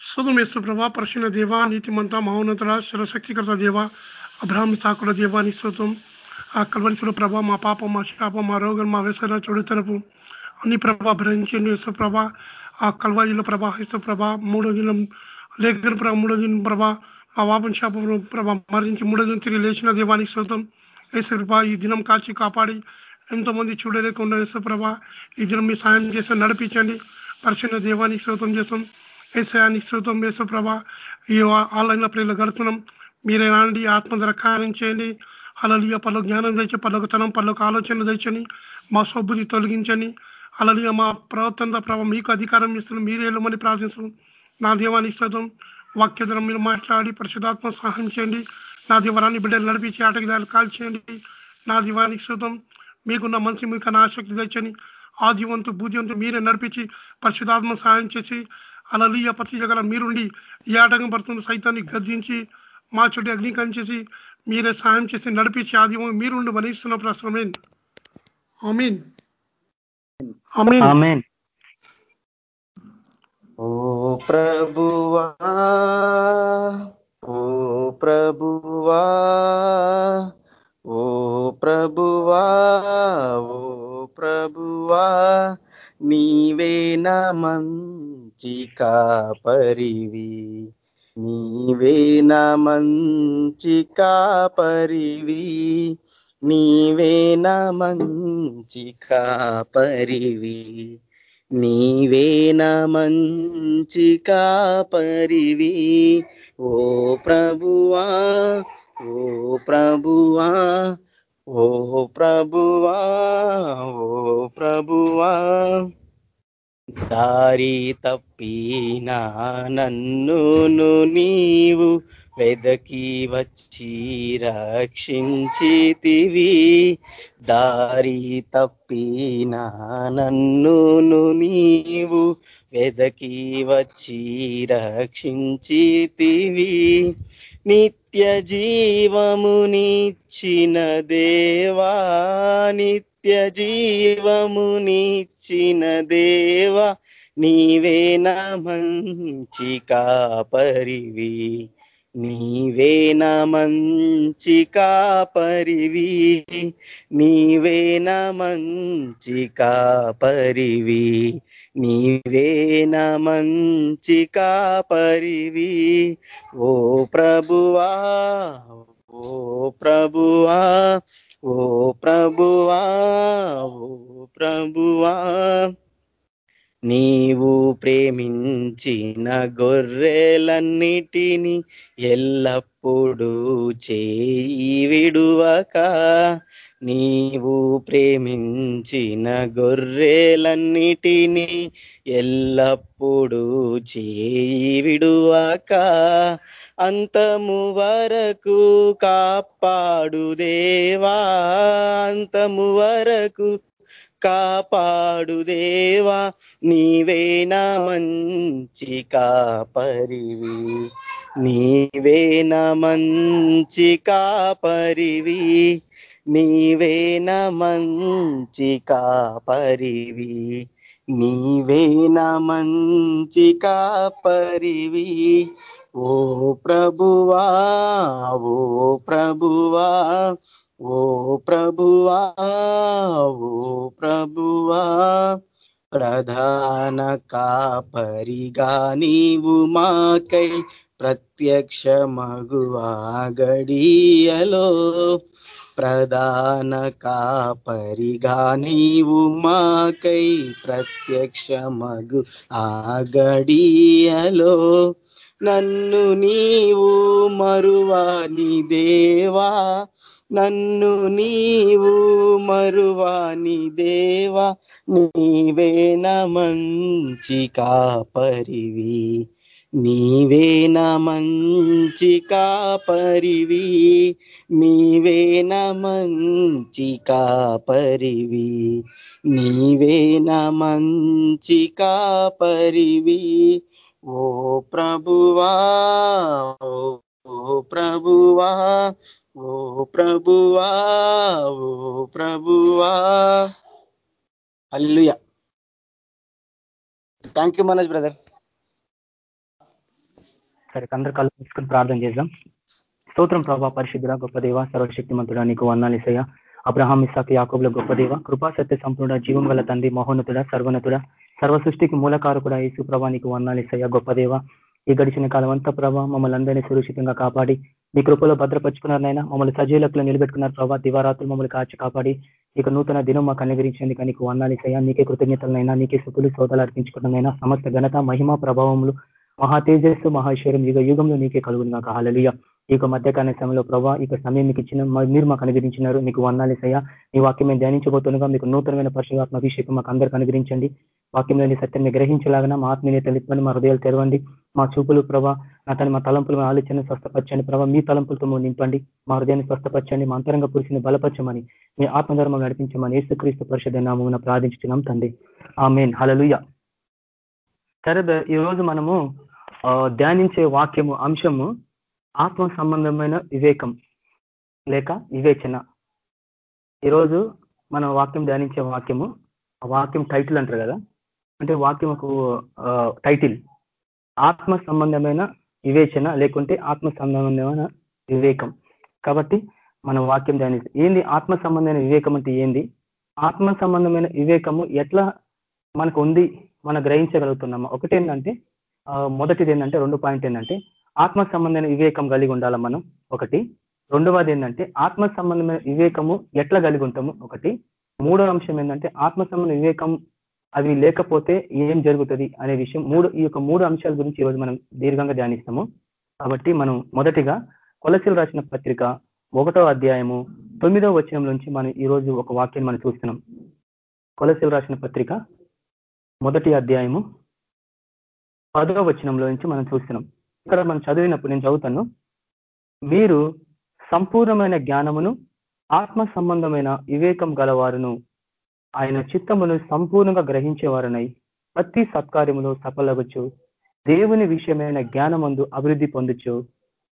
సుధమేశ్వ ప్రభా పరిశుణ దేవ నీతిమంత మహోన్నతుడ శిరశక్తికర్త దేవ అబ్రాహ్మ సాకుల దేవ స్తోత్రం ఆ కల్వరిశుల ప్రభ మా పాపం మా శాపం మా రోగం మా వ్యసన చెడుతనపు అన్ని ప్రభ భరించండి యశ్వ్రభ ఆ కల్వరిలో ప్రభ యశ్వ్రభ మూడో దినం లేఖన ప్రభ మూడో దినం ప్రభ మా పాపం శాపం ప్రభ మరించి మూడో దినం తిరిగి లేచిన దేవానికి స్తోత్రం యేసుప్రభ ఈ దినం కాచి కాపాడి ఎంతో మంది చూడలేకుండా యేసుప్రభ ఈ దినం మీ సాయం చేసి నడిపించండి. పరిశున్న దేవానికి శ్రోతం చేస్తాం. ఏసయానికి శ్రోతం యేసుప్రభ ఈ ఆన్లైన్లో ప్రియులు గడుపుతున్నాం. మీరే నాండి ఆత్మ రకారం చేయండి. అలలియ పలు జ్ఞానం తెచ్చి పలుకుతనం పలుకు ఆలోచన తెచ్చని మా సబ్బుది తొలగించని అలలియ మా ప్రవర్తన ప్రభ మీకు అధికారం ఇస్తున్నాం. మీరే వెళ్ళమని ప్రార్థిస్తున్నాం. నా దేవానికి శ్రోతం వాక్యధరం మీరు మాట్లాడి పరిశుధాత్మ సహాయం చేయండి. నా దీవరాన్ని బిడ్డలు నడిపించి ఆటకి కాల్చేయండి నా దీవానికి శ్రోతం మీకున్న మంచి మీకు ఆసక్తి తెచ్చని ఆదివంతు భూజంతు మీరే నడిపించి పరిశుధాత్మ సహాయం చేసి అలలీయ పతి జగల మీరుండి ఈ ఆటంకం పడుతున్న సైతాన్ని గద్దించి మా చుట్టూ అగ్నికం చేసి మీరే సాయం చేసి నడిపించి ఆదివం మీరుండి వనిస్తున్న ప్రశ్నమేన్ ఓ ప్రభువా ఓ ప్రభువా ఓ ప్రభువా ఓ ప్రభువా నీవే మంచి కాపరివి నీవే మంచి కాపరివి. నీవే మంచి కాపరివి. నీవే మంచి కాపరివి. ఓ ప్రభువా ఓ ప్రభువా ఓ ప్రభువా ఓ ప్రభువా. దారి తప్పినా నన్ను నీవు వెదకి వచ్చి రక్షించితివి. దారి తప్పినా నన్ను నీవు వెదకి వచ్చి రక్షించితివి. నిత్య జీవమునిచ్చిన దేవా నిత్య జీవమునిచ్చిన దేవా నీవేనా మంచి కాపరివి. నీవేనా మంచి కాపరివి. నీవేనా మంచి కాపరివి. నీవే మంచి కాపరివి. ఓ ప్రభువా ఓ ప్రభువా ఓ ప్రభువా ఓ ప్రభువా నీవు ప్రేమించిన గొర్రెలన్నిటిని ఎల్లప్పుడూ చేయి విడువక. నీవు ప్రేమించిన గొర్రెలన్నిటినీ ఎల్లప్పుడూ చేయి విడువాక అంతము వరకు కాపాడు దేవా అంతము వరకు కాపాడు దేవా నీవే నా మంచి కాపరివి. నీవే నా మంచి కాపరివి. నీవేన మంచి కాపరివి. నీవేన మంచి కాపరివి. ఓ ప్రభువా ఓ ప్రభువా ఓ ప్రభువా ఓ ప్రభువా. ప్రధాన కాపరిగా నీవు మాకై ప్రత్యక్ష మగువా గడియలో ప్రధాన కాపరిగా నీవు మాకై ప్రత్యక్షమగు ఆ గడియలో నన్ను నీవు మరువాని దేవా. నన్ను నీవు మరువాని దేవా. నీవే మంచి కాపరివి. నీవే మంచి కాపరివి నీవే మంచి కాపరివి నీవే మంచి కాపరివి. ఓ ప్రభువా ఓ ప్రభువా ఓ ప్రభువా ఓ ప్రభువా. అల్లుయ థ్యాంక్ యూ మనోజ్ బ్రదర్. సరే అందరు కళ్ళు తీసుకుని ప్రార్థన చేద్దాం. స్తోత్రం ప్రభా పరిశుద్ధుడ గొప్ప దేవ సర్వశక్తిమంతుడ నీకు వర్ణాలిసయ్య అబ్రహాం ఇసాక్ యాకోబుల గొప్ప దేవ కృపా సత్య సంపూర్ణ జీవం గల తండ్రి మహోన్నతుడ సర్వనతుడ సర్వ సృష్టికి మూలకారకుడ యేసు ప్రభా నీకు వర్ణాలిసయ్య గొప్ప దేవ. ఈ గడిచిన కాలం అంతా ప్రభా మమ్మల్ని అందరినీ సురక్షితంగా కాపాడి మీ కృపలో భద్రపరుచుకున్నారనైనా మమ్మల్ని సజీలకులు నిలబెట్టుకున్నారు ప్రభా దివారాత్రులు మమ్మల్ని కాచి కాపాడి ఇక నూతన దినం మాకు అనుగ్రహించేందుకు నీకు వందాలిసయ్యా నీకే కృతజ్ఞతలనైనా నీకే సుఖులు సోదలు అర్పించుకున్నైనా సమస్త ఘనత మహిమ ప్రభావములు మహా తేజస్సు మహేశ్వరం యుగ యుగంలో నీకే కలుగును నాకు హలలియ ఈ యొక్క మధ్యకాల సమయంలో ప్రభా ఇక సమయం మీకు ఇచ్చిన మీరు మాకు అనుగ్రహించినారు. మీకు వందాలిసయ్యా ఈ వాక్యం మేము ధ్యానించబోతుండగా మీకు నూతనమైన పరిశుభాత్మ అభిషేకం మాకు అందరికీ అనుగ్రహించండి. వాక్యంలోని సత్యాన్ని గ్రహించలాగా మా ఆత్మీయ తెలిపని మా హృదయాలు తెరవండి. మా చూపులు ప్రభా అతని మా తలంపులు మా ఆలోచన స్వస్థపరచండి. ప్రభావ మీ తలంపులతో నింపండి. మా హృదయాన్ని స్వస్థపరచండి. మా అంతరంగ పురుషుని బలపరచమని మీ ఆత్మధర్మం నడిపించమని ఏసుక్రీస్తు పరిషత్ నామమున ప్రార్థించుతున్నాం తండ్రి. ఆ మెయిన్ హలలుయ సరే ఈ రోజు మనము ధ్యానించే వాక్యము అంశము ఆత్మ సంబంధమైన వివేకం లేక వివేచన. ఈరోజు మన వాక్యం ధ్యానించే వాక్యము వాక్యం టైటిల్ అంటారు కదా? అంటే వాక్యం ఒక టైటిల్. ఆత్మ సంబంధమైన వివేచన లేకుంటే ఆత్మ సంబంధమైన వివేకం. కాబట్టి మనం వాక్యం ధ్యానించి ఏంది ఆత్మ సంబంధమైన వివేకం అంటే ఏంది? ఆత్మ సంబంధమైన వివేకము ఎట్లా మనకు ఉంది? మనం గ్రహించగలుగుతున్నాము? ఒకటి ఏంటంటే మొదటిది ఏంటంటే రెండు పాయింట్ ఏంటంటే ఆత్మ సంబంధమైన వివేకం కలిగి ఉండాల మనం ఒకటి. రెండవది ఏంటంటే ఆత్మ సంబంధమైన వివేకము ఎట్లా కలిగి ఉంటాము ఒకటి. మూడో అంశం ఏంటంటే ఆత్మ సంబంధ వివేకం అవి లేకపోతే ఏం జరుగుతుంది అనే విషయం. మూడు ఈ యొక్క మూడు అంశాల గురించి ఈరోజు మనం దీర్ఘంగా ధ్యానిస్తాము. కాబట్టి మనం మొదటిగా కొలసీలు రాసిన పత్రిక ఒకటో అధ్యాయము తొమ్మిదో వచనం నుంచి మనం ఈరోజు ఒక వాక్యం మనం చూస్తున్నాం. కొలసీలు రాసిన పత్రిక మొదటి అధ్యాయము పదవ వచనంలో నుంచి మనం చూస్తున్నాం. ఇక్కడ మనం చదివినప్పుడు నేను చదువుతాను. మీరు సంపూర్ణమైన జ్ఞానమును ఆత్మ సంబంధమైన వివేకం గలవారును. ఆయన చిత్తమును సంపూర్ణంగా గ్రహించేవారనై ప్రతి సత్కార్యములో సఫలవచ్చు దేవుని విషయమైన జ్ఞానమందు అభివృద్ధి పొందొచ్చు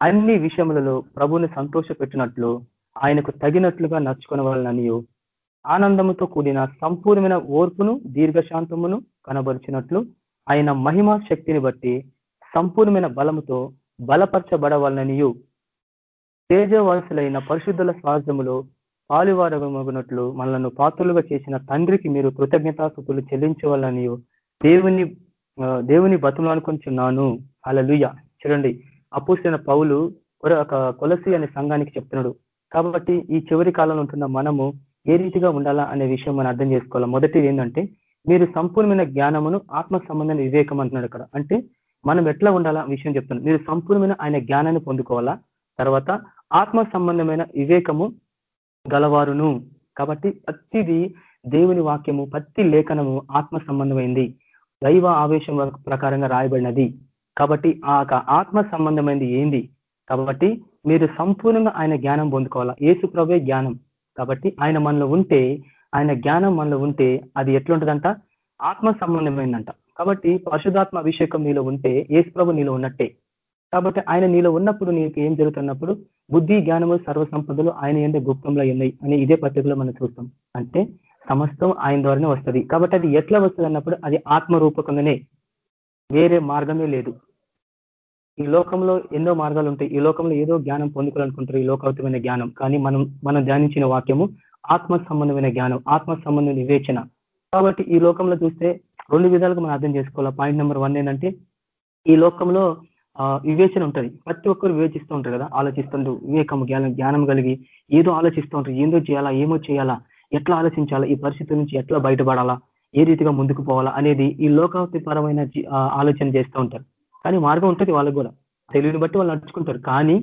అన్ని విషయములలో ప్రభుని సంతోషపెట్టినట్లు ఆయనకు తగినట్లుగా నచ్చుకునే ఆనందముతో కూడిన సంపూర్ణమైన ఓర్పును దీర్ఘశాంతమును కనబరిచినట్లు ఆయన మహిమా శక్తిని బట్టి సంపూర్ణమైన బలముతో బలపరచబడవాలనియు తేజవాసులైన పరిశుద్ధుల సహజములో పాలువారమగునట్లు మనలను పాత్రలుగా చేసిన తండ్రికి మీరు కృతజ్ఞతాస్థుతులు చెల్లించవాలని దేవుని దేవుని బతులు అనుకుంటున్నాను. అలా చూడండి అపూసిన పౌలు ఒక కొలసి అనే సంఘానికి చెప్తున్నాడు. కాబట్టి ఈ చివరి కాలంలో ఉంటున్న మనము ఏ రీతిగా ఉండాలా అనే విషయం మనం అర్థం చేసుకోవాలి? మొదటిది ఏంటంటే మీరు సంపూర్ణమైన జ్ఞానమును ఆత్మ సంబంధమైన వివేకం అంటున్నాడు అక్కడ అంటే మనం ఎట్లా ఉండాలా విషయం చెప్తున్నాను మీరు సంపూర్ణమైన ఆయన జ్ఞానాన్ని పొందుకోవాలా? తర్వాత ఆత్మ సంబంధమైన వివేకము గలవారును. కాబట్టి ప్రతిది దేవుని వాక్యము ప్రతి లేఖనము ఆత్మ సంబంధమైంది. దైవ ఆవేశం ప్రకారంగా రాయబడినది. కాబట్టి ఆ ఆత్మ సంబంధమైనది ఏంది? కాబట్టి మీరు సంపూర్ణంగా ఆయన జ్ఞానం పొందుకోవాలా? ఏసు ప్రభే జ్ఞానం. కాబట్టి ఆయన మనలో ఉంటే ఆయన జ్ఞానం మనలో ఉంటే అది ఎట్లుంటుందంట? ఆత్మ సంబంధమైందంట. కాబట్టి పరిశుధాత్మ అభిషేకం నీలో ఉంటే ఏసుప్రభు నీలో ఉన్నట్టే. కాబట్టి ఆయన నీలో ఉన్నప్పుడు నీకు ఏం జరుగుతున్నప్పుడు బుద్ధి జ్ఞానము సర్వ సంపదలు ఆయన ఏంటో గుప్తంలో ఉన్నాయి అని ఇదే పద్ధతిలో మనం చూస్తాం. అంటే సమస్తం ఆయన ద్వారానే వస్తుంది. కాబట్టి అది ఎట్లా వస్తుంది అన్నప్పుడు అది ఆత్మరూపకంగానే వేరే మార్గమే లేదు. ఈ లోకంలో ఎన్నో మార్గాలు ఉంటాయి. ఈ లోకంలో ఏదో జ్ఞానం పొందుకోవాలనుకుంటారు ఈ లోకవతమైన జ్ఞానం. కానీ మనం మనం ధ్యానించిన వాక్యము ఆత్మ సంబంధమైన జ్ఞానం ఆత్మ సంబంధమైన వివేచన. కాబట్టి ఈ లోకంలో చూస్తే రెండు విధాలుగా మనం అర్థం చేసుకోవాలి? పాయింట్ నెంబర్ వన్ ఏంటంటే ఈ లోకంలో వివేచన ఉంటుంది. ప్రతి ఒక్కరు వివేచిస్తూ ఉంటారు కదా? ఆలోచిస్తుంటారు వివేకం జ్ఞానం జ్ఞానం కలిగి ఏదో ఆలోచిస్తూ ఉంటారు ఏందో చేయాలా? ఏమో చేయాలా? ఎట్లా ఆలోచించాలా? ఈ పరిస్థితి నుంచి ఎట్లా బయటపడాలా? ఏ రీతిగా ముందుకు పోవాలా? అనేది ఈ లోకావతిపరమైన ఆలోచన చేస్తూ ఉంటారు. కానీ మార్గం ఉంటుంది వాళ్ళకు కూడా. తెలివిని బట్టి వాళ్ళు నడుచుకుంటారు. కానీ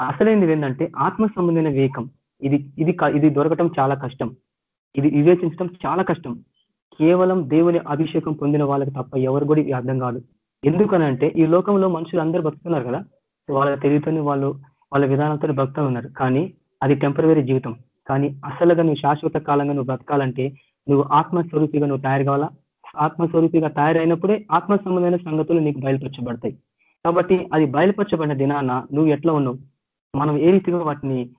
అసలైనది ఏంటంటే ఆత్మ సంబంధమైన వివేకం. ఇది ఇది ఇది దొరకటం చాలా కష్టం. ఇది వివేచించడం చాలా కష్టం. కేవలం దేవుని అభిషేకం పొందిన వాళ్ళకి తప్ప ఎవరు కూడా అర్థం కాదు. ఎందుకనంటే ఈ లోకంలో మనుషులు అందరూ భక్తున్నారు కదా వాళ్ళ తెలివితోని వాళ్ళు వాళ్ళ విధానంతో భక్తులు ఉన్నారు. కానీ అది టెంపరీ జీవితం. కానీ అసలుగా నువ్వు శాశ్వత కాలంగా నువ్వు బ్రతకాలంటే నువ్వు ఆత్మస్వరూపిగా నువ్వు తయారు కావాలా? ఆత్మస్వరూపిగా తయారైనప్పుడే ఆత్మ సంబంధమైన సంగతులు నీకు బయలుపరచబడతాయి. కాబట్టి అది బయలుపరచబడిన దినాన నువ్వు ఎట్లా ఉన్నావు? మనం ఏ రీతిగా వాటిని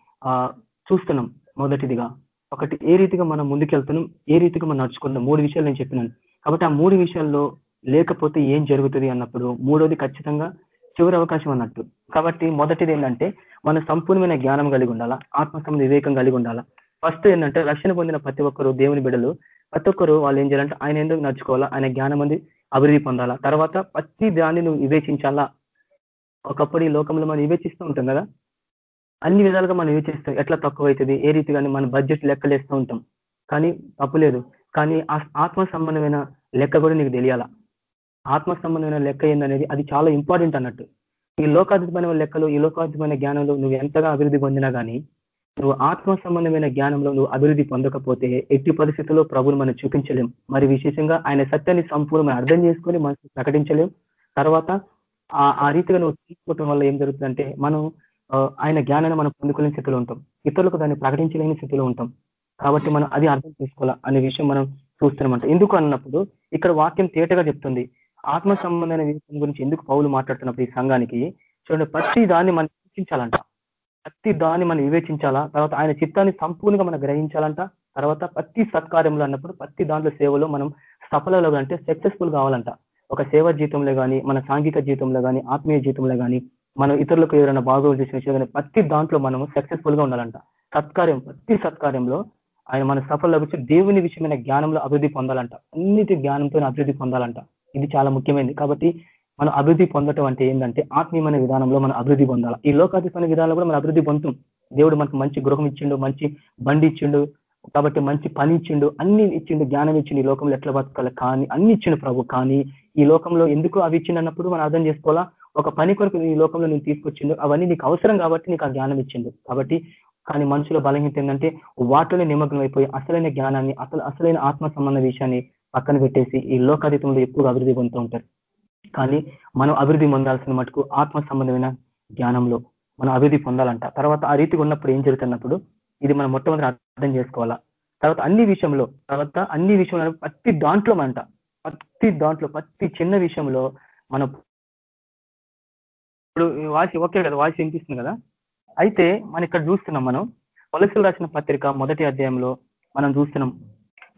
చూస్తున్నాం మొదటిదిగా. ఒకటి ఏ రీతిగా మనం ముందుకెళ్తున్నాం ఏ రీతిగా మనం నడుచుకుంటున్నాం మూడు విషయాలు నేను చెప్పినాను. కాబట్టి ఆ మూడు విషయాల్లో లేకపోతే ఏం జరుగుతుంది అన్నప్పుడు మూడోది ఖచ్చితంగా చివరి అవకాశం అన్నట్టు. కాబట్టి మొదటిది ఏంటంటే మన సంపూర్ణమైన జ్ఞానం కలిగి ఉండాలా ఆత్మ వివేకం కలిగి ఉండాలా. ఫస్ట్ ఏంటంటే రక్షణ పొందిన ప్రతి ఒక్కరు దేవుని బిడలు ప్రతి ఒక్కరు వాళ్ళు ఏం చేయాలంటే ఆయన ఎందుకు నడుచుకోవాలా ఆయన జ్ఞానం అంది అభివృద్ధి పొందాలా. తర్వాత ప్రతి దాన్ని నువ్వు వివేచించాలా. ఒకప్పుడు ఈ లోకంలో మనం వివేచిస్తూ ఉంటాం కదా అన్ని విధాలుగా మనం వివేచిస్తాం ఎట్లా తక్కువ అవుతుంది ఏ రీతిగానే మన బడ్జెట్ లెక్కలేస్తూ ఉంటాం. కానీ తప్పులేదు కానీ ఆ ఆత్మ సంబంధమైన లెక్క కూడా నీకు తెలియాలా? ఆత్మ సంబంధమైన లెక్క ఏందనేది అది చాలా ఇంపార్టెంట్ అన్నట్టు. ఈ లోకాధిపమైన లెక్కలు ఈ లోకాధిపమైన జ్ఞానంలో నువ్వు ఎంతగా అభివృద్ధి పొందినా కానీ నువ్వు ఆత్మ సంబంధమైన జ్ఞానంలో నువ్వు అభివృద్ధి పొందకపోతే ఎట్టి పరిస్థితుల్లో ప్రభుని మనం చూపించలేం. మరి విశేషంగా ఆయన సత్యాన్ని సంపూర్ణమైన అర్థం చేసుకొని మనసు ప్రకటించలేం. తర్వాత ఆ రీతిగా నువ్వు తీసుకోవటం వల్ల ఏం జరుగుతుందంటే మనం ఆయన జ్ఞానాన్ని మనం పొందుకునే స్థితిలో ఉంటాం. ఇతరులకు దాన్ని ప్రకటించలేని స్థితిలో ఉంటాం. కాబట్టి మనం అది అర్థం చేసుకోవాలా అనే విషయం మనం చూస్తున్నామంట. ఎందుకు అన్నప్పుడు ఇక్కడ వాక్యం తేటగా చెప్తుంది. ఆత్మ సంబంధమైన విషయం గురించి ఎందుకు పౌలు మాట్లాడుతున్నప్పుడు ఈ సంఘానికి? చూడండి ప్రతి దాన్ని మనం వివేచించాలంట. ప్రతి దాన్ని మనం వివేచించాలా? తర్వాత ఆయన చిత్తాన్ని సంపూర్ణంగా మనం గ్రహించాలంట. తర్వాత ప్రతి సత్కార్యంలో అన్నప్పుడు ప్రతి దాంట్లో సేవలో మనం సఫలలో అంటే సక్సెస్ఫుల్ కావాలంట. ఒక సేవ జీవితంలో కానీ మన సాంఘిక జీవితంలో కానీ ఆత్మీయ జీవితంలో కానీ మనం ఇతరులకు ఎవరైనా బాగోలు చేసిన విషయం కానీ ప్రతి దాంట్లో మనము సక్సెస్ఫుల్గా ఉండాలంట. సత్కార్యం ప్రతి సత్కార్యంలో ఆయన మన సఫలంలో వచ్చి దేవుని విషయమైన జ్ఞానంలో అభివృద్ధి పొందాలంట. అన్నిటి జ్ఞానంతో అభివృద్ధి పొందాలంట. ఇది చాలా ముఖ్యమైనది. కాబట్టి మనం అభివృద్ధి పొందటం అంటే ఏంటంటే ఆత్మీయమైన విధానంలో మనం అభివృద్ధి పొందాలి? ఈ లోకాధిపమైన విధానంలో కూడా మనం అభివృద్ధి పొందుతాం. దేవుడు మనకు మంచి గృహం ఇచ్చిండు మంచి బండి ఇచ్చిండు కాబట్టి మంచి పని ఇచ్చిండు అన్ని ఇచ్చిండు జ్ఞానం ఇచ్చిండు ఈ లోకంలో ఎట్లా బతకాలి? కానీ అన్ని ఇచ్చిండు ప్రభు. కానీ ఈ లోకంలో ఎందుకు అవి ఇచ్చిండన్నప్పుడు మనం అర్థం చేసుకోవాలా? ఒక పని కొరకు నీ లోకంలో నేను తీసుకొచ్చిండు అవన్నీ నీకు అవసరం కాబట్టి నీకు ఆ జ్ఞానం ఇచ్చిండు. కాబట్టి కానీ మనుషుల బలహీనత ఏంటంటే వాటిలోనే నిమగ్నం అయిపోయి అసలైన జ్ఞానాన్ని అసలు అసలైన ఆత్మ సంబంధ విషయాన్ని పక్కన పెట్టేసి ఈ లోకాతీతంలో ఎక్కువగా అభివృద్ధి పొందుతూ ఉంటారు. కానీ మనం అభివృద్ధి పొందాల్సిన మటుకు ఆత్మ సంబంధమైన జ్ఞానంలో మనం అభివృద్ధి పొందాలంట. తర్వాత ఆ రీతిగా ఉన్నప్పుడు ఏం జరుగుతున్నప్పుడు ఇది మనం మొట్టమొదటి అర్థం చేసుకోవాలా? తర్వాత అన్ని విషయంలో తర్వాత అన్ని విషయంలో ప్రతి దాంట్లో అంట ప్రతి దాంట్లో ప్రతి చిన్న విషయంలో మనం ఇప్పుడు వాయిస్ ఓకే కదా వాయిస్ వినిపిస్తుంది కదా? అయితే మనం ఇక్కడ చూస్తున్నాం మనం వలసలు రాసిన పత్రిక మొదటి అధ్యాయంలో మనం చూస్తున్నాం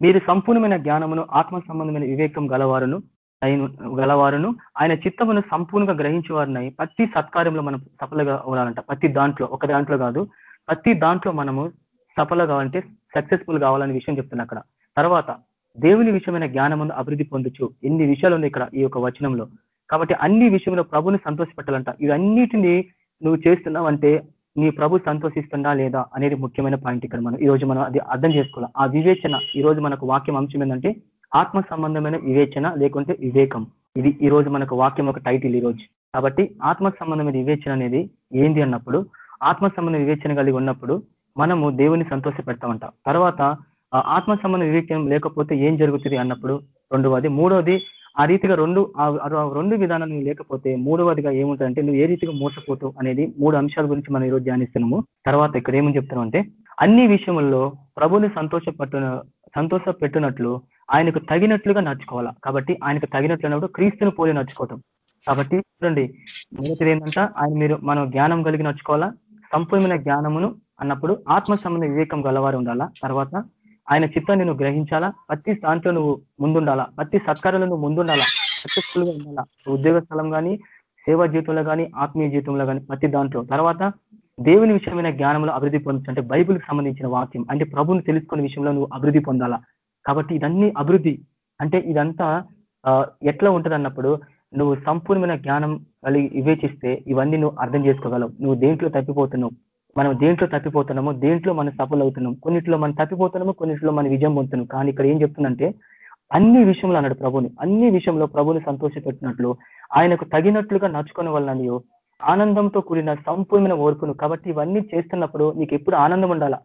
మీరు సంపూర్ణమైన జ్ఞానమును ఆత్మ సంబంధమైన వివేకం గలవారును గలవారును ఆయన చిత్తమును సంపూర్ణంగా గ్రహించేవారినై ప్రతి సత్కార్యంలో మనం సఫలగా ఉండాలంట. ప్రతి దాంట్లో ఒక దాంట్లో కాదు ప్రతి దాంట్లో మనము సఫల కావాలంటే సక్సెస్ఫుల్ కావాలనే విషయం చెప్తున్నా అక్కడ. తర్వాత దేవుని విషయమైన జ్ఞానమును అభివృద్ధి పొందొచ్చు ఎన్ని విషయాలు ఉన్నాయి ఇక్కడ ఈ యొక్క వచనంలో? కాబట్టి అన్ని విషయంలో ప్రభుని సంతోషపెట్టాలంట. ఇవన్నిటిని నువ్వు చేస్తున్నావంటే నీ ప్రభు సంతోషిస్తుందా లేదా అనేది ముఖ్యమైన పాయింట్ ఇక్కడ మనం ఈ రోజు మనం అది అర్థం చేసుకోవాలి. ఆ వివేచన ఈ రోజు మనకు వాక్యం అంశం ఏంటంటే ఆత్మ సంబంధమైన వివేచన లేకుంటే వివేకం. ఇది ఈ రోజు మనకు వాక్యం ఒక టైటిల్ ఈ రోజు. కాబట్టి ఆత్మ సంబంధమైన వివేచన అనేది ఏంది అన్నప్పుడు ఆత్మ సంబంధ వివేచన కలిగి ఉన్నప్పుడు మనము దేవుని సంతోష పెడతామంట తర్వాత ఆత్మ సంబంధ వివేచనం లేకపోతే ఏం జరుగుతుంది అన్నప్పుడు రెండవది మూడవది ఆ రీతిగా రెండు రెండు విధానాలు లేకపోతే మూడవదిగా ఏముంటుందంటే నువ్వు ఏ రీతిగా మోసపోతావు అనేది మూడు అంశాల గురించి మనం ఈరోజు ధ్యానిస్తున్నాము. తర్వాత ఇక్కడ ఏమని చెప్తున్నాం అంటే అన్ని విషయంలో ప్రభుని సంతోష సంతోష పెట్టునట్లు ఆయనకు తగినట్లుగా నడుచుకోవాలా? కాబట్టి ఆయనకు తగినట్లు క్రీస్తుని పోలి నడుచుకోవటం. కాబట్టి చూడండి మొదటిది ఏంటంటే ఆయన మీరు మనం జ్ఞానం కలిగి నడుచుకోవాలా? సంపూర్ణమైన జ్ఞానమును అన్నప్పుడు ఆత్మ సంబంధ వివేకం గలవారు ఉండాలా? తర్వాత ఆయన చిత్తాన్ని నువ్వు గ్రహించాలా? ప్రతి దాంట్లో నువ్వు ముందుండాలా? ప్రతి సత్కారంలో నువ్వు ముందుండాలా? సక్సెస్ఫుల్గా ఉండాలా? ఉద్యోగ స్థలం కానీ సేవా జీవితంలో కానీ ఆత్మీయ జీవితంలో కానీ ప్రతి దాంట్లో. తర్వాత దేవుని విషయమైన జ్ఞానంలో అభివృద్ధి పొందొచ్చు అంటే బైబిల్కి సంబంధించిన వాక్యం. అంటే ప్రభుని తెలుసుకునే విషయంలో నువ్వు అభివృద్ధి పొందాలా? కాబట్టి ఇదన్నీ అభివృద్ధి. అంటే ఇదంతా ఎట్లా ఉంటుంది అన్నప్పుడు నువ్వు సంపూర్ణమైన జ్ఞానం కలిగి వివేచిస్తే ఇవన్నీ నువ్వు అర్థం చేసుకోగలవు. నువ్వు దేంట్లో తప్పిపోతున్నావు? మనం దేంట్లో తప్పిపోతున్నామో దేంట్లో మనం సఫలం అవుతున్నాం కొన్నిట్లో మనం తప్పిపోతున్నాము కొన్నిట్లో మనం విజయం పొందుతున్నాం. కానీ ఇక్కడ ఏం చెప్తుందంటే అన్ని విషయంలో అన్నాడు ప్రభుని అన్ని విషయంలో ప్రభుని సంతోషపెట్టినట్లు ఆయనకు తగినట్లుగా నడుచుకునే వలన ఆనందంతో కూడిన సంపూర్ణమైన ఓర్పును. కాబట్టి ఇవన్నీ చేస్తున్నప్పుడు నీకు ఎప్పుడు ఆనందం ఉండాలా?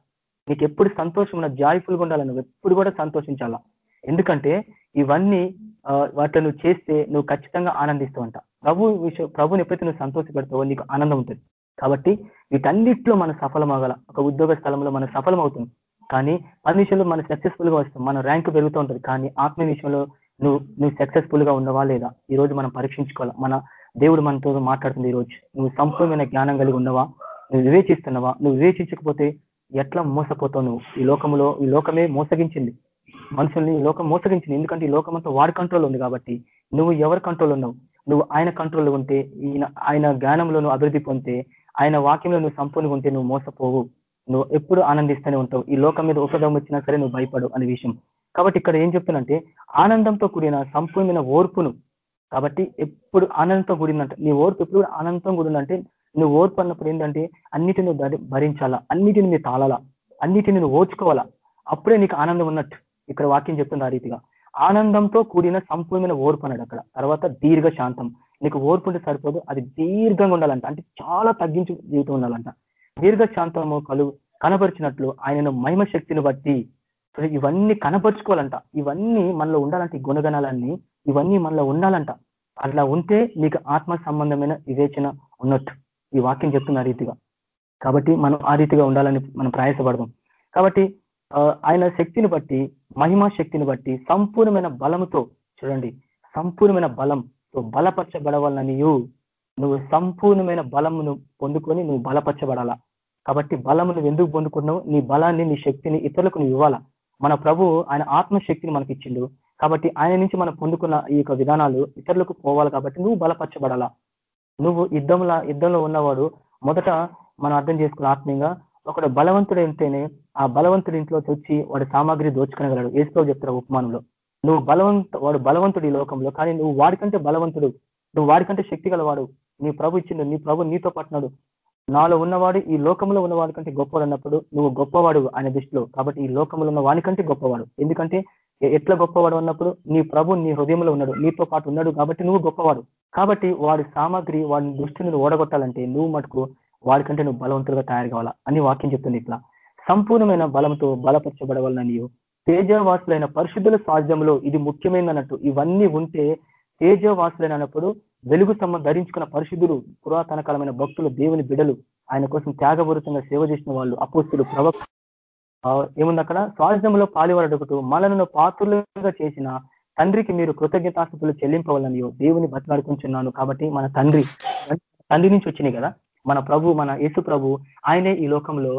నీకు ఎప్పుడు సంతోషం ఉన్న జాయిఫుల్గా ఉండాలి? నువ్వు ఎప్పుడు కూడా సంతోషించాలా? ఎందుకంటే ఇవన్నీ వాటిని నువ్వు చేస్తే నువ్వు ఖచ్చితంగా ఆనందిస్తావంట. ప్రభు విషయం ప్రభుని ఎప్పుడైతే నువ్వు సంతోష పెడతావో నీకు ఆనందం ఉంటుంది. కాబట్టి వీటన్నిటిలో మనం సఫలమగల ఒక ఉద్యోగ స్థలంలో మనం సఫలం అవుతుంది కానీ పని విషయంలో మనం సక్సెస్ఫుల్గా వస్తాం మన ర్యాంక్ పెరుగుతూ ఉంటుంది. కానీ ఆత్మ విషయంలో నువ్వు నువ్వు సక్సెస్ఫుల్గా ఉన్నవా లేదా? ఈ రోజు మనం పరీక్షించుకోవాలి? మన దేవుడు మనతో మాట్లాడుతుంది ఈ రోజు నువ్వు సంపూర్ణమైన జ్ఞానం కలిగి ఉన్నవా నువ్వు వివేచిస్తున్నావా? నువ్వు వివేచించకపోతే ఎట్లా మోసపోతావు నువ్వు? ఈ లోకంలో ఈ లోకమే మోసగించింది. మనుషుల్ని ఈ లోకం మోసగించింది. ఎందుకంటే ఈ లోకం అంతా వాడి కంట్రోల్ ఉంది కాబట్టి నువ్వు ఎవరి కంట్రోల్ ఉన్నావు? నువ్వు ఆయన కంట్రోల్లో ఉంటే ఈయన ఆయన జ్ఞానంలో నువ్వు అభివృద్ధి పొందితే ఆయన వాక్యంలో నువ్వు సంపూర్ణంగా ఉంటే నువ్వు మోసపోవు. నువ్వు ఎప్పుడు ఆనందిస్తూనే ఉంటావు. ఈ లోకం మీద ఉపదం వచ్చినా సరే నువ్వు భయపడు అనే విషయం. కాబట్టి ఇక్కడ ఏం చెప్తున్నంటే ఆనందంతో కూడిన సంపూర్ణమైన ఓర్పును. కాబట్టి ఎప్పుడు ఆనందంతో కూడిందంట నీ ఓర్పు ఎప్పుడు కూడా ఆనందంతో కూడిందంటే నువ్వు ఓర్పు అన్నప్పుడు ఏంటంటే అన్నిటిని నువ్వు భరించాలా? అన్నిటిని నువ్వు తాళాలా? అన్నిటిని నువ్వు ఓర్చుకోవాలా? అప్పుడే నీకు ఆనందం ఉన్నట్టు ఇక్కడ వాక్యం చెప్తుంది ఆ రీతిగా. ఆనందంతో కూడిన సంపూర్ణమైన ఓర్పు అన్నాడు అక్కడ. తర్వాత దీర్ఘ శాంతం నీకు ఓర్పు ఉంటే సరిపోదు అది దీర్ఘంగా ఉండాలంట. అంటే చాలా తగ్గించి జీవితం ఉండాలంట. దీర్ఘ శాంతము కలు కనపరిచినట్లు ఆయనను మహిమ శక్తిని బట్టి ఇవన్నీ కనపరుచుకోవాలంట. ఇవన్నీ మనలో ఉండాలంటే ఈ గుణగణాలన్నీ. ఇవన్నీ మనలో ఉండాలంట. అట్లా ఉంటే నీకు ఆత్మ సంబంధమైన వివేచన ఉన్నట్టు ఈ వాక్యం చెప్తున్న రీతిగా. కాబట్టి మనం ఆ రీతిగా ఉండాలని మనం ప్రయాసపడదాం. కాబట్టి ఆయన శక్తిని బట్టి మహిమా శక్తిని బట్టి సంపూర్ణమైన బలముతో చూడండి సంపూర్ణమైన బలంతో బలపరచబడవాలనియు నువ్వు సంపూర్ణమైన బలమును పొందుకొని నువ్వు బలపరచబడాలా? కాబట్టి బలము నువ్వు ఎందుకు పొందుకున్నావు? నీ బలాన్ని నీ శక్తిని ఇతరులకు నువ్వు ఇవ్వాలా? మన ప్రభు ఆయన ఆత్మశక్తిని మనకి ఇచ్చిండు కాబట్టి ఆయన నుంచి మనం పొందుకున్న ఈ యొక్క విధానాలు ఇతరులకు పోవాలి కాబట్టి నువ్వు బలపరచబడాలా? నువ్వు యుద్ధంలో యుద్ధంలో ఉన్నవాడు మొదట మనం అర్థం చేసుకున్న ఆత్మీయంగా ఒకడు బలవంతుడు ఉంటేనే ఆ బలవంతుడి ఇంట్లో వచ్చి వాడి సామాగ్రి దోచుకునగలడు. ఏసుకో చెప్తారు ఉపమానంలో. నువ్వు బలవంత వాడు బలవంతుడు ఈ లోకంలో కానీ నువ్వు వాడికంటే బలవంతుడు. నువ్వు వాడికంటే శక్తి గలవాడు నీ ప్రభు ఇచ్చిండు నీ ప్రభు నీతో పట్టినాడు నాలో ఉన్నవాడు ఈ లోకంలో ఉన్నవాడి కంటే గొప్పవాడు అన్నప్పుడు నువ్వు గొప్పవాడు ఆయన దృష్టిలో. కాబట్టి ఈ లోకంలో ఉన్న వానికంటే గొప్పవాడు. ఎందుకంటే ఎట్లా గొప్పవాడు అన్నప్పుడు నీ ప్రభు నీ హృదయంలో ఉన్నాడు. నీతో పాటు ఉన్నాడు కాబట్టి నువ్వు గొప్పవాడు. కాబట్టి వాడి సామాగ్రి వాడి దృష్టిని నువ్వు ఓడగొట్టాలంటే నువ్వు మటుకు వాడికంటే నువ్వు బలవంతులుగా తయారు కావాలా? అని వాక్యం చెప్తుంది ఇట్లా. సంపూర్ణమైన బలంతో బలపరచబడవాలని తేజవాసులైన పరిశుద్ధుల సాధ్యంలో ఇది ముఖ్యమైనట్టు ఇవన్నీ ఉంటే తేజవాసులైన అన్నప్పుడు వెలుగు సమ్మ ధరించుకున్న పరిశుద్ధులు పురాతన కాలమైన భక్తులు దేవుని బిడలు ఆయన కోసం త్యాగపూరితంగా సేవ చేసిన వాళ్ళు అపోస్తులు ప్రవక్త. ఏముంది అక్కడ? స్వార్థంలో పాలివరడుకుతూ మనలను పాత్రులుగా చేసిన తండ్రికి మీరు కృతజ్ఞతాస్తులు చెల్లింపవాలని దేవుని బతిలాడుకుంటున్నాను కాబట్టి మన తండ్రి తండ్రి నుంచి వచ్చినాయి కదా? మన ప్రభు మన యేసు ప్రభు ఆయనే ఈ లోకంలో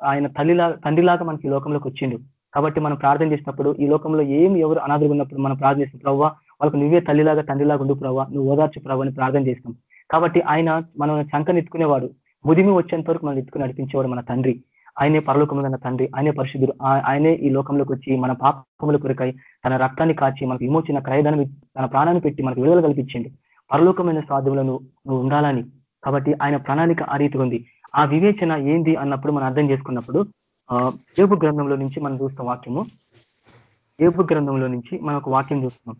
ఆయన తల్లిలా తండ్రిలాగా మనకి ఈ లోకంలోకి వచ్చిండు. కాబట్టి మనం ప్రార్థన చేసినప్పుడు ఈ లోకంలో ఏం ఎవరు అనాథులు ఉన్నప్పుడు మనం ప్రార్థన చేసిన ప్రవ్వా వాళ్ళకు నువ్వే తల్లిలాగా తండ్రిలాగా ఉండు ప్రవ్వా నువ్వు ఓదార్చు ప్రభు అని ప్రార్థన చేస్తాం కాబట్టి ఆయన మనం చంకనెత్తుకునేవాడు. ముదిమి వచ్చేంత వరకు మనం ఎత్తుకుని నడిపించేవాడు మన తండ్రి. ఆయనే పరలోకంలో ఉన్న తండ్రి ఆయనే పరిశుద్ధుడు ఆయనే ఈ లోకంలోకి వచ్చి మన పాపముల కొరకై తన రక్తాన్ని కాచి మనకు విమోచన క్రయదానం తన ప్రాణాన్ని పెట్టి మనకు విడుదల కల్పించింది పరలోకమైన సాధ్యంలో నువ్వు ఉండాలని కాబట్టి ఆయన ప్రణాళిక ఆ రీతిగా ఉంది. ఆ వివేచన ఏంది అన్నప్పుడు మనం అర్థం చేసుకున్నప్పుడు ఆ ఏబు గ్రంథంలో నుంచి మనం చూస్తాం వాక్యము ఏబు గ్రంథంలో నుంచి మనం ఒక వాక్యం చూస్తున్నాం.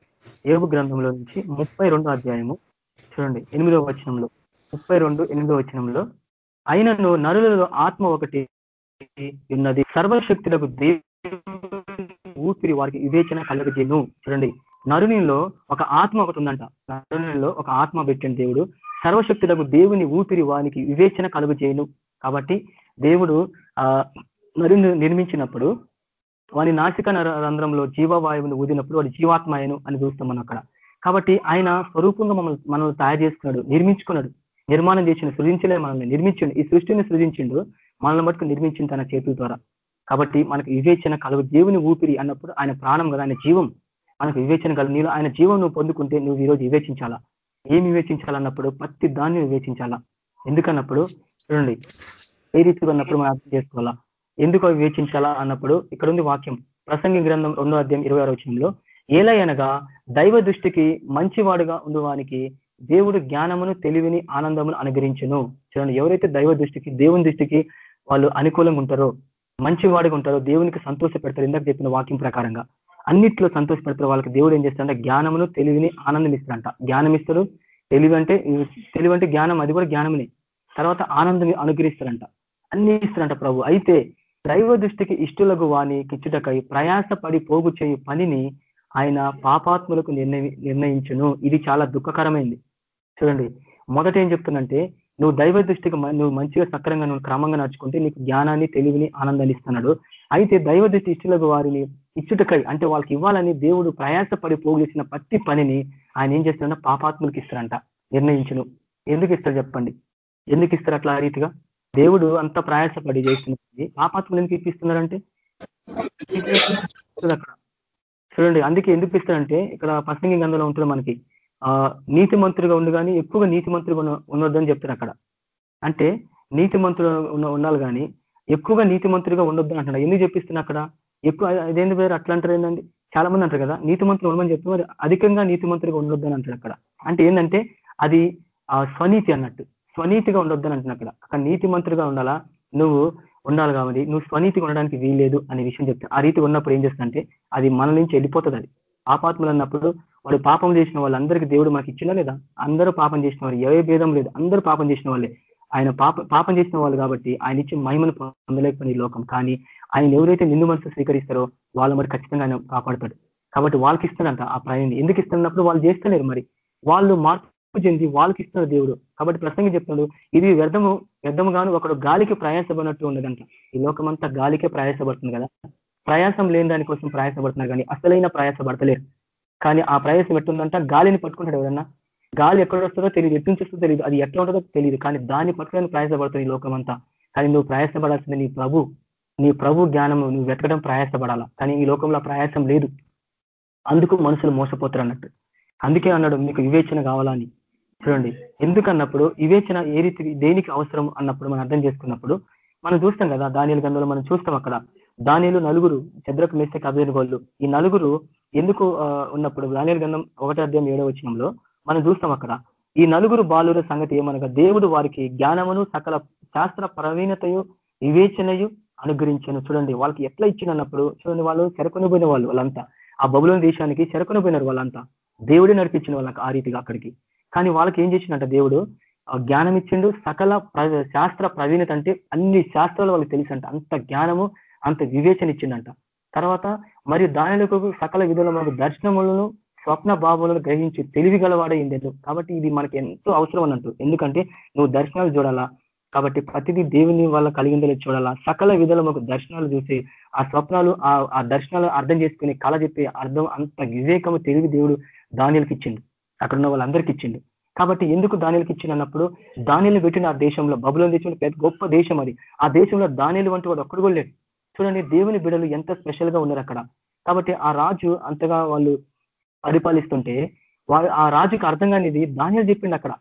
ఏబు గ్రంథంలో నుంచి ముప్పై అధ్యాయము చూడండి ఎనిమిదవ వచనంలో ముప్పై రెండు ఎనిమిదో వచనంలో అయినను నరులలో ఆత్మ ఒకటి ఉన్నది. సర్వశక్తులకు ఊపిరి వారికి వివేచన కలగజేను చూడండి నరునిలో ఒక ఆత్మ ఒకటి ఉందంట. నరునిలో ఒక ఆత్మ పెట్టిన దేవుడు సర్వశక్తులకు దేవుని ఊపిరి వానికి వివేచన కలుగజేయను. కాబట్టి దేవుడు ఆ నరుని నిర్మించినప్పుడు వాని నాసిక నర- రంధ్రంలో జీవవాయువును ఊదినప్పుడు వాడు జీవాత్మయను అని చూస్తాం మనం అక్కడ. కాబట్టి ఆయన స్వరూపంగా మమ్మల్ని మనల్ని తయారు చేసుకున్నాడు నిర్మించుకున్నాడు నిర్మాణం చేసిన సృజించలే మనల్ని నిర్మించిండు ఈ సృష్టిని సృజించిండు మనల్ని మటుకు నిర్మించింది తన చేతుల ద్వారా. కాబట్టి మనకు వివేచన కలుగు దేవుని ఊపిరి అన్నప్పుడు ఆయన ప్రాణం కదా ఆయన జీవం. మనకు వివేచన కలుగు నీలో ఆయన జీవం నువ్వు పొందుకుంటే నువ్వు ఈరోజు వివేచించాలా? ఏమి వివేచించాలన్నప్పుడు ప్రతి దాన్ని వివేచించాలా? ఎందుకన్నప్పుడు? చూడండి. ఏ రీతిగా ఉన్నప్పుడు మనం అర్థం చేసుకోవాలా? ఎందుకు వివేచించాలా అన్నప్పుడు ఇక్కడ ఉంది వాక్యం. ప్రసంగి గ్రంథం రెండో అధ్యాయం ఇరవై ఆరో వచనంలో అనగా దైవ దృష్టికి మంచివాడుగా ఉండడానికి దేవుడు జ్ఞానమును తెలివిని ఆనందమును అనుగ్రహించును. చూడండి. ఎవరైతే దైవ దృష్టికి దేవుని దృష్టికి వాళ్ళు అనుకూలంగా ఉంటారో మంచివాడుగా ఉంటారో దేవునికి సంతోష పెడతారు ఇందాక చెప్పిన వాక్యం ప్రకారంగా అన్నిట్లో సంతోషపడతారు. వాళ్ళకి దేవుడు ఏం చేస్తాడంటే జ్ఞానమును తెలివిని ఆనందం ఇస్తాడంట జ్ఞానం ఇస్తాడు తెలివి అంటే తెలివి అంటే జ్ఞానం అది కూడా జ్ఞానమునే. తర్వాత ఆనందం అనుగ్రహిస్తారంట అన్ని ఇస్తారంట ప్రభు. అయితే దైవ దృష్టికి ఇష్టలకు వాని కిచ్చుటకై ప్రయాసపడి పోగు చేయు పనిని ఆయన పాపాత్ములకు నిర్ణయి నిర్ణయించును. ఇది చాలా దుఃఖకరమైంది. చూడండి. మొదట ఏం చెప్తుందంటే నువ్వు దైవ దృష్టికి నువ్వు మంచిగా సక్రంగా నువ్వు క్రమంగా నడుచుకుంటే నీకు జ్ఞానాన్ని తెలివిని ఆనందాన్ని ఇస్తున్నాడు. అయితే దైవ దృష్టి ఇష్టలకు వారిని ఇచ్చుటకై. అంటే వాళ్ళకి ఇవ్వాలని దేవుడు ప్రయాసపడి పోగు చేసిన ప్రతి పనిని ఆయన ఏం చేస్తాడంటే పాపాత్ములకు ఇస్తారంట నిర్ణయించును. ఎందుకు ఇస్తారు చెప్పండి? ఎందుకు ఇస్తారు అట్లా ఆ రీతిగా? దేవుడు అంత ప్రయాసపడి చేస్తున్నది పాపాత్ములు ఎందుకు ఇప్పిస్తున్నారంటే? అక్కడ. చూడండి అందుకే ఎందుకు ఇస్తారంటే ఇక్కడ పసంగి అందులో ఉంటుంది మనకి ఆ నీతి మంత్రిగా ఉండు కానీ ఎక్కువగా నీతి మంత్రిగా ఉండొద్దని చెప్తారు అక్కడ. అంటే నీతి ఉన్న ఉండాలి కానీ ఎక్కువగా నీతి నీతిమంతుడిగా ఉండొద్దు అంటున్నాడు ఎందుకు చెప్పిస్తున్నా అక్కడ? ఎక్కువ అదేంది పేరు? అట్లా అంటారు ఏంటండి చాలా మంది అంటారు కదా నీతిమంతులు ఉండమని చెప్తే మరి అధికంగా నీతిమంతులుగా ఉండొద్దని అని అంటారు అక్కడ. అంటే ఏంటంటే అది స్వనీతి అన్నట్టు. స్వనీతిగా ఉండొద్దు అంటున్నా అక్కడ. అక్కడ నీతిమంతులుగా ఉండాలా? నువ్వు ఉండాలి కాబట్టి నువ్వు స్వనీతిగా ఉండడానికి వీల్లేదు అనే విషయం చెప్తే ఆ రీతి ఉన్నప్పుడు ఏం చేస్తుందంటే అది మన నుంచి వెళ్ళిపోతుంది అది. ఆపాత్మలు అన్నప్పుడు వాడు పాపం చేసిన వాళ్ళందరికీ దేవుడు మనకి ఇచ్చినా లేదా? అందరూ పాపం చేసిన వాళ్ళు ఏ భేదం లేదు. అందరూ పాపం చేసిన వాళ్ళే. ఆయన పాప పాపం చేసిన వాళ్ళు కాబట్టి ఆయన ఇచ్చి మహిమను పొందలేకపోయిన ఈ లోకం. కానీ ఆయన ఎవరైతే నిండు మనసు స్వీకరిస్తారో వాళ్ళు మరి ఖచ్చితంగా ఆయన కాపాడతాడు. కాబట్టి వాళ్ళకి ఇస్తాడంట ఆ ప్రయాణం ఎందుకు ఇస్తున్నప్పుడు వాళ్ళు చేస్తలేరు మరి? వాళ్ళు మార్పు చెంది వాళ్ళకి ఇస్తున్నారు దేవుడు. కాబట్టి ప్రసంగం చెప్తున్నాడు ఇది వ్యర్థము వ్యర్థము గాను ఒకడు గాలికి ప్రయాసపడినట్టు ఉండదంట ఈ లోకమంతా గాలికే ప్రయాసపడుతుంది కదా? ప్రయాసం లేని దానికోసం ప్రయాసపడుతున్నారు కానీ అసలైన ప్రయాసపడతలేరు. కానీ ఆ ప్రయాసం ఎట్టుందంట? గాలిని పట్టుకుంటాడు ఎవరన్నా? గాలి ఎక్కడ వస్తుందో తెలియదు ఎటు నుంచి వస్తుందో తెలియదు అది ఎట్లా ఉంటుందో తెలియదు కానీ దాన్ని పట్టుకొని ప్రయాసపడుతుంది ఈ అంతా కానీ నువ్వు ప్రయాసపడాల్సింది నీ ప్రభు నీ ప్రభు జ్ఞానం నువ్వు వెతకడం ప్రయాసపడాలా? కానీ ఈ లోకంలో ప్రయాసం లేదు. అందుకు మనుషులు మోసపోతారు అన్నట్టు అందుకే అన్నాడు మీకు వివేచన కావాలని చూడండి ఎందుకన్నప్పుడు వివేచన ఏ రీతి దేనికి అవసరం అన్నప్పుడు మనం అర్థం చేసుకున్నప్పుడు మనం చూస్తాం కదా దానియలు గంధంలో మనం చూస్తాం అక్కడ. దానిలు నలుగురు చంద్రకు మేస్తే కబేరు గోళ్ళు ఈ నలుగురు ఎందుకు ఉన్నప్పుడు దానియలు గంధం ఒకటి అధ్యాయం ఏడో వచ్చినంలో మనం చూస్తాం అక్కడ. ఈ నలుగురు బాలుర సంగతి ఏమనగా దేవుడు వారికి జ్ఞానమును సకల శాస్త్ర ప్రవీణతయు వివేచనయు అనుగ్రహించను. చూడండి వాళ్ళకి ఎట్లా ఇచ్చినప్పుడు చూడండి వాళ్ళు చెరకొని పోయిన వాళ్ళు వాళ్ళంతా. ఆ బబులోని దేశానికి చెరకొని పోయినారు వాళ్ళంతా. దేవుడే నడిపించిన వాళ్ళకి ఆ రీతిగా అక్కడికి. కానీ వాళ్ళకి ఏం చేసిందంట దేవుడు? జ్ఞానం ఇచ్చిండు సకల శాస్త్ర ప్రవీణత అంటే అన్ని శాస్త్రాలు వాళ్ళకి తెలుసంట. అంత జ్ఞానము అంత వివేచన ఇచ్చిందంట తర్వాత మరియు దానిలకు సకల విధుల మనకు దర్శనములను స్వప్న భావాలను గ్రహించి తెలివి గలవాడైంది కాబట్టి ఇది మనకి ఎంతో అవసరం అన్నట్టు. ఎందుకంటే నువ్వు దర్శనాలు చూడాలా? కాబట్టి ప్రతిదీ దేవుని వల్ల కలిగిందని చూడాలా? సకల విధాలు మాకు దర్శనాలు చూసి ఆ స్వప్నాలు ఆ దర్శనాలు అర్థం చేసుకుని కళ చెప్పి అర్థం అంత వివేకము తెలివి దేవుడు దానిలకు ఇచ్చిండు. అక్కడ ఉన్న వాళ్ళందరికీ ఇచ్చిండు. కాబట్టి ఎందుకు దానిలకు ఇచ్చినప్పుడు దానిని పెట్టిన ఆ దేశంలో బబులో దేశంలో పెద్ద గొప్ప దేశం అది. ఆ దేశంలో దానిలు వంటి వాడు ఒక్కడు కూడా లేడు. చూడండి దేవుని బిడలు ఎంత స్పెషల్గా ఉన్నారు అక్కడ. కాబట్టి ఆ రాజు అంతగా వాళ్ళు పరిపాలిస్తుంటే వారు ఆ రాజుకి అర్థం కానిది ధాన్యాలు చెప్పిండు అక్కడ.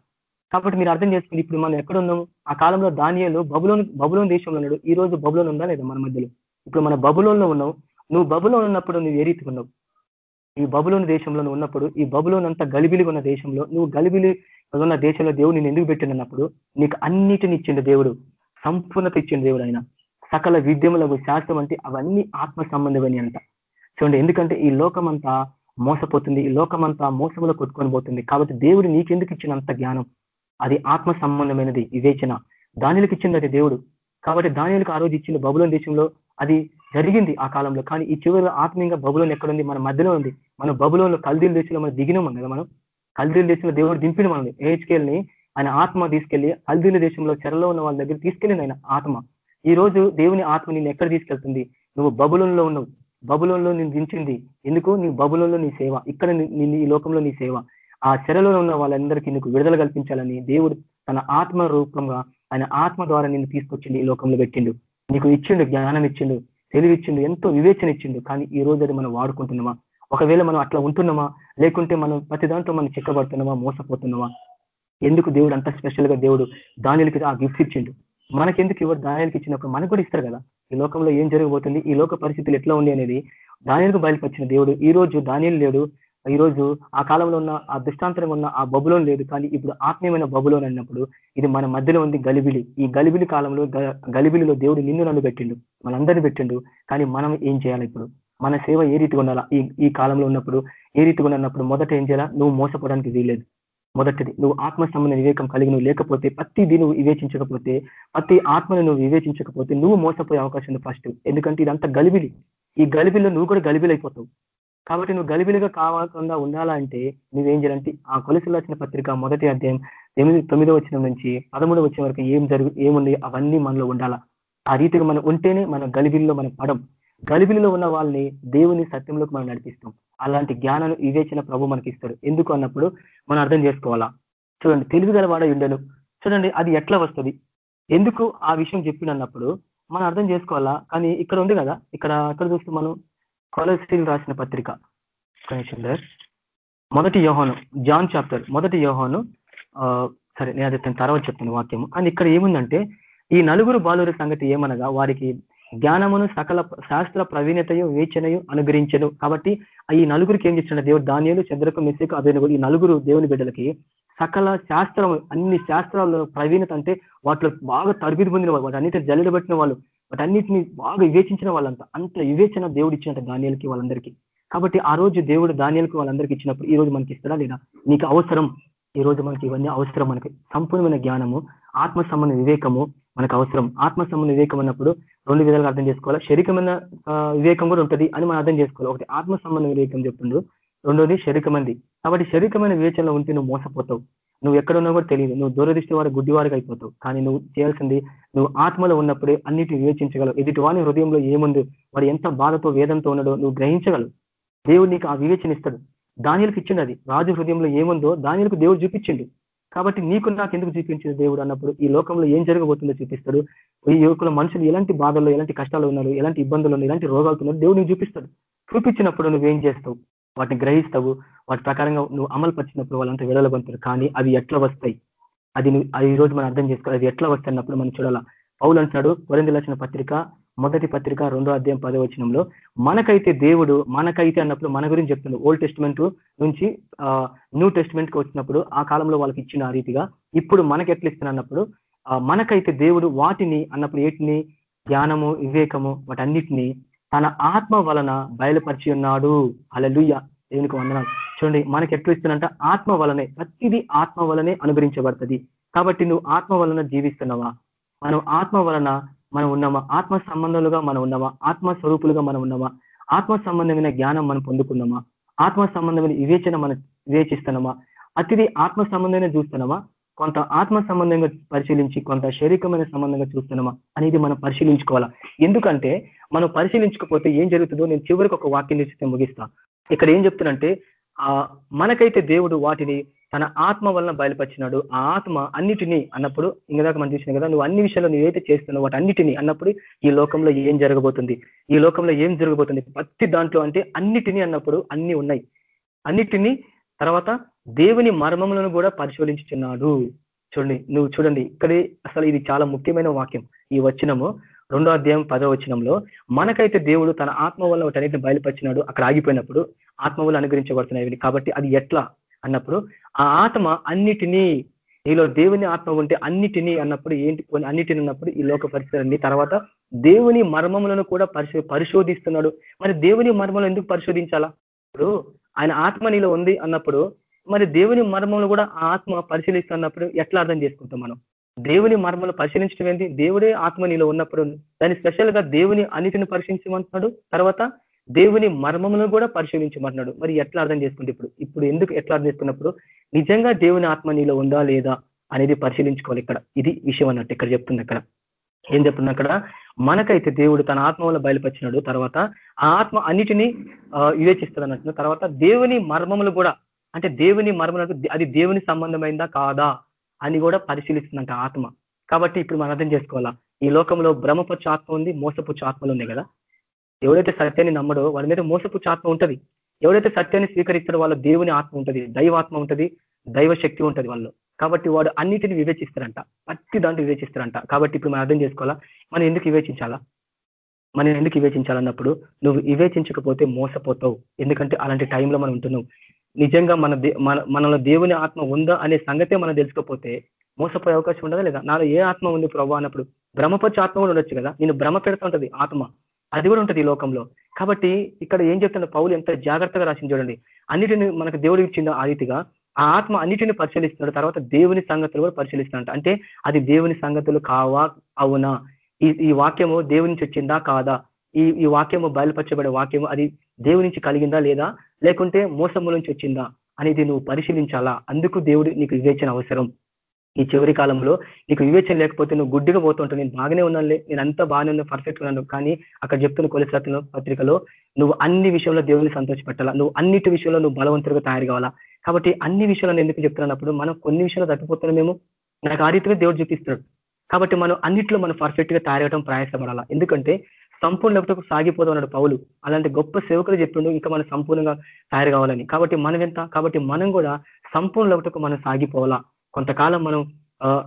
కాబట్టి మీరు అర్థం చేసుకుని ఇప్పుడు మనం ఎక్కడ ఉన్నాం? ఆ కాలంలో ధాన్యాలు బబులోన్ బబులోన్ దేశంలో ఉన్నాడు. ఈ రోజు బబులోన్ ఉందా లేదా మన మధ్యలో? ఇప్పుడు మన బబులోన్లో ఉన్నావు. నువ్వు బబులోన్ ఉన్నప్పుడు నువ్వు ఏ రీతికి ఉన్నావు? ఈ బబులోని దేశంలో ఉన్నప్పుడు ఈ బబులోన్ అంతా గలిబిలి ఉన్న దేశంలో నువ్వు గలిబిలి ఉన్న దేశంలో దేవుడు నేను ఎందుకు పెట్టినప్పుడు నీకు అన్నిటిని ఇచ్చిండు దేవుడు. సంపూర్ణత ఇచ్చిండు దేవుడు ఆయన. సకల విద్యములకు శాస్త్రం అంటే అవన్నీ ఆత్మ సంబంధమని అంట. చూడండి ఎందుకంటే ఈ లోకమంతా మోసపోతుంది. ఈ లోకమంతా మోసములో కొట్టుకొని పోతుంది. కాబట్టి దేవుడు నీకెందుకు ఇచ్చినంత జ్ఞానం? అది ఆత్మ సంబంధమైనది వివేచన. దానిలకు ఇచ్చింది అది దేవుడు. కాబట్టి దానిలకు ఆ రోజు ఇచ్చింది బబులోని దేశంలో అది జరిగింది ఆ కాలంలో. కానీ ఈ చివరిలో ఆత్మీయంగా బబులోని ఎక్కడుంది? మన మధ్యలో ఉంది. మన బబులోన్లో కల్దీల దేశంలో మనం దిగినాం కదా మనం? కల్దీల దేశంలో దేవుడు దింపిన మనం ఏహెచ్కేల్ని ఆయన ఆత్మ తీసుకెళ్ళి కల్దీల దేశంలో చెరలో ఉన్న వాళ్ళ దగ్గర తీసుకెళ్ళింది ఆయన ఆత్మ. ఈ రోజు దేవుని ఆత్మ నిన్ను ఎక్కడ తీసుకెళ్తుంది? నువ్వు బబులంలో ఉన్నావు. బబులంలో నేను దించింది ఎందుకు? నీ బబులంలో నీ సేవ. ఇక్కడ ఈ లోకంలో నీ సేవ. ఆ చెరలో ఉన్న వాళ్ళందరికీ నీకు విడుదల కల్పించాలని దేవుడు తన ఆత్మ రూపంగా ఆయన ఆత్మ ద్వారా నిన్ను తీసుకొచ్చిండు ఈ లోకంలో పెట్టిండు. నీకు ఇచ్చిండు జ్ఞానం ఇచ్చిండు తెలివిచ్చిండు ఎంతో వివేచన ఇచ్చిండు. కానీ ఈ రోజు అది మనం వాడుకుంటున్నామా? ఒకవేళ మనం అట్లా ఉంటున్నామా? లేకుంటే మనం ప్రతి దాంట్లో మనం చిక్కబడుతున్నామా? మోసపోతున్నామా? ఎందుకు దేవుడు అంత స్పెషల్గా దేవుడు దానిలకి ఆ గిఫ్ట్స్ ఇచ్చిండు? మనకెందుకు ఇవ్వరు? దానికి ఇచ్చినప్పుడు మనకు కూడా ఇస్తారు కదా. ఈ లోకంలో ఏం జరగబోతుంది? ఈ లోక పరిస్థితులు ఎట్లా ఉంది అనేది దానిలకు బయలుపరిచిన దేవుడు. ఈ రోజు దానిలు లేడు. ఈ రోజు ఆ కాలంలో ఉన్న ఆ దృష్టాంతరం ఉన్న ఆ బబులోన్ లేదు. కానీ ఇప్పుడు ఆత్మీయమైన బబులోన్ అన్నప్పుడు ఇది మన మధ్యలో ఉంది గలిబిలి. ఈ గలిబిలి కాలంలో గలిబిలిలో దేవుడు నిన్ను నన్ను పెట్టిండు. మనందరినీ పెట్టిండు. కానీ మనం ఏం చేయాలి ఇప్పుడు? మన సేవ ఏ రీతిగా ఉండాలా? ఈ ఈ కాలంలో ఉన్నప్పుడు ఏ రీతిగా ఉన్నప్పుడు మొదట ఏం చేయాలా? నువ్వు మోసపోవడానికి వీలేదు మొదటిది నువ్వు ఆత్మ సంబంధ వివేకం కలిగి నువ్వు లేకపోతే ప్రతిదీ నువ్వు వివేచించకపోతే ప్రతి ఆత్మను నువ్వు వివేచించకపోతే నువ్వు మోసపోయే అవకాశం ఉంది ఫస్ట్ ఎందుకంటే ఇదంతా గలిబిలి. ఈ గలిబిలో నువ్వు కూడా గలిబిలైపోతావు. కాబట్టి నువ్వు గలిబిలిగా కావాలకుండా ఉండాలంటే నువ్వేం చేయాలంటే ఆ కొలసలు వచ్చిన పత్రిక మొదటి అధ్యాయం ఎనిమిది తొమ్మిదో వచ్చిన నుంచి పదమూడు వచ్చిన వరకు ఏం జరుగు ఏముంది అవన్నీ మనలో ఉండాలా. ఆ రీతిగా మనం ఉంటేనే మన గలిబిలిలో మనం పడం. గలిబిలిలో ఉన్న వాళ్ళని దేవుని సత్యంలోకి మనం నడిపిస్తాం. అలాంటి జ్ఞానం వివేచన ప్రభు మనకి ఇస్తాడు ఎందుకు అన్నప్పుడు మనం అర్థం చేసుకోవాలా? చూడండి తెలివి గలవాడ ఉండను. చూడండి అది ఎట్లా వస్తుంది? ఎందుకు ఆ విషయం చెప్పినప్పుడు మనం అర్థం చేసుకోవాలా? కానీ ఇక్కడ ఉంది కదా ఇక్కడ అక్కడ చూస్తే మనం కొలస్టీల్ రాసిన పత్రిక. మొదటి యోహాను జాన్ చాప్టర్ మొదటి యోహాను ఆ, సరే నేను అది తన తర్వాత చెప్తాను వాక్యము. అండ్ ఇక్కడ ఏముందంటే ఈ నలుగురు బాలుర సంగతి ఏమనగా వారికి జ్ఞానమును సకల శాస్త్ర ప్రవీణతయు వేచనయు అనుగ్రహించను. కాబట్టి ఈ నలుగురికి ఏం చేసిన దేవుడు? ధాన్యాలు చంద్రకు మెస్సికు అభినవుడు ఈ నలుగురు దేవుని బిడ్డలకి సకల శాస్త్రం అన్ని శాస్త్రాల్లో ప్రవీణత అంటే వాటిలో బాగా తరబిది పొందిన వాళ్ళు వాటి అన్నిటిని జల్లెడ పెట్టిన వాళ్ళు వాటన్నిటిని బాగా వివేచించిన వాళ్ళంతా అంత వివేచన దేవుడు ఇచ్చినట్ట ధాన్యాలకి వాళ్ళందరికీ. కాబట్టి ఆ రోజు దేవుడు ధాన్యాలకు వాళ్ళందరికీ ఇచ్చినప్పుడు ఈ రోజు మనకి ఇస్తాడా లేదా? నీకు అవసరం. ఈ రోజు మనకి ఇవన్నీ అవసరం మనకి. సంపూర్ణమైన జ్ఞానము ఆత్మ సంబంధ వివేకము మనకు అవసరం. ఆత్మ సంబంధ వివేకం అన్నప్పుడు రెండు విధాలుగా అర్థం చేసుకోవాలి. శరీరమైన ఆ, వివేకం కూడా ఉంటుంది అని మనం అర్థం చేసుకోవాలి. ఒకటి ఆత్మ సంబంధ వివేకం చెప్తుండ్రు రెండోది శరీరమంది కాబట్టి శరీరమైన వివేచనలో ఉంటే నువ్వు మోసపోతావు. నువ్వు ఎక్కడ ఉన్నా కూడా తెలియదు. నువ్వు దూరదృష్టి వారు గుడ్డివారికి అయిపోతావు. కానీ నువ్వు చేయాల్సింది నువ్వు ఆత్మలో ఉన్నప్పుడే అన్నిటిని వివేచించగలవు. ఎదుటి వాని హృదయంలో ఏముంది? వాడు ఎంత బాధతో వేదంతో ఉన్నాడో నువ్వు గ్రహించగలవు. దేవుడు నీకు ఆ వివేచన ఇస్తాడు. దానిలకు ఇచ్చిండు అది. రాజు హృదయంలో ఏముందో దానిలకు దేవుడు చూపించిండు. కాబట్టి నీకు నాకు ఎందుకు చూపించింది దేవుడు అన్నప్పుడు ఈ లోకంలో ఏం జరగబోతుందో చూపిస్తాడు. ఈ యువకుల మనుషులు ఎలాంటి బాధల్లో ఎలాంటి కష్టాలు ఉన్నారు ఎలాంటి ఇబ్బందులు ఉన్నాయి ఎలాంటి రోగాలు ఉన్నారు దేవుడు నీకు చూపిస్తాడు. చూపించినప్పుడు నువ్వేం చేస్తావు? వాటిని గ్రహిస్తావు. వాటి ప్రకారంగా నువ్వు అమలు పరిచినప్పుడు వాళ్ళంతా విడలబంతారు కానీ అవి ఎట్లా వస్తాయి? అది ఈ రోజు మనం అర్థం చేసుకోవాలి. అది ఎట్లా వస్తాయి అన్నప్పుడు మనం చూడాలా. పౌలు అంటున్నాడు వరంది లక్షణ పత్రిక మొదటి పత్రిక రెండో అధ్యాయం పదో వచనంలో మనకైతే దేవుడు మనకైతే అన్నప్పుడు మన గురించి చెప్తున్నాడు. ఓల్డ్ టెస్ట్మెంట్ నుంచి న్యూ టెస్ట్మెంట్కి వచ్చినప్పుడు ఆ కాలంలో వాళ్ళకి ఇచ్చిన ఆ రీతిగా ఇప్పుడు మనకి ఎట్లా ఇస్తున్నా అన్నప్పుడు మనకైతే దేవుడు వాటిని అన్నప్పుడు ఏటిని? జ్ఞానము వివేకము వాటన్నిటిని తన ఆత్మ వలన బయలుపరిచి ఉన్నాడు. అలలుయ్య దేవునికి వందనాలు. చూడండి మనకి ఎట్లా ఇస్తున్నంట ఆత్మ వలనే ప్రతిదీ ఆత్మ వలనే అనుగ్రహించబడుతుంది. కాబట్టి నువ్వు ఆత్మ వలన జీవిస్తున్నావా? మనం ఆత్మ వలన మనం ఉన్నామా? ఆత్మ సంబంధాలుగా మనం ఉన్నామా? ఆత్మ స్వరూపులుగా మనం ఉన్నామా? ఆత్మ సంబంధమైన జ్ఞానం మనం పొందుకున్నామా? ఆత్మ సంబంధమైన వివేచన మనం వివేచిస్తున్నామా? అతిది ఆత్మ సంబంధమైన చూస్తున్నామా? కొంత ఆత్మ సంబంధంగా పరిశీలించి కొంత శారీరకమైన సంబంధంగా చూస్తున్నామా? అనేది మనం పరిశీలించుకోవాలా? ఎందుకంటే మనం పరిశీలించకపోతే ఏం జరుగుతుందో నేను చివరికి ఒక వాక్యం ఇస్తే ముగిస్తా. ఇక్కడ ఏం చెప్తున్నంటే ఆ మనకైతే దేవుడు వాటిని తన ఆత్మ వలన బయలుపరిచినాడు. ఆ ఆత్మ అన్నిటినీ అన్నప్పుడు ఇంకదాకా మనం చూసినాం కదా నువ్వు అన్ని విషయాలు నువ్వైతే చేస్తున్నావు వాటి అన్నిటినీ అన్నప్పుడు ఈ లోకంలో ఏం జరగబోతుంది? ఈ లోకంలో ఏం జరగబోతుంది? ప్రతి దాంట్లో అంటే అన్నిటినీ అన్నప్పుడు అన్ని ఉన్నాయి. అన్నిటినీ తర్వాత దేవుని మర్మములను కూడా పరిశోధించుచున్నాడు. చూడండి నువ్వు చూడండి ఇక్కడే అసలు ఇది చాలా ముఖ్యమైన వాక్యం. ఈ వచనము రెండో అధ్యాయం పదో వచనంలో మనకైతే దేవుడు తన ఆత్మ వల్ల వాటన్నిటిని బయలుపరిచినాడు. అక్కడ ఆగిపోయినప్పుడు ఆత్మ వల్ల అనుగ్రహించబడుతున్నాయి కాబట్టి అది ఎట్లా అన్నప్పుడు ఆ ఆత్మ అన్నిటినీ నీలో దేవుని ఆత్మ ఉంటే అన్నిటినీ అన్నప్పుడు ఏంటి కొన్ని అన్నిటిని అన్నప్పుడు ఈ లోక పరిస్థితులన్నీ తర్వాత దేవుని మర్మములను కూడా పరిశో పరిశోధిస్తున్నాడు. మరి దేవుని మర్మములను ఎందుకు పరిశోధించాలా? ఇప్పుడు ఆయన ఆత్మ నీలో ఉంది అన్నప్పుడు మరి దేవుని మర్మములు కూడా ఆ ఆత్మ పరిశీలిస్తున్నప్పుడు ఎట్లా అర్థం చేసుకుంటాం మనం? దేవుని మర్మలు పరిశీలించడం ఏంటి? దేవుడే ఆత్మ నీలో ఉన్నప్పుడు దాన్ని స్పెషల్గా దేవుని అన్నిటిని పరిశీలించమంటున్నాడు. తర్వాత దేవుని మర్మములను కూడా పరిశీలించమంటున్నాడు. మరి ఎట్లా అర్థం చేసుకుంటే ఇప్పుడు ఇప్పుడు ఎందుకు ఎట్లా అర్థం చేసుకున్నప్పుడు నిజంగా దేవుని ఆత్మ నీలో ఉందా లేదా అనేది పరిశీలించుకోవాలి ఇక్కడ. ఇది విషయం అన్నట్టు ఇక్కడ చెప్తుంది అక్కడ. ఏం చెప్తుంది అక్కడ? మనకైతే దేవుడు తన ఆత్మ వల్ల బయలుపరిచినాడు తర్వాత ఆ ఆత్మ అన్నిటినీ వివేచిస్తుంది అన్నట్టు. తర్వాత దేవుని మర్మములు కూడా అంటే దేవుని మర్మములకు అది దేవుని సంబంధమైందా కాదా అని కూడా పరిశీలిస్తుందంట ఆత్మ. కాబట్టి ఇప్పుడు మనం అర్థం చేసుకోవాలా? ఈ లోకంలో బ్రహ్మపచ్చు ఆత్మ ఉంది మోసపుచ్చు ఆత్మలు ఉన్నాయి కదా. ఎవరైతే సత్యాన్ని నమ్మడో వాళ్ళ మీద మోసపుచ్చు ఆత్మ ఉంటది. ఎవరైతే సత్యాన్ని స్వీకరిస్తాడో వాళ్ళ దేవుని ఆత్మ ఉంటుంది దైవాత్మ ఉంటుంది దైవ శక్తి ఉంటుంది వాళ్ళు కాబట్టి వాడు అన్నిటిని వివేచిస్తారంట ప్రతి దాంట్లో వివేచిస్తారంట కాబట్టి ఇప్పుడు మనం అర్థం చేసుకోవాలా? మనం ఎందుకు వివేచించాలా? మనం ఎందుకు వివేచించాలన్నప్పుడు నువ్వు వివేచించకపోతే మోసపోతావు. ఎందుకంటే అలాంటి టైంలో మనం ఉంటున్నావు నిజంగా మన మన మనలో దేవుని ఆత్మ ఉందా అనే సంగతే మనం తెలుసుకోకపోతే మోసపోయే అవకాశం ఉండదా లేదా? నాలో ఏ ఆత్మ ఉంది ప్రభావ అన్నప్పుడు? భ్రమపరిచే ఆత్మ కూడా ఉండొచ్చు కదా? నేను భ్రమ పెడతా ఉంటుంది ఆత్మ. అది కూడా ఉంటుంది ఈ లోకంలో. కాబట్టి ఇక్కడ ఏం చెప్తున్న పౌలు ఎంత జాగ్రత్తగా రాసింది చూడండి. అన్నిటిని మనకు దేవుడు ఇచ్చిందో ఆ రీతిగా. ఆ ఆత్మ అన్నిటిని పరిశీలిస్తున్నాడు తర్వాత దేవుని సంగతులు కూడా పరిశీలిస్తున్నాడు అంటే అది దేవుని సంగతులు కావా అవునా? ఈ ఈ వాక్యము దేవుని నుంచి వచ్చిందా కాదా? ఈ ఈ వాక్యము బయలుపరచబడే వాక్యము అది దేవుని నుంచి కలిగిందా లేదా? లేకుంటే మోసము నుంచి వచ్చిందా అనేది నువ్వు పరిశీలించాలా? అందుకు దేవుడు నీకు వివేచన అవసరం. ఈ చివరి కాలంలో నీకు వివేచన లేకపోతే నువ్వు గుడ్డిగా పోతుంటావు. నేను బాగానే ఉన్నానులే నేను అంతా బాగానే ఉన్నా పర్ఫెక్ట్ ఉన్నాను. కానీ అక్కడ చెప్తున్న కొలిసత్తుల పత్రికలో నువ్వు అన్ని విషయంలో దేవుని సంతోషపెట్టాలా? నువ్వు అన్నిటి విషయంలో నువ్వు బలవంతుడిగా తయారు కావాలా? కాబట్టి అన్ని విషయాలను ఎందుకు చెప్తున్నప్పుడు మనం కొన్ని విషయాలు తప్పిపోతున్నామేమో నాకు ఆ రీతిగా దేవుడు చూపిస్తున్నాడు. కాబట్టి మనం అన్నిట్లో మనం పర్ఫెక్ట్గా తయారవడం ప్రయాసపడాలా? ఎందుకంటే సంపూర్ణ లేకపోతే సాగిపోదాం అన్నాడు పౌలు. అలాంటి గొప్ప సేవకులు చెప్పిండు ఇంకా మనం సంపూర్ణంగా తయారు కావాలని. కాబట్టి మనం ఎంత కాబట్టి మనం కూడా సంపూర్ణ మనం సాగిపోవాలా? కొంతకాలం మనం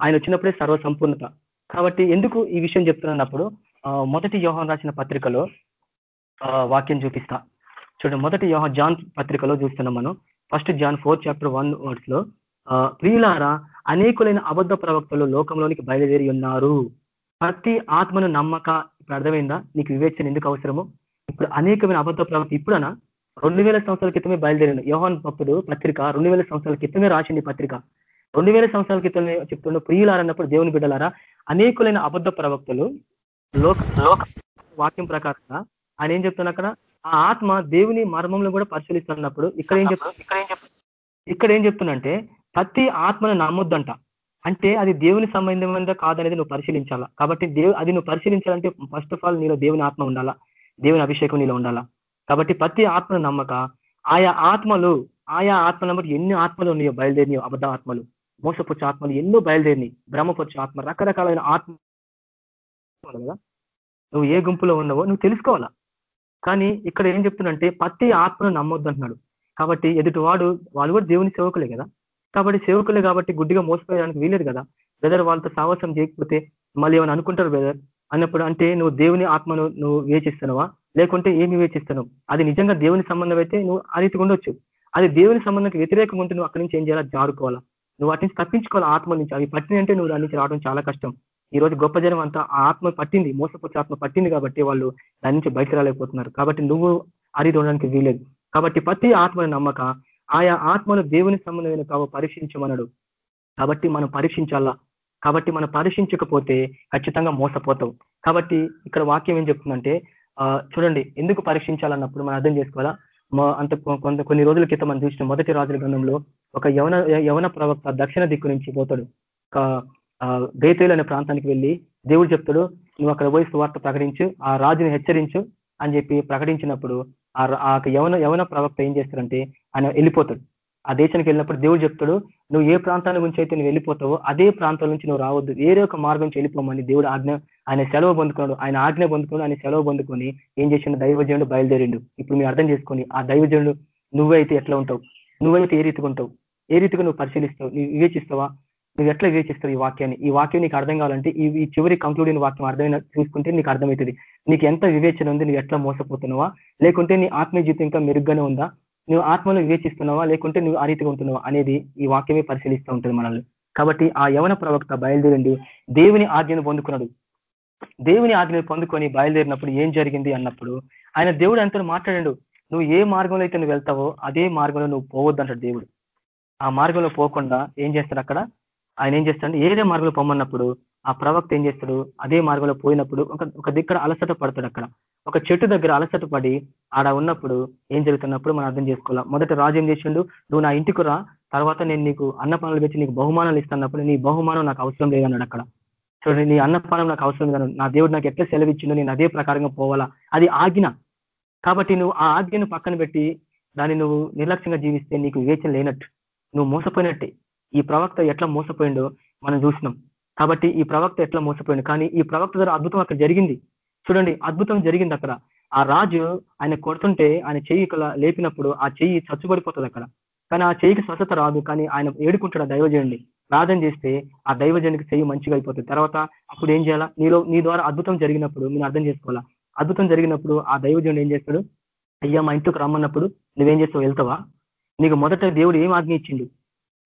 ఆయన వచ్చినప్పుడే సర్వసంపూర్ణత. కాబట్టి ఎందుకు ఈ విషయం చెప్తున్నప్పుడు మొదటి యోహం రాసిన పత్రికలో వాక్యం చూపిస్తా. చూడండి మొదటి యోహ జాన్ పత్రికలో చూస్తున్నాం మనం. First John four chapter one వర్డ్స్లో ప్రియులారా అనేకులైన అబద్ధ ప్రవక్తలు లోకంలోనికి బయలుదేరి ఉన్నారు. ప్రతి ఆత్మను నమ్మక ఇప్పుడు అర్థమైందా? నీకు వివేచన ఎందుకు అవసరము? ఇప్పుడు అనేకమైన అబద్ధ ప్రవక్త ఇప్పుడనా? రెండు వేల సంవత్సరాల క్రితమే బయలుదేరిన యోహాన్ భక్తుడు పత్రిక రెండు వేల సంవత్సరాల క్రితమే రాసింది పత్రిక. రెండు వేల సంవత్సరాల క్రితమే చెప్తున్న ప్రియులారన్నప్పుడు దేవుని బిడ్డలారా అనేకులైన అబద్ధ ప్రవక్తలు లోక లోక వాక్యం ప్రకారంగా ఆయన ఏం చెప్తున్నా అక్కడ? ఆ ఆత్మ దేవుని మర్మంలో కూడా పరిశీలిస్తున్నప్పుడు ఇక్కడ ఏం చెప్తున్నా? ఇక్కడ ఏం చెప్తున్నా? ఇక్కడ ఏం చెప్తున్నంటే ప్రతి ఆత్మను నమ్మొద్దంట. అంటే అది దేవుని సంబంధమైనదా కాదనేది నువ్వు పరిశీలించాలా? కాబట్టి దేవు అది నువ్వు పరిశీలించాలంటే ఫస్ట్ ఆఫ్ ఆల్ నీలో దేవుని ఆత్మ ఉండాలా? దేవుని అభిషేకం నీలో ఉండాలా? కాబట్టి ప్రతి ఆత్మను నమ్మక ఆయా ఆత్మలు ఆయా ఆత్మల ఎన్ని ఆత్మలు ఉన్నాయో బయలుదేరినాయో అబద్ధ ఆత్మలు. మోసపుచ్చ ఆత్మలు ఎన్నో బయలుదేరినాయి. బ్రహ్మపుచ్చ ఆత్మ రకరకాలైన ఆత్మ కదా? నువ్వు ఏ గుంపులో ఉన్నావో నువ్వు తెలుసుకోవాలా? కానీ ఇక్కడ ఏం చెప్తున్నంటే ప్రతి ఆత్మను నమ్మొద్దు అంటున్నాడు. కాబట్టి ఎదుటివాడు వాళ్ళు కూడా దేవుని సేవకులే కదా? కాబట్టి సేవకులే కాబట్టి గుడ్డిగా మోసపోయడానికి వీలేదు కదా? బ్రదర్ వాళ్ళతో సాహసం చేయకపోతే మళ్ళీ ఏమైనా అనుకుంటారు బ్రదర్ అన్నప్పుడు అంటే నువ్వు దేవుని ఆత్మను నువ్వు వేచిస్తున్నావా? లేకుంటే ఏమి వివేచిస్తున్నావు అది నిజంగా దేవుని సంబంధం అయితే నువ్వు ఆ రీతిగా ఉండొచ్చు. అది దేవుని సంబంధంకి వ్యతిరేకంగా ఉంటే నువ్వు అక్కడి నుంచి ఏం చేయాలా? జారుకోవాలా? నువ్వు వాటిని తప్పించుకోవాలి ఆత్మ నుంచి. అవి పట్టిన అంటే నువ్వు దాని నుంచి రావడం చాలా కష్టం. ఈ రోజు గొప్ప జనం అంతా ఆ ఆత్మ పట్టింది మోసపోతే ఆత్మ పట్టింది కాబట్టి వాళ్ళు దాని నుంచి బయట రాలేకపోతున్నారు. కాబట్టి నువ్వు అరిది ఉండడానికి వీలేదు కాబట్టి ప్రతి ఆత్మను నమ్మక ఆయా ఆత్మను దేవుని సంబంధమైన కావు పరీక్షించమనడు. కాబట్టి మనం పరీక్షించాలా? కాబట్టి మనం పరీక్షించకపోతే ఖచ్చితంగా మోసపోతావు కాబట్టి ఇక్కడ వాక్యం ఏం చెప్తుందంటే చూడండి ఎందుకు పరీక్షించాలన్నప్పుడు మనం అర్థం చేసుకోవాలా? అంత కొంత కొన్ని రోజుల క్రితం మనం చూసిన మొదటి రాజుల గ్రంథంలో ఒక యవన యవన ప్రవక్త దక్షిణ దిక్కు నుంచి పోతాడు. బేతేలు అనే ప్రాంతానికి వెళ్ళి దేవుడు చెప్తాడు నువ్వు అక్కడ పోయి సువార్త ప్రకటించు ఆ రాజుని హెచ్చరించు అని చెప్పి ప్రకటించినప్పుడు ఆ యవన యవన ప్రవక్త ఏం చేస్తారంటే ఆయన వెళ్ళిపోతాడు. ఆ దేశానికి వెళ్ళినప్పుడు దేవుడు చెప్తాడు నువ్వు ఏ ప్రాంతాల గురించి అయితే నువ్వు వెళ్ళిపోతావో అదే ప్రాంతం నుంచి నువ్వు రావద్దు. వేరే ఒక మార్గం నుంచి వెళ్ళిపోమని దేవుడు ఆజ్ఞ ఆయన సెలవు పొందుకున్నాడు ఆయన ఆజ్ఞ పొందుకుని ఆయన సెలవు పొందుకొని ఏం చేసిండు? దైవజనుడు బయలుదేరిండు. ఇప్పుడు మీరు అర్థం చేసుకొని ఆ దైవజనుడు నువ్వైతే ఎట్లా ఉంటావు? నువ్వైతే ఏ రీతిగా ఉంటావు? ఏ రీతిగా నువ్వు పరిశీలిస్తావు? నువ్వు వివేచిస్తావా? నువ్వు ఎట్లా వివేచిస్తావు ఈ వాక్యాన్ని? ఈ వాక్యం నీకు అర్థం కావాలంటే ఈ చివరి కంక్లూడిన వాక్యం అర్థమైన చూసుకుంటే నీకు అర్థమవుతుంది. నీకు ఎంత వివేచన ఉంది నువ్వు ఎట్లా మోసపోతున్నావా? లేకుంటే నీ ఆత్మీయ జీవితం ఇంకా మెరుగ్గానే ఉందా? నువ్వు ఆత్మను వివేచిస్తున్నావా? లేకుంటే నువ్వు ఆ రీతిగా ఉంటున్నావా? అనేది ఈ వాక్యమే పరిశీలిస్తూ ఉంటుంది మనల్ని. కాబట్టి ఆ యవన ప్రవక్త బయలుదేరండి దేవుని ఆజ్ఞను పొందుకున్నాడు. దేవుని ఆజ్ఞను పొందుకొని బయలుదేరినప్పుడు ఏం జరిగింది అన్నప్పుడు ఆయన దేవుడు అంతా మాట్లాడాడు నువ్వు ఏ మార్గంలో అయితే నువ్వు వెళ్తావో అదే మార్గంలో నువ్వు పోవద్దంటాడు దేవుడు. ఆ మార్గంలో పోకుండా ఏం చేస్తాడు అక్కడ? ఆయన ఏం చేస్తాడు ఏదే మార్గంలో పొమ్మన్నప్పుడు ఆ ప్రవక్త ఏం చేస్తాడు? అదే మార్గంలో పోయినప్పుడు ఒక ఒక దిక్కడ అలసట పడతాడు అక్కడ. ఒక చెట్టు దగ్గర అలసట పడి ఆడ ఉన్నప్పుడు ఏం జరుగుతున్నప్పుడు మనం అర్థం చేసుకోవాలా? మొదట రాజు ఏం చేసిండు? నువ్వు నా ఇంటికి రా తర్వాత నేను నీకు అన్న పనులు పెట్టి నీకు బహుమానాలు ఇస్తున్నప్పుడు నీ బహుమానం నాకు అవసరం లేదన్నాడు అక్కడ. చూడండి నీ అన్నపానం నాకు అవసరం లేదు. నా దేవుడు నాకు ఎట్లా సెలవిచ్చిందో నేను అదే ప్రకారంగా పోవాలా? అది ఆజ్ఞ. కాబట్టి నువ్వు ఆ ఆజ్ఞను పక్కన పెట్టి దాన్ని నువ్వు నిర్లక్ష్యంగా జీవిస్తే నీకు వివేచన లేనట్టు. నువ్వు మోసపోయినట్టే. ఈ ప్రవక్త ఎట్లా మోసపోయిండో మనం చూసినాం. కాబట్టి ఈ ప్రవక్త ఎట్లా మోసపోయింది కానీ ఈ ప్రవక్త ద్వారా అద్భుతం అక్కడ జరిగింది. చూడండి అద్భుతం జరిగింది అక్కడ. ఆ రాజు ఆయన కొడుతుంటే ఆయన చెయ్యి లేపినప్పుడు ఆ చెయ్యి చచ్చుబడిపోతుంది అక్కడ. కానీ ఆ చెయ్యికి స్వస్థత రాదు. కానీ ఆయన ఏడుకుంటాడు ఆ దైవజనుడిని. ప్రార్థన చేస్తే ఆ దైవజనికి చెయ్యి మంచిగా అయిపోతుంది. తర్వాత అప్పుడు ఏం చేయాలా? నీలో నీ ద్వారా అద్భుతం జరిగినప్పుడు నేను అర్థం చేసుకోవాలా? అద్భుతం జరిగినప్పుడు ఆ దైవజనుడు ఏం చేస్తాడు? అయ్యా మా ఇంటికి రమ్మన్నప్పుడు నువ్వేం చేస్తావు? వెళ్తావా? నీకు మొదట దేవుడు ఏం ఆజ్ఞ ఇచ్చిండు?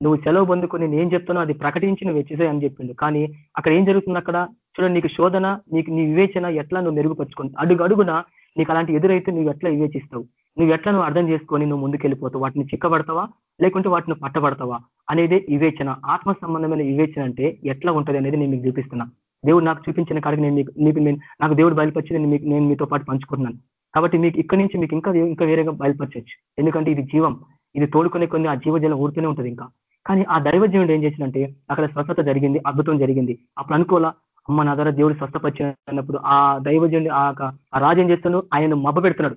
నువ్వు సెలవు పొందుకొని నేను ఏం చెప్తానో అది ప్రకటించి నువ్వు వచ్చేసాయి అని చెప్పిండు. కానీ అక్కడ ఏం జరుగుతుంది అక్కడ? చూడండి నీకు శోధన నీకు నీ వివేచన ఎట్లా నువ్వు మెరుగుపరుచుకుంటు? అడుగు అడుగున నీకు అలాంటి ఎదురైతే నువ్వు ఎట్లా వివేచిస్తావు? నువ్వు ఎట్లా నువ్వు అర్థం చేసుకొని నువ్వు ముందుకెళ్ళిపోతావు? వాటిని చిక్కబడతావా? లేకుంటే వాటిని పట్టబడతావా? అనేదే వివేచన. ఆత్మ సంబంధమైన వివేచన అంటే ఎట్లా ఉంటుంది అనేది నేను మీకు చూపిస్తున్నా. దేవుడు నాకు చూపించిన కాడికి నేను మీకు మీకు నాకు దేవుడు బయలుపరిచి నేను మీకు నేను మీతో పాటు పంచుకుంటున్నాను. కాబట్టి మీకు ఇక్కడి నుంచి మీకు ఇంకా ఇంకా వేరేగా బయలుపరచొచ్చు. ఎందుకంటే ఇది జీవం. ఇది తోడుకునే కొన్ని ఆ జీవజలం ఊరుతూనే ఉంటుంది ఇంకా. కానీ ఆ దైవజీవుడు ఏం చేసినంటే అక్కడ స్వస్థత జరిగింది అద్భుతం జరిగింది. అప్పుడు అనుకోలా అమ్మ నా ద్వారా దేవుడు స్వస్థపరిచినప్పుడు ఆ దైవజనుడి ఆ రాజు ఏం చేస్తున్నాడు? ఆయన మబ్బ పెడుతున్నాడు.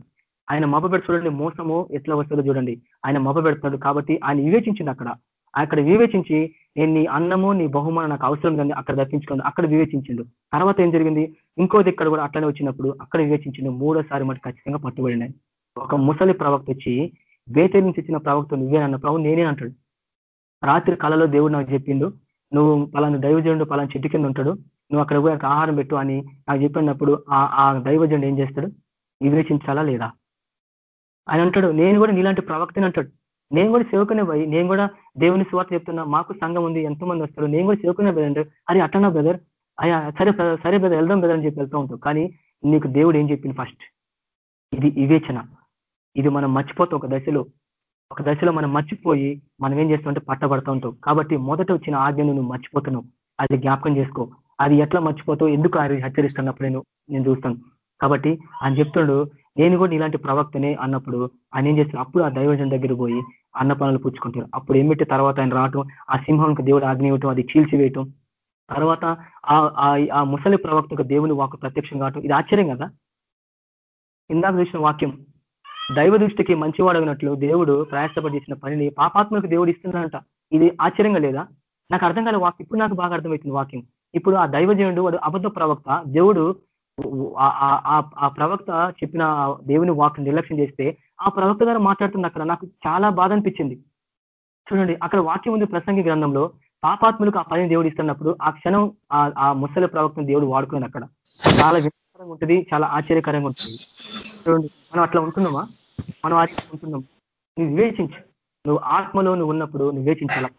ఆయన మబ్బ చూడండి మోసము ఎట్లా వస్తుందో చూడండి. ఆయన మబ్బ కాబట్టి ఆయన వివేచించింది అక్కడ. అక్కడ వివేచించి నేను నీ అన్నము నీ బహుమానం నాకు అవసరం కానీ అక్కడ దప్పించుకుంది అక్కడ వివేచించిండు. తర్వాత ఏం జరిగింది? ఇంకో ఇక్కడ కూడా అట్లనే వచ్చినప్పుడు అక్కడ వివేచించిండు. మూడోసారి మటు ఖచ్చితంగా పట్టుబడినాయి. ఒక ముసలి ప్రవక్త వచ్చి బేతే నుంచి ఇచ్చిన ప్రవక్త నువ్వేనన్న ప్రభు నేనే అంటాడు. రాత్రి కళలో దేవుడు నాకు చెప్పిండు నువ్వు పలానా దైవజనుడు పలానా చెట్టు కింద ఉంటాడు. నువ్వు అక్కడ పోయి ఆహారం పెట్టు అని నాకు చెప్పినప్పుడు ఆ ఆ దైవజనుడు ఏం చేస్తాడు? వివేచించాలా లేదా? ఆయన అంటాడు నేను కూడా నీలాంటి ప్రవక్తని అంటాడు. నేను కూడా సేవకునే పోయి నేను కూడా దేవుని స్వార్థ చెప్తున్నా మాకు సంఘం ఉంది ఎంతో మంది వస్తారు నేను కూడా సేవకునే పోయి అంటే అరే అట్టనా బ్రదర్ అయ్యా సరే సరే బ్రదర్ వెళ్దాం బ్రదర్ అని చెప్పి వెళ్తూ ఉంటావు కానీ నీకు దేవుడు ఏం చెప్పింది ఫస్ట్ ఇది వివేచన. ఇది మనం మర్చిపోతాం ఒక దశలో ఒక దశలో మనం మర్చిపోయి మనం ఏం చేస్తామంటే పట్టబడతా ఉంటాం. కాబట్టి మొదట వచ్చిన ఆజ్ఞను నువ్వు మర్చిపోతున్నావు. అది జ్ఞాపకం చేసుకో. అది ఎట్లా మర్చిపోతావు? ఎందుకు అది హెచ్చరిస్తున్నప్పుడు నేను నేను చూస్తాను. కాబట్టి ఆయన చెప్తున్నాడు నేను కూడా ఇలాంటి ప్రవక్తనే అన్నప్పుడు ఆయన ఏం చేస్తారు? అప్పుడు ఆ దైవజన్ దగ్గర పోయి అన్న పనులు పుచ్చుకుంటారు. అప్పుడు ఏమిటి తర్వాత ఆయన రావటం ఆ సింహంకి దేవుడు ఆజ్ఞ ఇవ్వటం అది చీల్చివేయటం. తర్వాత ఆ ఆ ముసలి ప్రవక్తకు దేవుని వాకు ప్రత్యక్షం కావటం. ఇది ఆశ్చర్యం కదా? ఇందాక చూసిన వాక్యం. దైవ దృష్టికి మంచివాడగినట్లు దేవుడు ప్రయాసపడి చేసిన పనిని పాపాత్మకు దేవుడు ఇస్తున్నాడంట. ఇది ఆశ్చర్యంగా లేదా? నాకు అర్థం కాలే వాక్యం. ఇప్పుడు నాకు బాగా అర్థమవుతుంది వాక్యం. ఇప్పుడు ఆ దైవజనుడు వాడు అబద్ధ ప్రవక్త. దేవుడు ఆ ప్రవక్త చెప్పిన దేవుని వాక్యం నిర్లక్ష్యం చేస్తే ఆ ప్రవక్త ద్వారా మాట్లాడుతుంది అక్కడ. నాకు చాలా బాధ అనిపించింది. చూడండి అక్కడ వాక్యం ఉంది ప్రసంగి గ్రంథంలో. పాపాత్ములకు ఆ పని దేవుడు ఇస్తున్నప్పుడు ఆ క్షణం ఆ ముసలి ప్రవక్తను దేవుడు వాడుకున్నాడు అక్కడ. చాలా విచారంగా ఉంటుంది చాలా ఆశ్చర్యకరంగా ఉంటుంది. చూడండి మనం అట్లా ఉంటున్నామా? మనం అట్లా ఉంటున్నాం నువ్వు వివేచించు. నువ్వు ఆత్మలో నువ్వు ఉన్నప్పుడు నువ్వు వివేచించాలా?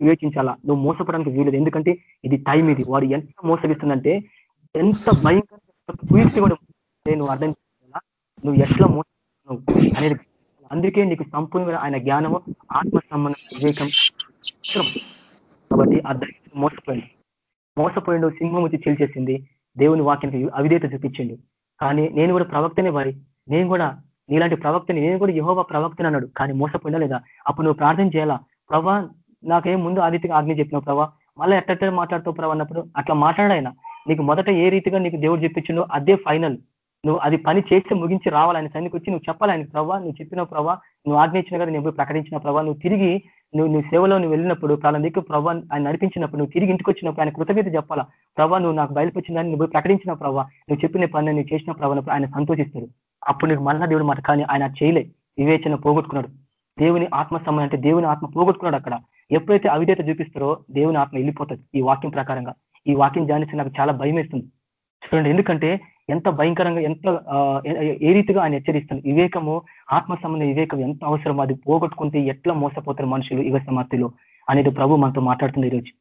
వివేచించాలా? నువ్వు మోసపడానికి వీలేదు ఎందుకంటే ఇది టైం ఇది. వాడు ఎంత మోసగిస్తుందంటే ఎంత భయంకరంగా పూర్తి కూడా నువ్వు అర్థం చేసుకోవాలా? నువ్వు ఎట్లా మోసస్తున్నావు అనేది అందుకే నీకు సంపూర్ణమైన ఆయన జ్ఞానము ఆత్మ సంబంధ వివేకం కాబట్టి ఆ దైవం మోసపోయింది మోసపోయిండు. సింహం వచ్చి చీల్చేసింది దేవుని వాక్యానికి అవిధేత చూపించిండు. కానీ నేను కూడా ప్రవక్తనే వారి నేను కూడా నీలాంటి ప్రవక్తని నేను కూడా యహోవ ప్రవక్తని అన్నాడు. కానీ మోసపోయినా లేదా? అప్పుడు నువ్వు ప్రార్థన చేయాలా? ప్రభా నాకేం ముందు ఆదిత్యగా ఆజ్ఞ చెప్పినావు ప్రభా? మళ్ళీ ఎట్ట మాట్లాడుతావు ప్రభా అన్నప్పుడు అట్లా మాట్లాడాయన నీకు మొదట ఏ రీతిగా నీకు దేవుడు చెప్పించిండో అదే ఫైనల్. నువ్వు అది పని చేస్తే ముగించి రావాలి ఆయన సన్నికి వచ్చి నువ్వు చెప్పాలి ఆయన ప్రభావ నువ్వు చెప్పిన ప్రభావ నువ్వు ఆజ్ఞయించిన కదా నువ్వు ప్రకటించిన ప్రభావ నువ్వు తిరిగి నువ్వు నువ్వు సేవలో నువ్వు వెళ్ళినప్పుడు ప్రాణం దిక్కు ప్రభావ ఆయన నడిపించినప్పుడు నువ్వు తిరిగి ఇంటికి వచ్చినప్పుడు ఆయన కృతజ్ఞత చెప్పాలా? ప్రభావ నువ్వు నాకు బయలుపరిచిందని నువ్వు ప్రకటించిన ప్రభావ నువ్వు చెప్పిన పని నువ్వు చేసిన ప్రభావ ఆయన సంతోషిస్తారు. అప్పుడు నీకు మళ్ళా దేవుడు మాట కానీ ఆయన చేయలే. వివేచన పోగొట్టుకున్నాడు. దేవుని ఆత్మ సమయం అంటే దేవుని ఆత్మ పోగొట్టుకున్నాడు అక్కడ. ఎప్పుడైతే అవిధేత చూపిస్తారో దేవుని ఆత్మ వెళ్ళిపోతుంది ఈ వాక్యం ప్రకారంగా. ఈ వాక్యం ధ్యానిస్తే నాకు చాలా భయం వేస్తుంది చూడండి ఎందుకంటే ఎంత భయంకరంగా ఎంత ఏ రీతిగా ఆయన హెచ్చరిస్తుంది వివేకము ఆత్మ సంబంధ వివేకం ఎంత అవసరం? అది పోగొట్టుకుంటే ఎట్లా మోసపోతారు మనుషులు యుగ సమాప్తిలో? అనేది ప్రభు మనతో మాట్లాడుతుంది ఈరోజు.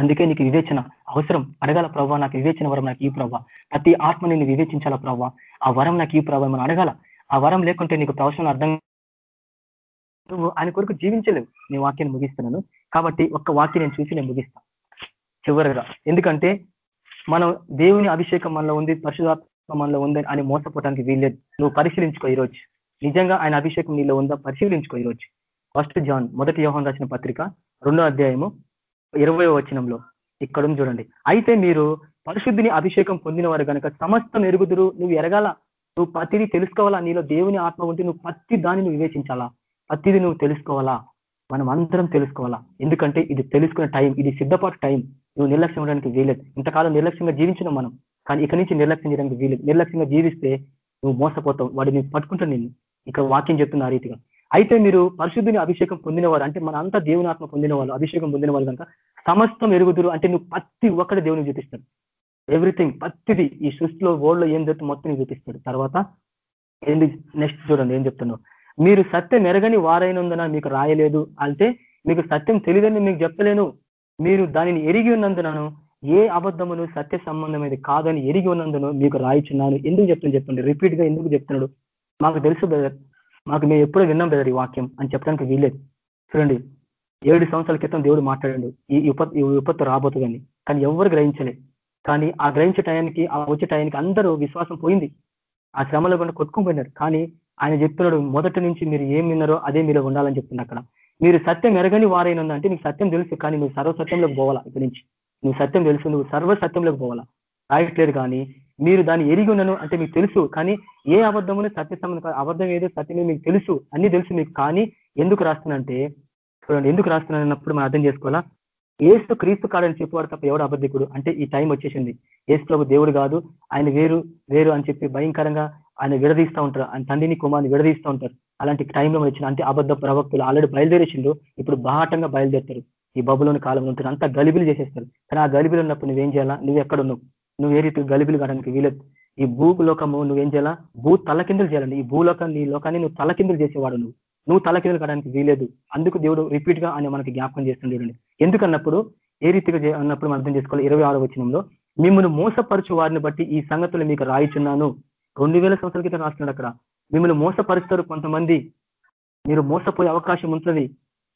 అందుకే నీకు వివేచన అవసరం. అడగాల ప్రభావ నాకు వివేచన వరం నాకు ఈ ప్రభావ ప్రతి ఆత్మ నేను వివేచించాల ప్రభావ ఆ వరం నాకు ఈ ప్రభావ మనం అడగాల? ఆ వరం లేకుంటే నీకు ప్రవచనం అర్థం నువ్వు ఆయన కొరకు జీవించలేవు. నీ వాక్యాన్ని ముగిస్తున్నాను. కాబట్టి ఒక్క వాక్యం నేను చూసి నేను ముగిస్తాను చివరిగా. ఎందుకంటే మనం దేవుని అభిషేకం మనలో ఉంది పరిశుధాత్మ మనలో ఉంది అని మోసపోవడానికి వీల్లేదు. నువ్వు పరిశీలించుకో ఈరోజు. నిజంగా ఆయన అభిషేకం నీలో ఉందా పరిశీలించుకో ఈరోజు. ఫస్ట్ జాన్ మొదటి యోహన్ రాసిన పత్రిక రెండో అధ్యాయము ఇరవై వచనంలో. ఇక్కడ చూడండి. అయితే మీరు పరిశుద్ధిని అభిషేకం పొందిన వారు కనుక సమస్తం ఎరుగుదురు నువ్వు ఎరగాల? నువ్వు ప్రతిదీ తెలుసుకోవాలా? నీలో దేవుని ఆత్మ ఉంటే నువ్వు ప్రతి దాన్ని నువ్వు వివేచించాలా? ప్రతిదీ నువ్వు తెలుసుకోవాలా? మనం అందరం తెలుసుకోవాలా? ఎందుకంటే ఇది తెలుసుకునే టైం ఇది సిద్ధపాటు టైం. నువ్వు నిర్లక్ష్యం ఉండడానికి వీలేదు ఇంతకాలం నిర్లక్ష్యంగా జీవించిన మనం. కానీ ఇక్కడి నుంచి నిర్లక్ష్యం చేయడానికి వీలేదు నిర్లక్ష్యంగా జీవిస్తే నువ్వు మోసపోతావు. వాడు నేను పట్టుకుంటాను నేను ఇక్కడ వాక్యం చెప్తున్న ఆ రీతిగా. అయితే మీరు పరిశుద్ధిని అభిషేకం పొందినవారు అంటే మన అంతా దేవునాత్మ పొందిన వాళ్ళు అభిషేకం పొందిన వాళ్ళు కనుక సమస్తం ఎరుగుదురు అంటే నువ్వు ప్రతి ఒక్కటి దేవుని చూపిస్తాడు. ఎవ్రీథింగ్ ప్రతిది ఈ సృష్టిలో వరల్డ్లో ఏం జరుగుతుంది మొత్తం చూపిస్తాడు. తర్వాత ఏంది నెక్స్ట్ చూడండి ఏం చెప్తున్నావు మీరు సత్యం ఎరగని వారైనందున మీకు రాయలేదు. అంటే మీకు సత్యం తెలియదని మీకు చెప్పలేను. మీరు దానిని ఎరిగి ఉన్నందునను ఏ అబద్ధమును సత్య సంబంధమైనది కాదని ఎరిగి ఉన్నందును మీకు రాయిచున్నాను. ఎందుకు చెప్తుంది చెప్పండి. రిపీట్గా ఎందుకు చెప్తున్నాడు? మాకు తెలుసు బ్రదర్ మాకు మేము ఎప్పుడో విన్నాం బ్రదర్ ఈ వాక్యం అని చెప్పడానికి వీల్లేదు. చూడండి. ఏడు సంవత్సరాల క్రితం దేవుడు మాట్లాడండు. ఈ విపత్తు ఈ విపత్తు రాబోతుందని. కానీ ఎవరు గ్రహించలే. కానీ ఆ గ్రహించే టయానికి ఆ వచ్చే టయానికి అందరూ విశ్వాసం పోయింది. ఆ శ్రమలో కూడా కొట్టుకుపోయినారు కానీ ఆయన చెప్తున్నాడు మొదటి నుంచి మీరు ఏం విన్నారో అదే మీరు ఉండాలని చెప్తున్నా అక్కడ. మీరు సత్యం ఎరగని వారైనా అంటే నీకు సత్యం తెలుసు కానీ నువ్వు సర్వ సత్యంలోకి పోవాలా ఇక్కడి నుంచి? నువ్వు సత్యం తెలుసు నువ్వు సర్వసత్యంలోకి పోవాలా? రాయట్లేదు కానీ మీరు దాన్ని ఎరిగి ఉన్నాను అంటే మీకు తెలుసు కానీ ఏ అబద్ధమును సత్య సంబంధం అబద్ధం ఏదో సత్యమే మీకు తెలుసు అన్ని తెలుసు మీకు కానీ ఎందుకు రాస్తున్నానంటే చూడండి ఎందుకు రాస్తున్నాను అన్నప్పుడు మనం అర్థం చేసుకోవాలా? ఏసు క్రీస్తు కాడని చెప్పేవాడు తప్ప ఎవడు అబద్ధికుడు? అంటే ఈ టైం వచ్చేసింది. ఏసు ప్రభు దేవుడు కాదు ఆయన వేరు వేరు అని చెప్పి భయంకరంగా ఆయన విడదీస్తూ ఉంటారు. ఆయన తండ్రిని కుమార్ని విడదీస్తూ ఉంటారు. అలాంటి టైంలో వచ్చిన అంటే అబద్ధ ప్రవక్తులు ఆల్రెడీ బయలుదేరేసిండు ఇప్పుడు బాహటంగా బయలుదేరుతారు. ఈ బబులోని కాలంలో ఉంటారు అంతా గలిబిలు చేసేస్తారు. కానీ ఆ గలిబిలు ఉన్నప్పుడు నువ్వేం చేయాలా? నువ్వు ఎక్కడ ఉన్నావు? నువ్వు ఏ రీతి గలిబిలు కావడానికి వీలదు. ఈ భూలోకము నువ్వేం చేయాలా? భూ తలకిందులు చేయాలండి. ఈ భూలోకం నీ లోకాన్ని నువ్వు తలకిందులు చేసేవాడు నువ్వు. నువ్వు తలకిందులు కావడానికి వీలేదు. అందుకు దేవుడు రిపీట్గా ఆయన మనకి జ్ఞాపకం చేస్తుంది చూడండి. ఎందుకన్నప్పుడు? ఏ రీతిగా అన్నప్పుడు మనం అర్థం చేసుకోవాలి. ఇరవై ఆరో వచ్చినంలో మిమ్మల్ని మోసపరచు వారిని బట్టి ఈ సంగతులు మీకు రాయిచున్నాను. రెండు వేల సంవత్సరాల క్రితం రాస్తున్నాడు అక్కడ. మిమ్మల్ని మోసపరుస్తారు కొంతమంది. మీరు మోసపోయే అవకాశం ఉంటుంది.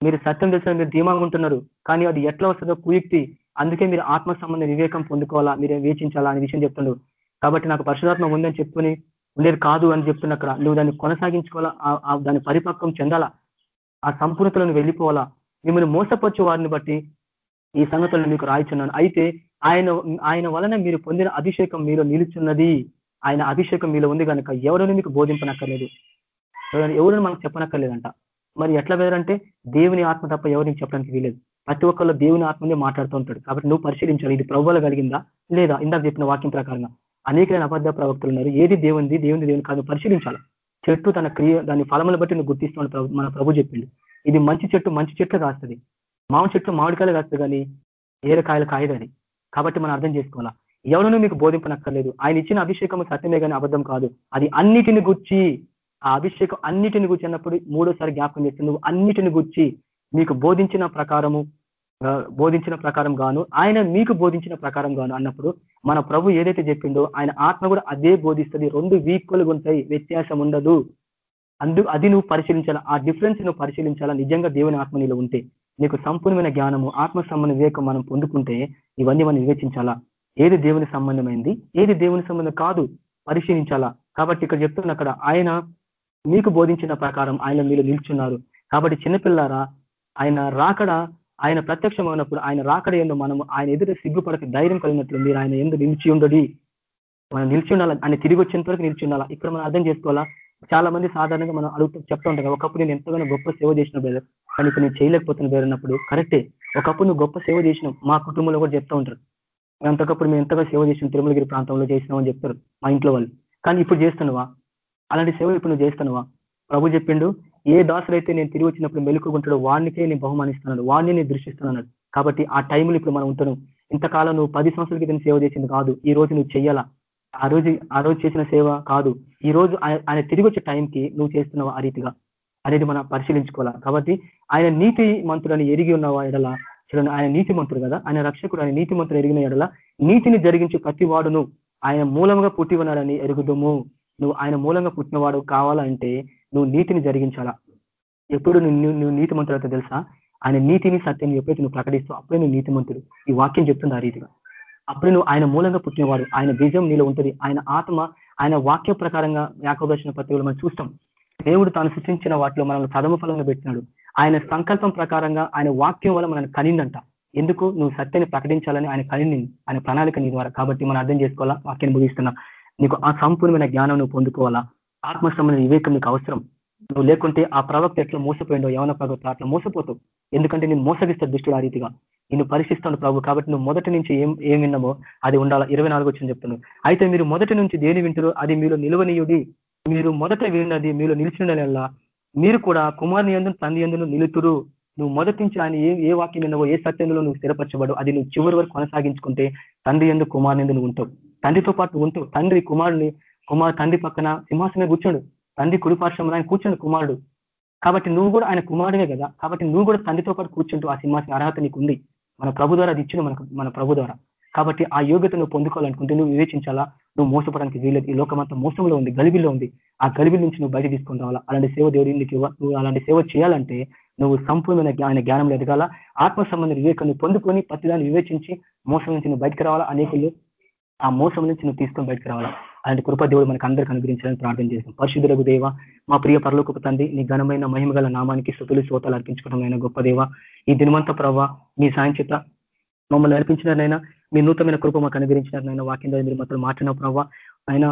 మీరు సత్యం తెలిసిన మీరు ధీమాగా ఉంటున్నారు. కానీ అది ఎట్లా వస్తుందో కుయుక్తి. అందుకే మీరు ఆత్మ సంబంధ వివేకం పొందుకోవాలా? మీరు వేచించాలా? అనే విషయం చెప్తుండ్రు కాబట్టి నాకు పరిశుధాత్మ ఉందని చెప్పుకొని ఉండేది కాదు అని చెప్తున్న అక్కడ. నువ్వు దాన్ని కొనసాగించుకోవాలా? దాని పరిపక్వం చెందాలా? ఆ సంపూర్ణతలను వెళ్ళిపోవాలా? మిమ్మల్ని మోసపరచు వారిని బట్టి ఈ సంగతులను మీకు రాయిచున్నాను. అయితే ఆయన ఆయన వలన మీరు పొందిన అభిషేకం మీరు నిలుచున్నది. ఆయన అభిషేకం మీలో ఉంది కనుక ఎవరిని మీకు బోధింపనక్కర్లేదు? ఎవరిని మనకు చెప్పనక్కర్లేదంట. మరి ఎట్లా వేరంటే దేవుని ఆత్మ తప్ప ఎవరిని చెప్పడానికి వీలేదు. ప్రతి ఒక్కళ్ళు దేవుని ఆత్మనే మాట్లాడుతూ ఉంటాడు కాబట్టి నువ్వు పరిశీలించాలి ఇది ప్రభువులు కలిగిందా? లేదా ఇందాక చెప్పిన వాక్యం ప్రకారంగా అనేకమైన అబద్ధ ప్రవక్తలు ఉన్నారు. ఏది దేవుంది దేవుని దేవుని కాదు. పరిశీలించాలి. చెట్టు తన క్రియ దాని ఫలములు బట్టి నువ్వు గుర్తిస్తున్నాడు మన ప్రభు చెప్పిండు. ఇది మంచి చెట్టు మంచి చెట్లు కాస్తుంది. మామిడి చెట్లు మామిడికాయలు కాస్తుంది కానీ ఏరకాయలు కాయదని కాబట్టి మనం అర్థం చేసుకోవాలా? ఎవరినూ మీకు బోధింపనక్కర్లేదు. ఆయన ఇచ్చిన అభిషేకం సత్యమే కానీ అబద్ధం కాదు. అది అన్నిటిని గుర్చి ఆ అభిషేకం అన్నిటిని గుర్చి అన్నప్పుడు మూడోసారి జ్ఞాపకం చేస్తుంది నువ్వు అన్నిటిని గుర్చి మీకు బోధించిన ప్రకారము బోధించిన ప్రకారం గాను ఆయన మీకు బోధించిన ప్రకారం గాను అన్నప్పుడు మన ప్రభు ఏదైతే చెప్పిందో ఆయన ఆత్మ కూడా అదే బోధిస్తుంది. రెండు వీక్వల్గా ఉంటాయి వ్యత్యాసం ఉండదు. అందు అది నువ్వు పరిశీలించాలా ఆ డిఫరెన్స్ నువ్వు పరిశీలించాలా నిజంగా దేవుని ఆత్మ నీలో ఉంటే. నీకు సంపూర్ణమైన జ్ఞానము ఆత్మ సంబంధ వివేకం మనం పొందుకుంటే ఇవన్నీ మనం వివేచించాలా? ఏది దేవుని సంబంధమైంది? ఏది దేవుని సంబంధం కాదు? పరిశీలించాలా? కాబట్టి ఇక్కడ చెప్తున్న అక్కడ ఆయన మీకు బోధించిన ప్రకారం ఆయన మీరు నిల్చున్నారు. కాబట్టి చిన్నపిల్లారా ఆయన రాకడ ఆయన ప్రత్యక్షమైనప్పుడు ఆయన రాకడ ఎందు మనం ఆయన ఎదురు సిగ్గుపడక ధైర్యం కలిగినట్లు మీరు ఆయన ఎందు నిలిచి ఉండడి. మనం నిలిచి ఉండాలి? ఆయన తిరిగి వచ్చేంత వరకు నిలిచి ఉండాలా? ఇక్కడ మనం అర్థం చేసుకోవాలా? చాలా మంది సాధారణంగా మనం అడుగుతూ చెప్తూ ఉంటాం ఒకప్పుడు నేను ఎంతగానో గొప్ప సేవ చేసిన బ్రదర్ కానీ ఇప్పుడు నేను చేయలేకపోతున్న బ్రదర్ అన్నప్పుడు కరెక్టే. ఒకప్పుడు నువ్వు గొప్ప సేవ చేసినావు మా కుటుంబంలో కూడా చెప్తూ ఉంటారు. అంతకప్పుడు మేము ఎంతగా సేవ చేసిన? తిరుమలగిరి ప్రాంతంలో చేసినామని చెప్తారు మా ఇంట్లో వాళ్ళు. కానీ ఇప్పుడు చేస్తున్నావా? అలాంటి సేవ ఇప్పుడు నువ్వు చేస్తున్నావా? ప్రభు చెప్పిండు ఏ దాసులైతే నేను తిరిగి వచ్చినప్పుడు మెలుకుంటాడో వాడినికే నేను బహుమానిస్తున్నాడు వాడిని నేను దృష్టిస్తున్నాను కాబట్టి ఆ టైంలో ఇప్పుడు మనం ఉంటున్నాం ఇంతకాలం నువ్వు పది సంవత్సరాల క్రితం సేవ చేసింది కాదు. ఈ రోజు నువ్వు చెయ్యాలా? ఆ రోజు ఆ రోజు చేసిన సేవ కాదు. ఈ రోజు ఆయన తిరిగి వచ్చే టైంకి నువ్వు చేస్తున్నావు? ఆ రీతిగా. అనేది మనం పరిశీలించుకోవాలా. కాబట్టి ఆయన నీతి మంత్రులని ఎరిగి ఉన్నవా ఎడల? చూడండి ఆయన నీతిమంతుడు కదా? ఆయన రక్షకుడు ఆయన నీతిమంతుడు ఎరిగిన ఎడల నీతిని జరిగించి ప్రతి వాడును ఆయన మూలంగా పుట్టి ఉన్నాడని ఎరుగుదము. నువ్వు ఆయన మూలంగా పుట్టినవాడు కావాలంటే నువ్వు నీతిని జరిగించాలా? ఎప్పుడు నువ్వు నువ్వు నీతి అయితే తెలుసా? ఆయన నీతిని సత్యాన్ని ఎప్పుడైతే నువ్వు ప్రకటిస్తూ అప్పుడే నువ్వు నీతిమంతుడు. ఈ వాక్యం చెప్తుంది ఆ రీతిగా. అప్పుడే నువ్వు ఆయన మూలంగా పుట్టినవాడు ఆయన బీజం నీలో ఉంటుంది ఆయన ఆత్మ ఆయన వాక్య ప్రకారంగా యాకోదర్శన పత్రికలు మనం చూస్తాం. దేవుడు తాను సృష్టించిన వాటిలో మనల్ని ప్రథమ ఫలంగా పెట్టినాడు. ఆయన సంకల్పం ప్రకారంగా ఆయన వాక్యం వల్ల మనల్ని కనిందంట. ఎందుకు? నువ్వు సత్యాన్ని ప్రకటించాలని ఆయన కనింది. ఆయన ప్రణాళిక నీ ద్వారా. కాబట్టి మనం అర్థం చేసుకోవాలా? వాక్యాన్ని ముగిస్తున్నా నీకు ఆ సంపూర్ణమైన జ్ఞానం నువ్వు పొందుకోవాలా? ఆత్మ సంబంధ వివేకం నీకు అవసరం. నువ్వు లేకుంటే ఆ ప్రవక్త ఎట్లా మోసపోయిండో యవన ప్రవక్త అట్లా మోసపోతావు. ఎందుకంటే నేను మోసగిస్తా దుష్టుడు ఆ రీతిగా. నేను పరిశిస్తాను ప్రభు. కాబట్టి నువ్వు మొదటి నుంచి ఏం ఏం విన్నామో అది ఉండాలా? ఇరవై నాలుగు వచ్చింది చెప్తున్నాను అయితే మీరు మొదటి నుంచి దేని వింటారో అది మీరు నిలువనీయుడి. మీరు మొదట విన్నది మీరు నిలిచిన మీరు కూడా కుమారుని ఎందుకు తండ్రి ఎందును నిలుతురు. నువ్వు మొదటి నుంచి ఆయన ఏ ఏ వాక్యం విన్నవో ఏ సత్యంలో నువ్వు స్థిరపరచబడు అది నువ్వు చివరి వరకు కొనసాగించుకుంటే తండ్రి ఎందుకు కుమారుని ఎందుకు ఉంటావు. తండ్రితో పాటు ఉంటావు తండ్రి కుమారుని కుమార్ తండ్రి పక్కన సింహాసనం కూర్చోడు. తండ్రి కుడిపార్శ్వంలో ఆయన కూర్చోండు కుమారుడు. కాబట్టి నువ్వు కూడా ఆయన కుమారుడే కదా. కాబట్టి నువ్వు కూడా తండ్రితో పాటు కూర్చుంటూ ఆ సింహాసన అర్హత నీకు ఉంది మన ప్రభు ద్వారా అది ఇచ్చిన మనకు మన ప్రభు ద్వారా. కాబట్టి ఆ యోగ్యత నువ్వు పొందుకోవాలనుకుంటే నువ్వు వివేచించాలా? నువ్వు మోసపడానికి వీలేదు ఈ లోకమంతా మోసంలో ఉంది గలిబిలో ఉంది. ఆ గలిబి నుంచి నువ్వు బయట తీసుకుని రావాలా? అలాంటి సేవ దేవుడి నీకు నువ్వు అలాంటి సేవ చేయాలంటే నువ్వు సంపూర్ణమైన ఆయన జ్ఞానంలో ఎదగాల? ఆత్మ సంబంధ వివేకాన్ని పొందుకొని ప్రతిదాన్ని వివేచించి మోసం నుంచి నువ్వు బయటకు రావాలా? అనేకులు ఆ మోసం నుంచి నువ్వు తీసుకొని బయటకు రావాలా? అలాంటి కృప దేవుడు మనకు అందరికీ అనుగ్రహించాలని ప్రార్థన చేస్తాం పరిశుద్ధులకు దేవ మా ప్రియ పరలోకపు తండ్రి నీ ఘనమైన మహిమగల నామానికి శృతులు శ్రోతలు అర్పించుకోవడం గొప్ప దేవ. ఈ దినవంత ప్రవ్వ మీ సాయం చేత మమ్మల్ని నడిపించినారైనా మీ నూతనమైన కృప మాకు అనుగ్రహించినారైనా వాక్యం ద్వారా మీరు మాత్రం మాట్లాడిన ప్రభావ ఆయన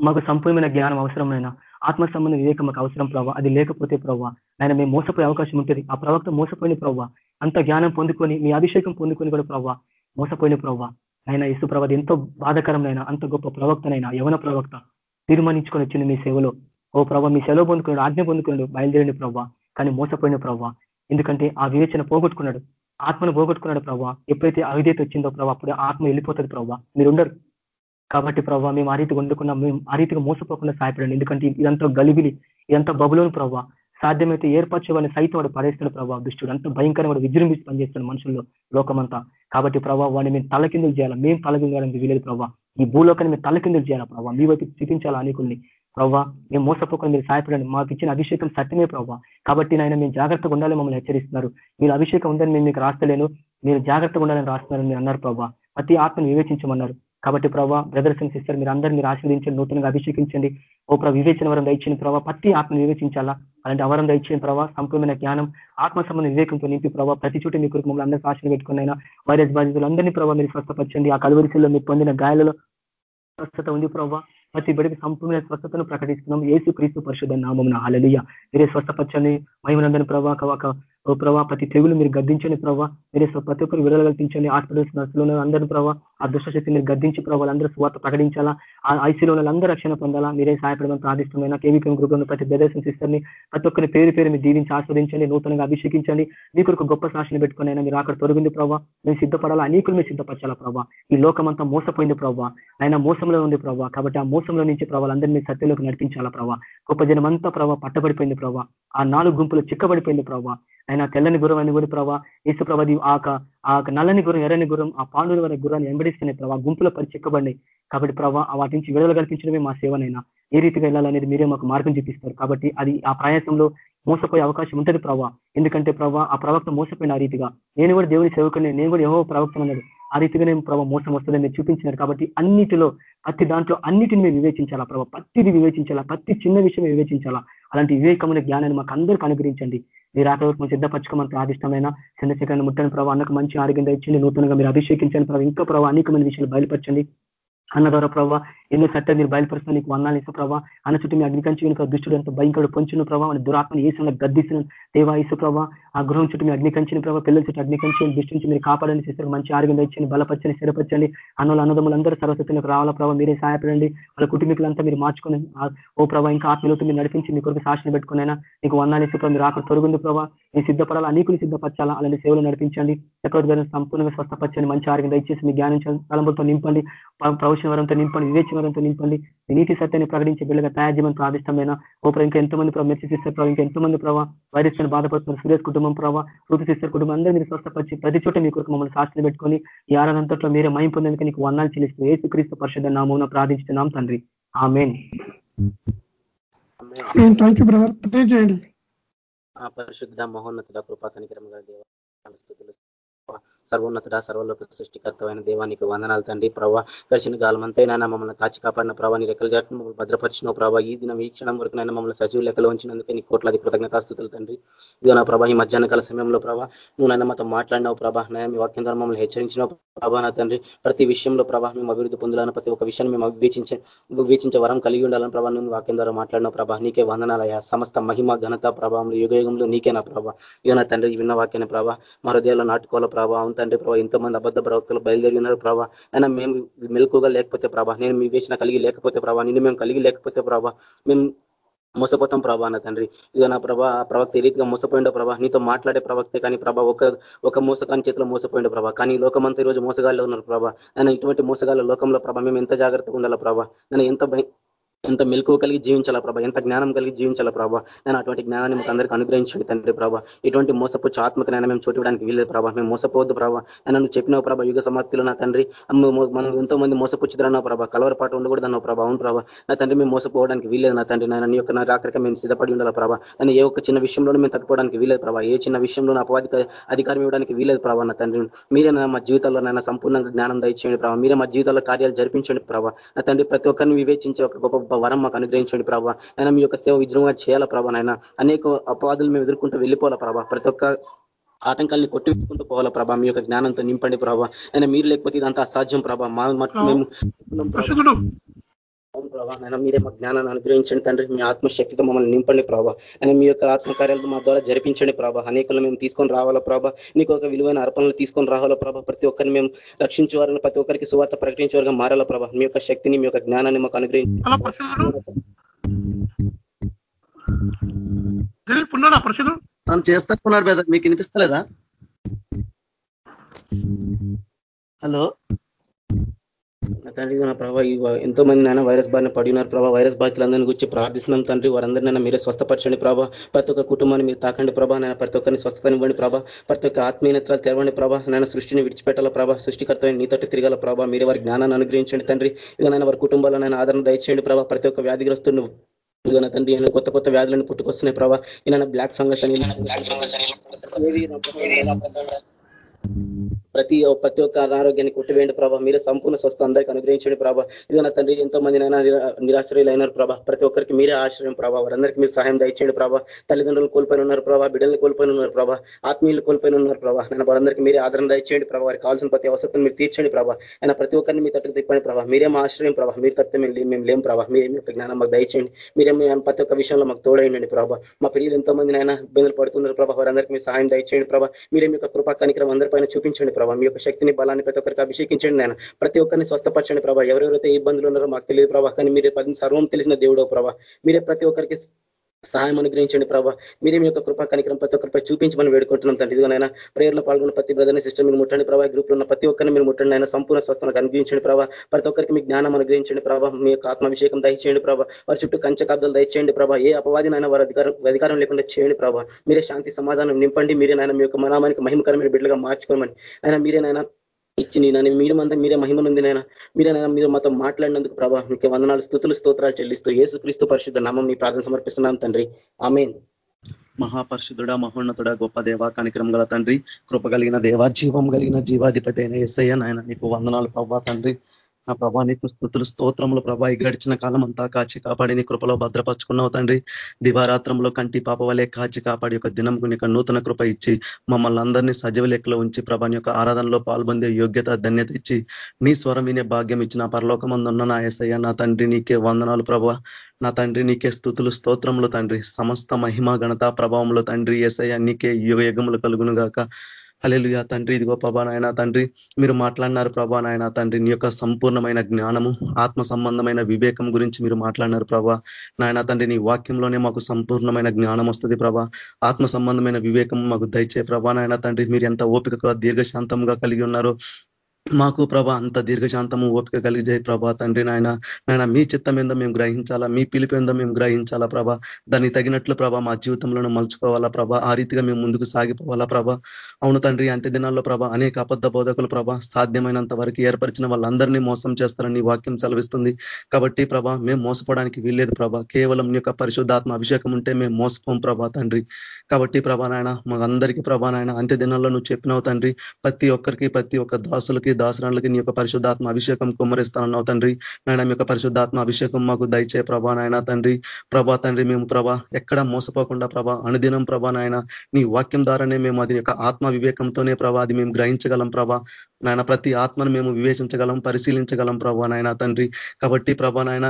మాకు సంపూర్ణమైన జ్ఞానం అవసరమైన ఆత్మ సంబంధ వివేకం మాకు అవసరం ప్రభావ అది లేకపోతే ప్రభావ ఆయన మేము మోసపోయే అవకాశం ఉంటుంది. ఆ ప్రవక్త మోసపోయిన ప్రభావ అంత జ్ఞానం పొందుకొని మీ అభిషేకం పొందుకొని కూడా ప్రభావ మోసపోయిన ప్రభావ ఆయన ఇసు ప్రభావ ఎంతో బాధకరమైన అంత గొప్ప ప్రవక్తనైనా యవన ప్రవక్త. తీర్మానించుకొని వచ్చింది మీ సేవలో. ఓ ప్రభావ మీ సెలవు పొందుకున్నాడు ఆజ్ఞ పొందుకున్నాడు బయలుదేరిన ప్రభావ కానీ మోసపోయిన ప్రభావ ఎందుకంటే ఆ వివేచన పోగొట్టుకున్నాడు. ఆత్మను పోగొట్టుకున్నాడు ప్రభావ ఎప్పుడైతే అవిధేత వచ్చిందో ప్రభావ అప్పుడు ఆత్మ వెళ్ళిపోతుంది ప్రభావ మీరు ఉండరు కాబట్టి ప్రభావ మేము ఆ రీతిగా వండుకున్నాం మేము ఆ రీతిగా మోసపోకుండా సాయపడండి ఎందుకంటే ఇదంతా గలిబిలి ఇదంతా బబులోని ప్రభావ సాధ్యమైతే ఏర్పరచవని సైతం వాడు పడేస్తాడు ప్రభావ దుష్టుడు అంత భయంకరంగా వాడు విజృంభించి పనిచేస్తాడు మనుషుల్లో లోకమంతా. కాబట్టి ప్రభావ వాడిని మేము తలకిందులు చేయాలి? మేము తలకిందడానికి వీలేదు ప్రభావ ఈ భూలోకాన్ని మేము తలకిందులు చేయాలా ప్రభావ మీ వైపు చూపించాలి అనేకుల్ని? ప్రభావ మేము మోసపోకుండా మీరు సాయపడండి. మాకు ఇచ్చిన అభిషేకం సత్యమే ప్రభావ కాబట్టి నాయన మేము జాగ్రత్తగా ఉండాలి మమ్మల్ని హెచ్చరిస్తున్నారు. మీరు అభిషేకం ఉందని మేము మీకు రాస్తలేను. మీరు జాగ్రత్తగా ఉండాలని రాస్తున్నారని మీరు అన్నారు ప్రభావ ప్రతి ఆత్మను వివేచించమన్నారు. కాబట్టి ప్రభావ బ్రదర్స్ అండ్ సిస్టర్ మీరు అందరూ మీరు ఆశీర్వదించండి నూతనంగా అభిషేకించండి. ఓ ప్రభావ వివేచన వరం దయచిన ప్రభావ ప్రతి ఆత్మను వివేచించాలా? అలాంటి అవరం దయచిన ప్రభావ సంపూర్ణమైన జ్ఞానం ఆత్మ సంబంధ వివేకంతో నింపి ప్రభావ ప్రతి చోట మీ కొరకు మమ్మల్ని అందరూ ఆశలు పెట్టుకున్నైనా వైరస్ బాధితులందరినీ ప్రభావ మీరు స్వస్థపరచండి. ఆ కలువరిశల్లో మీరు పొందిన గాయాలలో స్వస్థత ఉంది ప్రభావ ప్రతి బిడ్డకి సంపూర్ణ స్వస్థతను ప్రకటిస్తున్నాం. ఏసు క్రీస్తు పరిశుద్ధ నామం హాలలియ మీరే స్వస్థపచ్చని మహిమనందని ప్రభా ఒక ప్రభా ప్రతి తెగులు మీరు గద్దించండి ప్రభావ మీరే ప్రతి ఒక్కరు విడుదల కల్పించండి. హాస్పిటల్స్ నర్సులు అందరూ ప్రభావ ఆ దుష్టశక్తి మీరు గద్దించి ప్రభావ అందరూ స్వార్థ ప్రకటించాలా? ఆ ఐసీలో వాళ్ళందరూ రక్షణ పొందాలా? మీరే సహాయపడమని ప్రార్థిస్తున్నాయినా కేవీపీఎం గ్రూప్లో ప్రతి ప్రదర్శన సిస్టర్ని ప్రతి ఒక్కరి పేరు పేరు మీరు దీవించి ఆస్వాదించండి నూతనంగా అభిషేకించండి. మీ కొరకు గొప్ప సాక్షిని పెట్టుకుని అయినా మీరు అక్కడ తొలగింది ప్రభావ మేము సిద్ధపడాలా? అనేకులు మీరు సిద్ధపరచాలా ప్రభావ ఈ లోకమంతా మోసపోయింది ప్రభావ ఆయన మోసంలో ఉంది ప్రభావ కాబట్టి ఆ మోసంలో నుంచి ప్రభావ అందరినీ సత్యంలోకి నడిపించాలా ప్రభావ గొప్ప జనం అంతా ప్రభావ పట్టబడిపోయింది ప్రభావ ఆ నాలుగు గుంపులు చిక్కబడిపోయింది ప్రభావ ఆయన తెల్లని గురం అని కూడా ప్రభావ ఈసు ప్రభాది ఆ నల్లని గురం ఎర్రని గురం ఆ పాండుల వారి గురాన్ని వెంబడిస్తున్నాయి ప్రభావ గుంపులో పని చిక్కబడి కాబట్టి ప్రభావ వాటి నుంచి విడుదల కల్పించడమే మా సేవనైనా. ఏ రీతిగా వెళ్ళాలనేది మీరే మాకు మార్గం చూపిస్తారు. కాబట్టి అది ఆ ప్రయాసంలో మోసపోయే అవకాశం ఉంటుంది ప్రభావ ఎందుకంటే ప్రభావ ఆ ప్రవక్త మోసపోయిన ఆ రీతిగా. నేను కూడా దేవుని సేవకుని నేను కూడా ఏవో ప్రవక్త అన్నాడు ఆ రీతిగా నేను ప్రభావ మోసం వస్తుందని మీరు చూపించినారు కాబట్టి అన్నిటిలో ప్రతి దాంట్లో అన్నిటిని మేము వివేచించాలా ప్రభావ ప్రతిది వివేచించాలా? ప్రతి చిన్న విషయం వివేచించాలా? అలాంటి వివేకమైన జ్ఞానాన్ని మాకు అందరికీ అనుగ్రహించండి. మీరు ఆ రోజు సిద్ధపరచుకోమని ప్రాదిష్టమైన చంద్రశేఖరణ ముట్టని ప్రభావ అన్నకు మంచి ఆరోగ్యం ఇచ్చింది నూతనంగా మీరు అభిషేకించండి ప్రభావ ఇంకా ప్రభావ అనేకమైన విషయాలు బయలుపరచండి. అన్న ద్వారా ప్రభావ ఎన్నో చట్టాలు మీరు బయలుపరుస్తున్న నీకు వందాలు ఇసు ప్రభావ అన్న చుట్టూ మీ అగ్నికంచి దుష్టుడు ఎంత భయంకరుడు పొంచిన ప్రభావ దురాత్మని ఏసులో గద్దిసిన దేవా ఇసు ప్రభావ ఆ గృహం చుట్టూ అగ్ని అగ్నికంచిన ప్రభావ పిల్లల చుట్టూ అగ్నికంచి దృష్టి మీరు కాపాడండి చేస్తారు మంచి ఆరోగ్యం ఇచ్చండి బలపరచండి స్థిరపరచండి. అన్నోళ్ళు అన్నదమ్ములందరూ సర్వసత్తులకు రావాలా ప్రభావ మీరే సహాయపడండి. వాళ్ళ కుటుంబీకులంతా మీరు మార్చుకుని ఓ ప్రభావ ఇంకా ఆత్మీయులతో మీరు నడిపించి మీ కొరకు సాక్షిని పెట్టుకునైనా నీకు వందాలు ఇసు మీరు అక్కడ తొలగింది ప్రభావ నేను సిద్ధపడాలా అనేకులు సిద్ధపరచాలా అలాంటి సేవలు నడిపించండి. ఎక్కడ సంపూర్ణంగా స్వస్థపరచండి మంచి ఆరోగ్యం దయచేసి మీ జ్ఞానం తలంపులతో నింపండి. ప్రవచన వరంతో నింపండి వివేచన వరంతో నింపండి నీతి సత్యాన్ని ప్రకటించే బిడ్డగా తయారు చేయమని ప్రార్థిష్టమైన ఓ ఇంకా ఎంతమంది ప్రభావ మెర్చి సిస్టర్ ప్రభావ ఇంకా ఎంతమంది ప్రభావ వైరస్ బాధపడుతున్నారు. సురేష్ కుటుంబం ప్రభావ ఋతు సిస్టర్ కుటుంబం అందరూ మీరు స్వస్థపరిచి ప్రతి చోట మీ కొరకు మమ్మల్ని శాస్త్రం పెట్టుకొని ఈ ఆరాధంతట్లో మీరే మయం పొందేందుకు నీకు వర్ణాలు చెల్లిస్తూ ఏసు క్రీస్తు పరిషత్ నామం ప్రార్థించుతున్నాం తండ్రి. ఆమెన్. చేయండి. పరిశుద్ధ మహోన్నతుడ కృపా కనికరం దేవ స్థుతులు సర్వోన్నతుడ సర్వలోక సృష్టికర్తమైన దేవానికి వందనాలు తండ్రి. ప్రభావ గడిచిన కాలం అంతైనా మమ్మల్ని కాచి కాపాడిన ప్రభావ నీ రెక్కల జాతి మమ్మల్ని భద్రపరిచిన ప్రభావ ఈ దినం ఈ క్షణం వరకు నైనా మమ్మల్ని సజీవ లెక్కలో ఉంచినందుకే నీ కోట్లాది కృతజ్ఞతాస్తుతులు తండ్రి. ఇదిగో నా ప్రభా ఈ మధ్యాహ్న కాల సమయంలో ప్రభా నువ్వు నైనా మాతో మాట్లాడినావు ప్రభా నేను మీ వాక్యం ద్వారా మమ్మల్ని హెచ్చరించిన ప్రభా నా తండ్రి. ప్రతి విషయంలో ప్రభా మేము అభివృద్ధి పొందాలని ప్రతి ఒక్క విషయాన్ని మేము వీక్షించే వీక్షించే వరం కలిగి ఉండాలని ప్రభా నువ్వు వాక్యం ద్వారా మాట్లాడిన ప్రభా నీకే వందనాలయ సమస్త మహిమ ఘనత ప్రభావంలో యుగయుగంలో నీకే నా ప్రభా ఇక నా తండ్రి విన్న వాక్యాన్ని ప్రభా మా హృదయాల్లో నాటుకోవాల ప్రభావ తండ్రి ప్రభావ ఎంతమంది అబద్ధ ప్రవక్తలు బయలుదేరినారు ప్రభా. అయినా మేము మెలకుగా లేకపోతే ప్రభా నేను మీ వేసిన కలిగి లేకపోతే ప్రభా నిన్ను మేము కలిగి లేకపోతే ప్రభా మేము మోసపోతాం ప్రభా అన్న తండ్రి. ఇక నా ప్రభా ప్రవక్త ఏ రీతిగా మోసపోయిండో ప్రభా నీతో మాట్లాడే ప్రవక్తే కానీ ప్రభా ఒక ఒక మోసకాని చేతిలో మోసపోయిండో ప్రభా. కానీ లోకమంతా ఈరోజు రోజు మోసగాల్లో ఉన్నారు ప్రభా. నేను ఇటువంటి మోసగాళ్ళ లోకంలో ప్రభా మేము ఎంత జాగ్రత్తగా ఉండాలా ప్రభా. నేను ఎంత ఎంత మెలకువ కలిగి జీవించాలా ప్రభా? ఎంత జ్ఞానం కలిగి జీవించాలా ప్రభా? నేను అటువంటి జ్ఞానాన్ని మాకు అందరికీ అనుగ్రహించండి తండ్రి ప్రభా. ఇటువంటి మోసపు ఆత్మక నేను మేము చూడడానికి వీలేదు ప్రభా. మేము మోసపోవద్దు ప్రభా. నేను నువ్వు చెప్పినావు ప్రభా యుగ సమాప్తిలో నా తండ్రి. మనం ఎంతో మంది మోసపుచ్చిదన్నావు ప్రభా. కలవరపాటు ఉండకూడదన్నావు ప్రభా. అవును ప్రభా. నా తండ్రి మేము మోసపోవడానికి వీలేదు నా తండ్రి. నన్ను యొక్క నా రాకడిక మేము సిద్ధపడి ఉండాలి ప్రభా. నేను ఏ ఒక్క చిన్న విషయంలోనూ మేము తగ్గిపోవడానికి వీలేదు ప్రభా. ఏ చిన్న విషయంలో అపవాదిక అధికారం ఇవ్వడానికి వీలేదు ప్రభా నా తండ్రి. మీరే మా జీవితంలో నైనా సంపూర్ణంగా జ్ఞానం దయచేయండి ప్రభావ మీరే మా జీవితంలో కార్యాలు జరిపించండి ప్రభా. నా తండ్రి ప్రతి ఒక్కరిని వివేచించే ఒక గొప్ప గొప్ప వరం మాకు అనుగ్రహించండి ప్రభావ అయినా మీ యొక్క సేవ విజృంభంగా చేయాలా ప్రభా నాయన? అనేక అపవాదులు మేము ఎదుర్కొంటూ వెళ్ళిపోవాలా ప్రభా? ప్రతి ఒక్క ఆటంకాల్ని కొట్టివేసుకుంటూ పోవాలా ప్రభా? మీ యొక్క జ్ఞానంతో నింపండి ప్రభా. అయినా మీరు లేకపోతే ఇదంతా అసాధ్యం ప్రభా. మా మేము అవును ప్రభా. నేను మీరే మా జ్ఞానాన్ని అనుగ్రహించండి తండ్రి. మీ ఆత్మశక్తితో మమ్మల్ని నింపండి ప్రభా. అని మీ యొక్క ఆత్మకార్యాలతో మా ద్వారా జరిపించండి ప్రభా. అనేకలు మేము తీసుకొని రావాలా ప్రభా. నీకు ఒక విలువైన అర్పణలు తీసుకొని రావాలా ప్రభా. ప్రతి ఒక్కరిని మేము రక్షించేవారని ప్రతి ఒక్కరికి సువార్త ప్రకటించేవారుగా మారాలా ప్రభా. మీ యొక్క శక్తిని మీ యొక్క జ్ఞానాన్ని మాకు అనుగ్రహించి చేస్తున్నాడు మీకు వినిపిస్తలేదా? హలో? తండ్రి నా ప్రభావ ఎంతో మంది నాయన వైరస్ బారిన పడినారు ప్రభావ వైరస్ బాధితులందరినీ గురించి ప్రార్థిస్తున్నాం తండ్రి. వారందరినైనా మీరే స్వస్థపరచండి ప్రభా. ప్రతి ఒక్క కుటుంబాన్ని మీరు తాకండి ప్రభా. నేను ప్రతి ఒక్కరిని స్వస్థతనివ్వండి ప్రభా. ప్రతి ఒక్క ఆత్మీయతలు తెరవండి ప్రభా. నేను సృష్టిని విడిచిపెట్టాల ప్రభా. సృష్టికర్త నీతోటి తిరగాల ప్రభా. మీరే వారి జ్ఞానాన్ని అనుగ్రహించండి తండ్రి. ఇక నేను వారి కుటుంబాల్లో నేను ఆదరణ దయచేయండి ప్రభా. ప్రతి ఒక్క వ్యాధిగ్రస్తుని ఇదిగో తండ్రి కొత్త కొత్త వ్యాధులను పుట్టుకొస్తున్నాయి ప్రభా. ఈయన బ్లాక్ ఫంగస్ అని ప్రతి ప్రతి ఒక్క అనారోగ్యాన్ని కొట్టివేయండి ప్రభా. మీరే సంపూర్ణ స్వస్థ అందరికీ అనుగ్రహించండి ప్రభా. ఇదిగో నా తండ్రి ఎంతో మంది నైనా నిరాశ్రయులు అయినారు ప్రభా. ప్రతి ఒక్కరికి మీరే ఆశ్రయం ప్రభా. వారందరికీ మీరు సహాయం దయచేయండి ప్రభా. తల్లిదండ్రులు కోల్పోయి ఉన్నారు ప్రభా. బిడ్డల్ని కోల్పోయి ఉన్నారు ప్రభా. ఆత్మీయులు కోల్పోయిన ఉన్నారు ప్రభా. నేను వారందరికీ మీరే ఆదరణ దయచేయండి ప్రభా. వారికి కావాల్సిన ప్రతి అవసరం మీరు తీర్చండి ప్రభా. ఆయన ప్రతి ఒక్కరిని మీ తట్టుకు తిప్పండి ప్రభా. మీరే మా ఆశ్రయం ప్రభా. మీరు తప్ప మేము లేం ప్రభా. మీరే మీ జ్ఞానం మాకు దయచేయండి. మీరే ప్రతి ఒక్క విషయంలో మాకు తోడైండి ప్రభా. మా పిల్లలు ఎంతో మంది అయినా ఇబ్బందులు పడుతున్నారు ప్రభా. వారందరికీ మీరు సహాయం దయచేయండి ప్రభా. మీరే మీ యొక్క కృపా కనికరం అందరిపైన చూపించండి ప్రభావ మీ యొక్క శక్తిని బలాన్ని ప్రతి ఒక్కరికి అభిషేకించండి నేను ప్రతి ఒక్కరిని స్వస్థపరచండి ప్రభావ ఎవరెవరైతే ఇబ్బందులు ఉన్నారో మాకు తెలియదు ప్రభావ కానీ మీరే సర్వం తెలిసిన దేవుడో ప్రభావ మీరే ప్రతి ఒక్కరికి సహాయం అనుగ్రహించండి ప్రభావ మీరే మీ యొక్క కృపా కనికరం ప్రతి ఒక్కరిపై చూపించమని వేడుకుంటున్నాం తండ్రి. ఇదిగోనైనా ప్రేయర్లో పాల్గొన్న ప్రతి బ్రదర్ని సిస్టమ్ మీరు ముట్టండి ప్రభావ గ్రూప్లో ఉన్న ప్రతి ఒక్కరిని మీరు ముట్టండి ఆయన సంపూర్ణ స్వస్థనకు అనుగ్రహించండి ప్రభావ ప్రతి ఒక్కరికి మీ జ్ఞానం అనుగ్రహించండి ప్రభావ మీ యొక్క ఆత్మాభిషేకం దయచేయండి ప్రభావ వారి చుట్టూ కంచకాబ్దాలు దయచేయండి ప్రభావ ఏ అపవాదినైనా వారి అధికారం అధికారం లేకుండా చేయండి ప్రభావ మీరే శాంతి సమాధానం నింపండి. మీరే నాయన మీ యొక్క మనామానికి మహిమకరమైన బిడ్డలుగా మార్చుకోమని. ఆయన మీరేనైనా ఇచ్చి నేను మీరు అంతా మీరే మహిమ నుండి నైనా నాయన మీరు మాతో మాట్లాడినందుకు ప్రభా మీకు వందనాలు స్థుతులు స్తోత్రాలు చెల్లిస్తూ క్రీస్తు పరిశుద్ధ నామం మీ ప్రార్థన సమర్పిస్తున్నాం తండ్రి. ఆమెన్. మహాపరిశుద్ధుడ మహోన్నతుడ గొప్ప దేవ కనికరం గల తండ్రి కృప కలిగిన దేవ జీవం కలిగిన జీవాధిపతి అయిన ఎస్ఐ నాయన నీకు వందనాలు ప్రభా తండ్రి. నా ప్రభా నీకు స్థుతులు స్తోత్రములు ప్రభా గడిచిన కాలం అంతా కాచి కాపాడి నీ కృపలో భద్రపరుచుకున్నావు తండ్రి. దివారాత్రంలో కంటి పాప వలె కాచి కాపాడి ఒక దినంకు నీకు నూతన కృప ఇచ్చి మమ్మల్ని అందరినీ సజీవ లెక్కలో ఉంచి ప్రభాని యొక్క ఆరాధనలో పాల్పొందే యోగ్యత ధన్యత ఇచ్చి నీ స్వరం వినే భాగ్యం ఇచ్చిన పరలోకమందున్న నా ఎసయ్య నా తండ్రి నీకే వందనాలు ప్రభా. నా తండ్రి నీకే స్థుతులు స్తోత్రములు తండ్రి. సమస్త మహిమ ఘనత ప్రభావంలో తండ్రి ఎసయ్య నీకే యుగ యుగములు కలుగును గాక హలెలుయా తండ్రి ఇదిగో ప్రభా నాయన తండ్రి మీరు మాట్లాడినారు ప్రభా నాయన తండ్రి నీ యొక్క సంపూర్ణమైన జ్ఞానము ఆత్మ సంబంధమైన వివేకం గురించి మీరు మాట్లాడినారు ప్రభా నాయన తండ్రి నీ వాక్యంలోనే మాకు సంపూర్ణమైన జ్ఞానం వస్తుంది ప్రభా. ఆత్మ సంబంధమైన వివేకం మాకు దయచే ప్రభా నాయన తండ్రి మీరు ఎంత ఓపికగా దీర్ఘశాంతంగా కలిగి ఉన్నారు మాకు ప్రభా అంత దీర్ఘశాంతము ఓపిక కలిగే ప్రభా తండ్రి నాయన. నాయన మీ చిత్తం ఏందో మేము గ్రహించాలా మీ పిలుపు ఏందో మేము గ్రహించాలా ప్రభా. దాన్ని తగినట్లు ప్రభా మా జీవితంలో మలుచుకోవాలా ప్రభా. ఆ రీతిగా మేము ముందుకు సాగిపోవాలా ప్రభా. అవును తండ్రి అంత్య దినాల్లో ప్రభా అనేక అబద్ధ బోధకులు ప్రభా సాధ్యమైనంత వరకు ఏర్పరిచిన వాళ్ళందరినీ మోసం చేస్తారని వాక్యం సెలవిస్తుంది. కాబట్టి ప్రభా మేము మోసపోవడానికి వీల్లేదు ప్రభా. కేవలం నీ యొక్క పరిశుద్ధాత్మ అభిషేకం ఉంటే మేము మోసపోం ప్రభా తండ్రి. కాబట్టి ప్రభా నాయన మా అందరికీ ప్రభా నాయన అంత్య దినాల్లో నువ్వు చెప్పినావు తండ్రి. ప్రతి ఒక్కరికి ప్రతి ఒక్క దాసులకి దాసులకి దాసరాలకి నీ యొక్క పరిశుద్ధాత్మ అభిషేకం కుమ్మరిస్తానన్నావు తండ్రి. నాయన మీ యొక్క పరిశుద్ధాత్మ అభిషేకం మాకు దయచే ప్రభా నాయన తండ్రి. ప్రభా తండ్రి మేము ప్రభా ఎక్కడ మోసపోకుండా ప్రభా అనుదినం ప్రభా నాయన నీ వాక్యం ద్వారానే మేము అది యొక్క ఆత్మ వివేకంతోనే ప్రభా అది మేము గ్రహించగలం ప్రభా. నాయన ప్రతి ఆత్మను మేము వివేచించగలం పరిశీలించగలం ప్రభా నాయన తండ్రి. కాబట్టి ప్రభా నాయన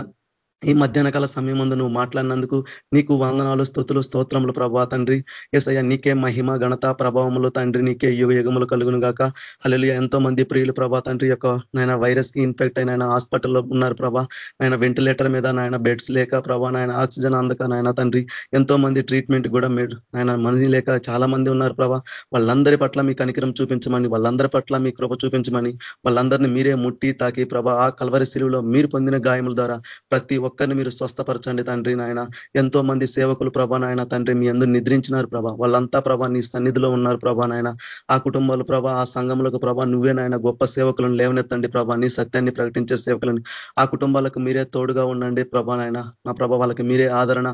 ఈ మధ్యాహ్న కాల సమయం ముందు నువ్వు మాట్లాడినందుకు నీకు వందనాలు స్థుతులు స్తోత్రములు ప్రభా తండ్రి. ఎసయ్య నీకే మహిమ ఘనత ప్రభావములు తండ్రి. నీకే యుగ యుగములు కలుగును గాక అల్లెలు ఎంతో మంది ప్రియులు ప్రభా తండ్రి యొక్క నాయన వైరస్కి ఇన్ఫెక్ట్ అయిన హాస్పిటల్లో ఉన్నారు ప్రభా. నాయన వెంటిలేటర్ మీద నాయన బెడ్స్ లేక ప్రభా నాయన ఆక్సిజన్ అందక నాయన తండ్రి. ఎంతో మంది ట్రీట్మెంట్ కూడా మీరు నాయన మనిషి లేక చాలా మంది ఉన్నారు ప్రభా. వాళ్ళందరి పట్ల మీ కనికరం చూపించమని వాళ్ళందరి పట్ల మీ కృప చూపించమని వాళ్ళందరినీ మీరే ముట్టి తాకి ప్రభా. ఆ కలవరి శిలువులో మీరు పొందిన గాయముల ద్వారా ప్రతి ఒక్కరిని మీరు స్వస్థపరచండి తండ్రి నాయన. ఎంతో మంది సేవకులు ప్రభా నాయన తండ్రి మీ అందరూ నిద్రించినారు ప్రభా. వాళ్ళంతా ప్రభా నీ సన్నిధిలో ఉన్నారు ప్రభా నాయన. ఆ కుటుంబాలు ప్రభా ఆ సంఘములకు ప్రభా నువ్వే నాయన గొప్ప సేవకులను లేవనెత్తండి ప్రభా. నీ సత్యాన్ని ప్రకటించే సేవకులను. ఆ కుటుంబాలకు మీరే తోడుగా ఉండండి ప్రభా నాయన. నా ప్రభా వాళ్ళకి మీరే ఆదరణ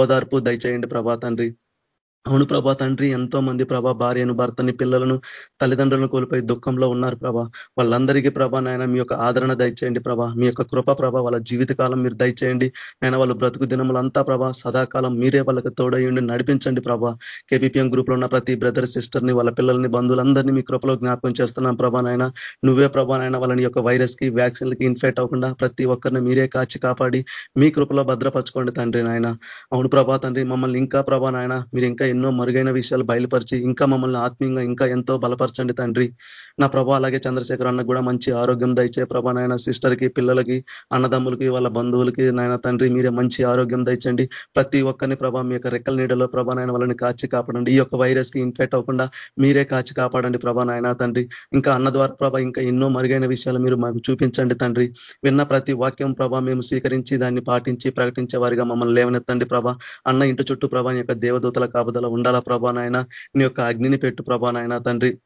ఓదార్పు దయచేయండి ప్రభా తండ్రి. అవును ప్రభా తండ్రి ఎంతో మంది ప్రభా భార్యను భర్తని పిల్లలను తల్లిదండ్రులను కోల్పోయి దుఃఖంలో ఉన్నారు ప్రభా. వాళ్ళందరికీ ప్రభా నాయన మీ యొక్క ఆదరణ దయచేయండి ప్రభా. మీ యొక్క కృప ప్రభా వాళ్ళ జీవితకాలం మీరు దయచేయండి. నేను వాళ్ళు బ్రతుకు దినములంతా ప్రభా సదాకాలం మీరే వాళ్ళకి తోడయ్యండి నడిపించండి ప్రభా. కేబీపీఎం గ్రూప్ ఉన్న ప్రతి బ్రదర్ సిస్టర్ని వాళ్ళ పిల్లల్ని బంధువులందరినీ మీ కృపలో జ్ఞాపకం చేస్తున్నాం ప్రభా నాయన. నువ్వే ప్రభా నాయన వాళ్ళని యొక్క వైరస్కి వ్యాక్సిన్లకి ఇన్ఫెక్ట్ అవ్వకుండా ప్రతి ఒక్కరిని మీరే కాచి కాపాడి మీ కృపలో భద్రపరచుకోండి తండ్రి నాయన. అవును ప్రభా తండ్రి మమ్మల్ని ఇంకా ప్రభా నాయన మీరు ఇంకా ఎన్నో మరుగైన విషయాలు బయలుపరిచి ఇంకా మమ్మల్ని ఆత్మీయంగా ఇంకా ఎంతో బలపరచండి తండ్రి. నా ప్రభా అలాగే చంద్రశేఖర్ అన్న కూడా మంచి ఆరోగ్యం దయచే ప్రభా నాయన సిస్టర్కి పిల్లలకి అన్నదమ్ములకి వాళ్ళ బంధువులకి నాయన తండ్రి మీరే మంచి ఆరోగ్యం దయచండి. ప్రతి ఒక్కరిని ప్రభా మీ యొక్క రెక్కల నీడలో ప్రభా నాయన వాళ్ళని కాచి కాపాడండి. ఈ యొక్క వైరస్కి ఇన్ఫెక్ట్ అవ్వకుండా మీరే కాచి కాపాడండి ప్రభా నాయన తండ్రి. ఇంకా అన్న ద్వారా ప్రభా ఇంకా ఎన్నో మరుగైన విషయాలు మీరు మాకు చూపించండి తండ్రి. విన్న ప్రతి వాక్యం ప్రభా మేము స్వీకరించి దాన్ని పాటించి ప్రకటించే వారిగా మమ్మల్ని లేవనెత్తండి ప్రభా. అన్న ఇంటి చుట్టూ ప్రభా యొక్క దేవదూతల కాపుదల ఉండాలా ప్రభా నీ యొక్క అగ్నిని పెట్టు ప్రభా తండ్రి.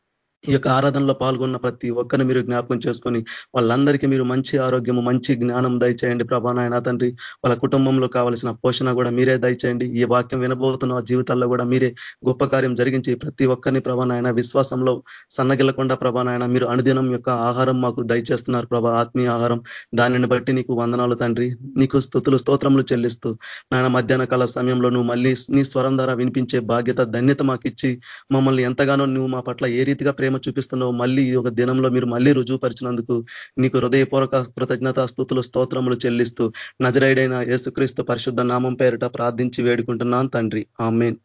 ఈ యొక్క ఆరాధనలో పాల్గొన్న ప్రతి ఒక్కరిని మీరు జ్ఞాపకం చేసుకొని వాళ్ళందరికీ మీరు మంచి ఆరోగ్యము మంచి జ్ఞానం దయచేయండి. ప్రభానాయన తండ్రి వాళ్ళ కుటుంబంలో కావలసిన పోషణ కూడా మీరే దయచేయండి. ఈ వాక్యం వినబోతున్న జీవితాల్లో కూడా మీరే గొప్ప కార్యం జరిగించి ప్రతి ఒక్కరిని ప్రభానాయన విశ్వాసంలో సన్నగిల్లకుండా ప్రభానాయన మీరు అనుదినం యొక్క ఆహారం మాకు దయచేస్తున్నారు. ప్రభా ఆత్మీయ ఆహారం దానిని బట్టి నీకు వందనాలు తండ్రి. నీకు స్థుతులు స్తోత్రములు చెల్లిస్తూ నాయన మధ్యాహ్న కాల సమయంలో నువ్వు మళ్ళీ నీ స్వరం ద్వారా వినిపించే బాధ్యత ధన్యత మాకు ఇచ్చి మమ్మల్ని ఎంతగానో నువ్వు మా పట్ల ఏ రీతిగా ప్రేమ చూపిస్తున్నావు. మళ్ళీ ఒక దినంలో మీరు మళ్ళీ రుజువుపరిచినందుకు నీకు హృదయపూర్వక కృతజ్ఞత స్థుతులు స్తోత్రములు చెల్లిస్తూ నజరైడైన యేసుక్రీస్తు పరిశుద్ధ నామం పేరిట ప్రార్థించి వేడుకుంటున్నాను తండ్రి. ఆమెన్.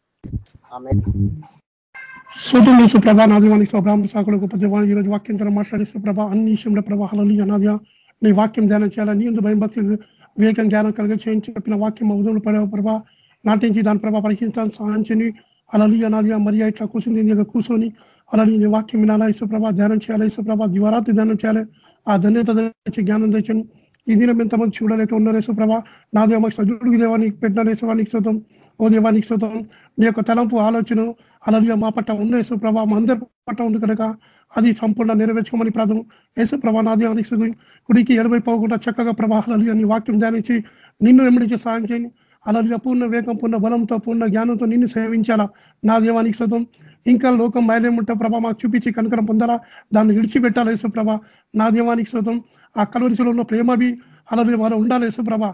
చేసే ప్రభా నాదివానికి స్వబ్రాహ్మణ సాకులు గొప్ప దేవాన్ని ఈరోజు వాక్యం ద్వారా మాట్లాడిస్తే ప్రభా అన్ని విషయంలో ప్రభావాలని అనాద్య నీ వాక్యం ధ్యానం చేయాలి? నీ భయం భక్తి వివేకం జ్ఞానం కలిగి చేయించి చెప్పిన వాక్యం ఉదయం పడే ప్రభా? నాటించి దాని ప్రభా పరిశీలించాలని సహాయం చేయని అలలి అనాదిగా మరియా ఇట్లా కూర్చుంది కూర్చొని అలాంటి నీ వాక్యం వినాలా ఈశ్వ్రభ ధ్యానం చేయాలి ఈశ్వ్రభ దివరాత్రి ధ్యానం చేయాలి ఆ ధన్యత జ్ఞానం తెచ్చండి ఈ దినం ఎంతమంది చూడలేక ఉన్నారు యేసుప్రభ నా దేవ సజుడికి దేవానికి పెట్టిన యేసువానికి శోతం ఓ దేవానికి శోతం నీ యొక్క తలంపు ఆలోచన అలాగే మా పట్ల ఉన్న యేసుప్రభ మా అందరి పట్ల ఉంది కనుక అది సంపూర్ణ నెరవేర్చుకోమని ప్రాధం యేసుప్రభ నా దేవానికి శోతం కుడికి ఎడబై పోకుండా చక్కగా ప్రభావాలు నీ వాక్యం ధ్యానించి నిన్ను వెంబడించి సాయం చేయండి అలాగే పూర్ణ వేగం పూర్ణ బలంతో పూర్ణ జ్ఞానంతో నిన్ను సేవించాలా నా దేవానికి శోతం ఇంకా లోకం బయలేముంటే ప్రభా మాకు చూపించి కనుకరం పొందాలా దాన్ని విడిచిపెట్టాలి యేసుప్రభ? నా దేవానికి శ్రోతం ఆ కలవరిశలో ఉన్న ప్రేమవి అలలి వారు ఉండాలి యేసుప్రభ?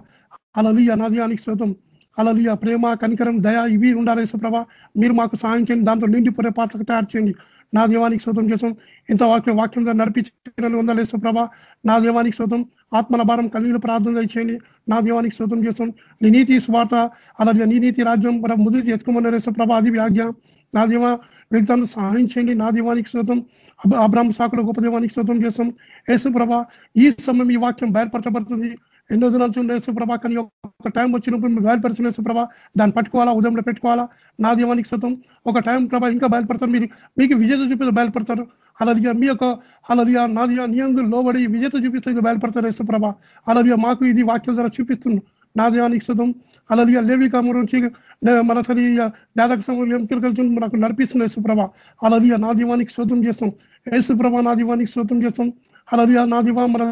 అలలియ నా దేవానికి శ్రోతం అలలియ ప్రేమ కనికరం దయ ఇవి ఉండాలి యేసుప్రభ? మీరు మాకు సాయం చేయండి దాంతో నిండిపోయే పాత్రకు తయారు చేయండి. నా దేవానికి శోతం చేసాం ఇంత వాక్యం వాక్యం నడిపించిన ఉండాలి యేసుప్రభ? నా దేవానికి శోతం ఆత్మల భారం కలిగిన ప్రార్థన చేయండి. నా దేవానికి శోతం చేసాం నీ నీతి స్వార్థ అలాగే నీ నీతి రాజ్యం ముదిరి ఎత్తుకోమన్నారు యేసుప్రభ అది వ్యాజ్ఞ నా దేవ వ్యక్తులను సహాయం చేయండి. నా దీవానికి శ్రోతం అబ్రాహ్మ సాకుల గొప్ప దీవానికి శ్రోతం చేస్తాం. యేసుప్రభ ఈ సమయం ఈ వాక్యం బయలుపరచబడుతుంది. ఎన్నో దినాల చూడండి యేసుప్రభ కానీ ఒక టైం వచ్చినప్పుడు మీరు బయలుపరిచిన యేసుప్రభ దాన్ని పట్టుకోవాలా? ఉదయంలో పెట్టుకోవాలా? నా దీవానికి శోతం ఒక టైం ప్రభా ఇంకా బయలుపడతారు. మీరు మీకు విజేత చూపిస్తే బయలుపడతారు. అలాదిగా మీ యొక్క అలాదిగా నాదిగా నియంగులు లోబడి విజేత చూపిస్తే బయలుపడతారు యేసుప్రభ అలాదిగా మాకు ఇది వాక్యం ద్వారా చూపిస్తున్నాం నా దేవానికి శుతం అలాగే లేవిక గురించి మన సరి దాదాపు సమయం ఎంపికలు కలిసి మనకు నడిపిస్తున్న యేసుప్రభ. అలాగే నా దీవానికి శోతం చేస్తాం. యేసుప్రభ నా దీవానికి శోతం చేస్తాం. అలాగే నా దివా మన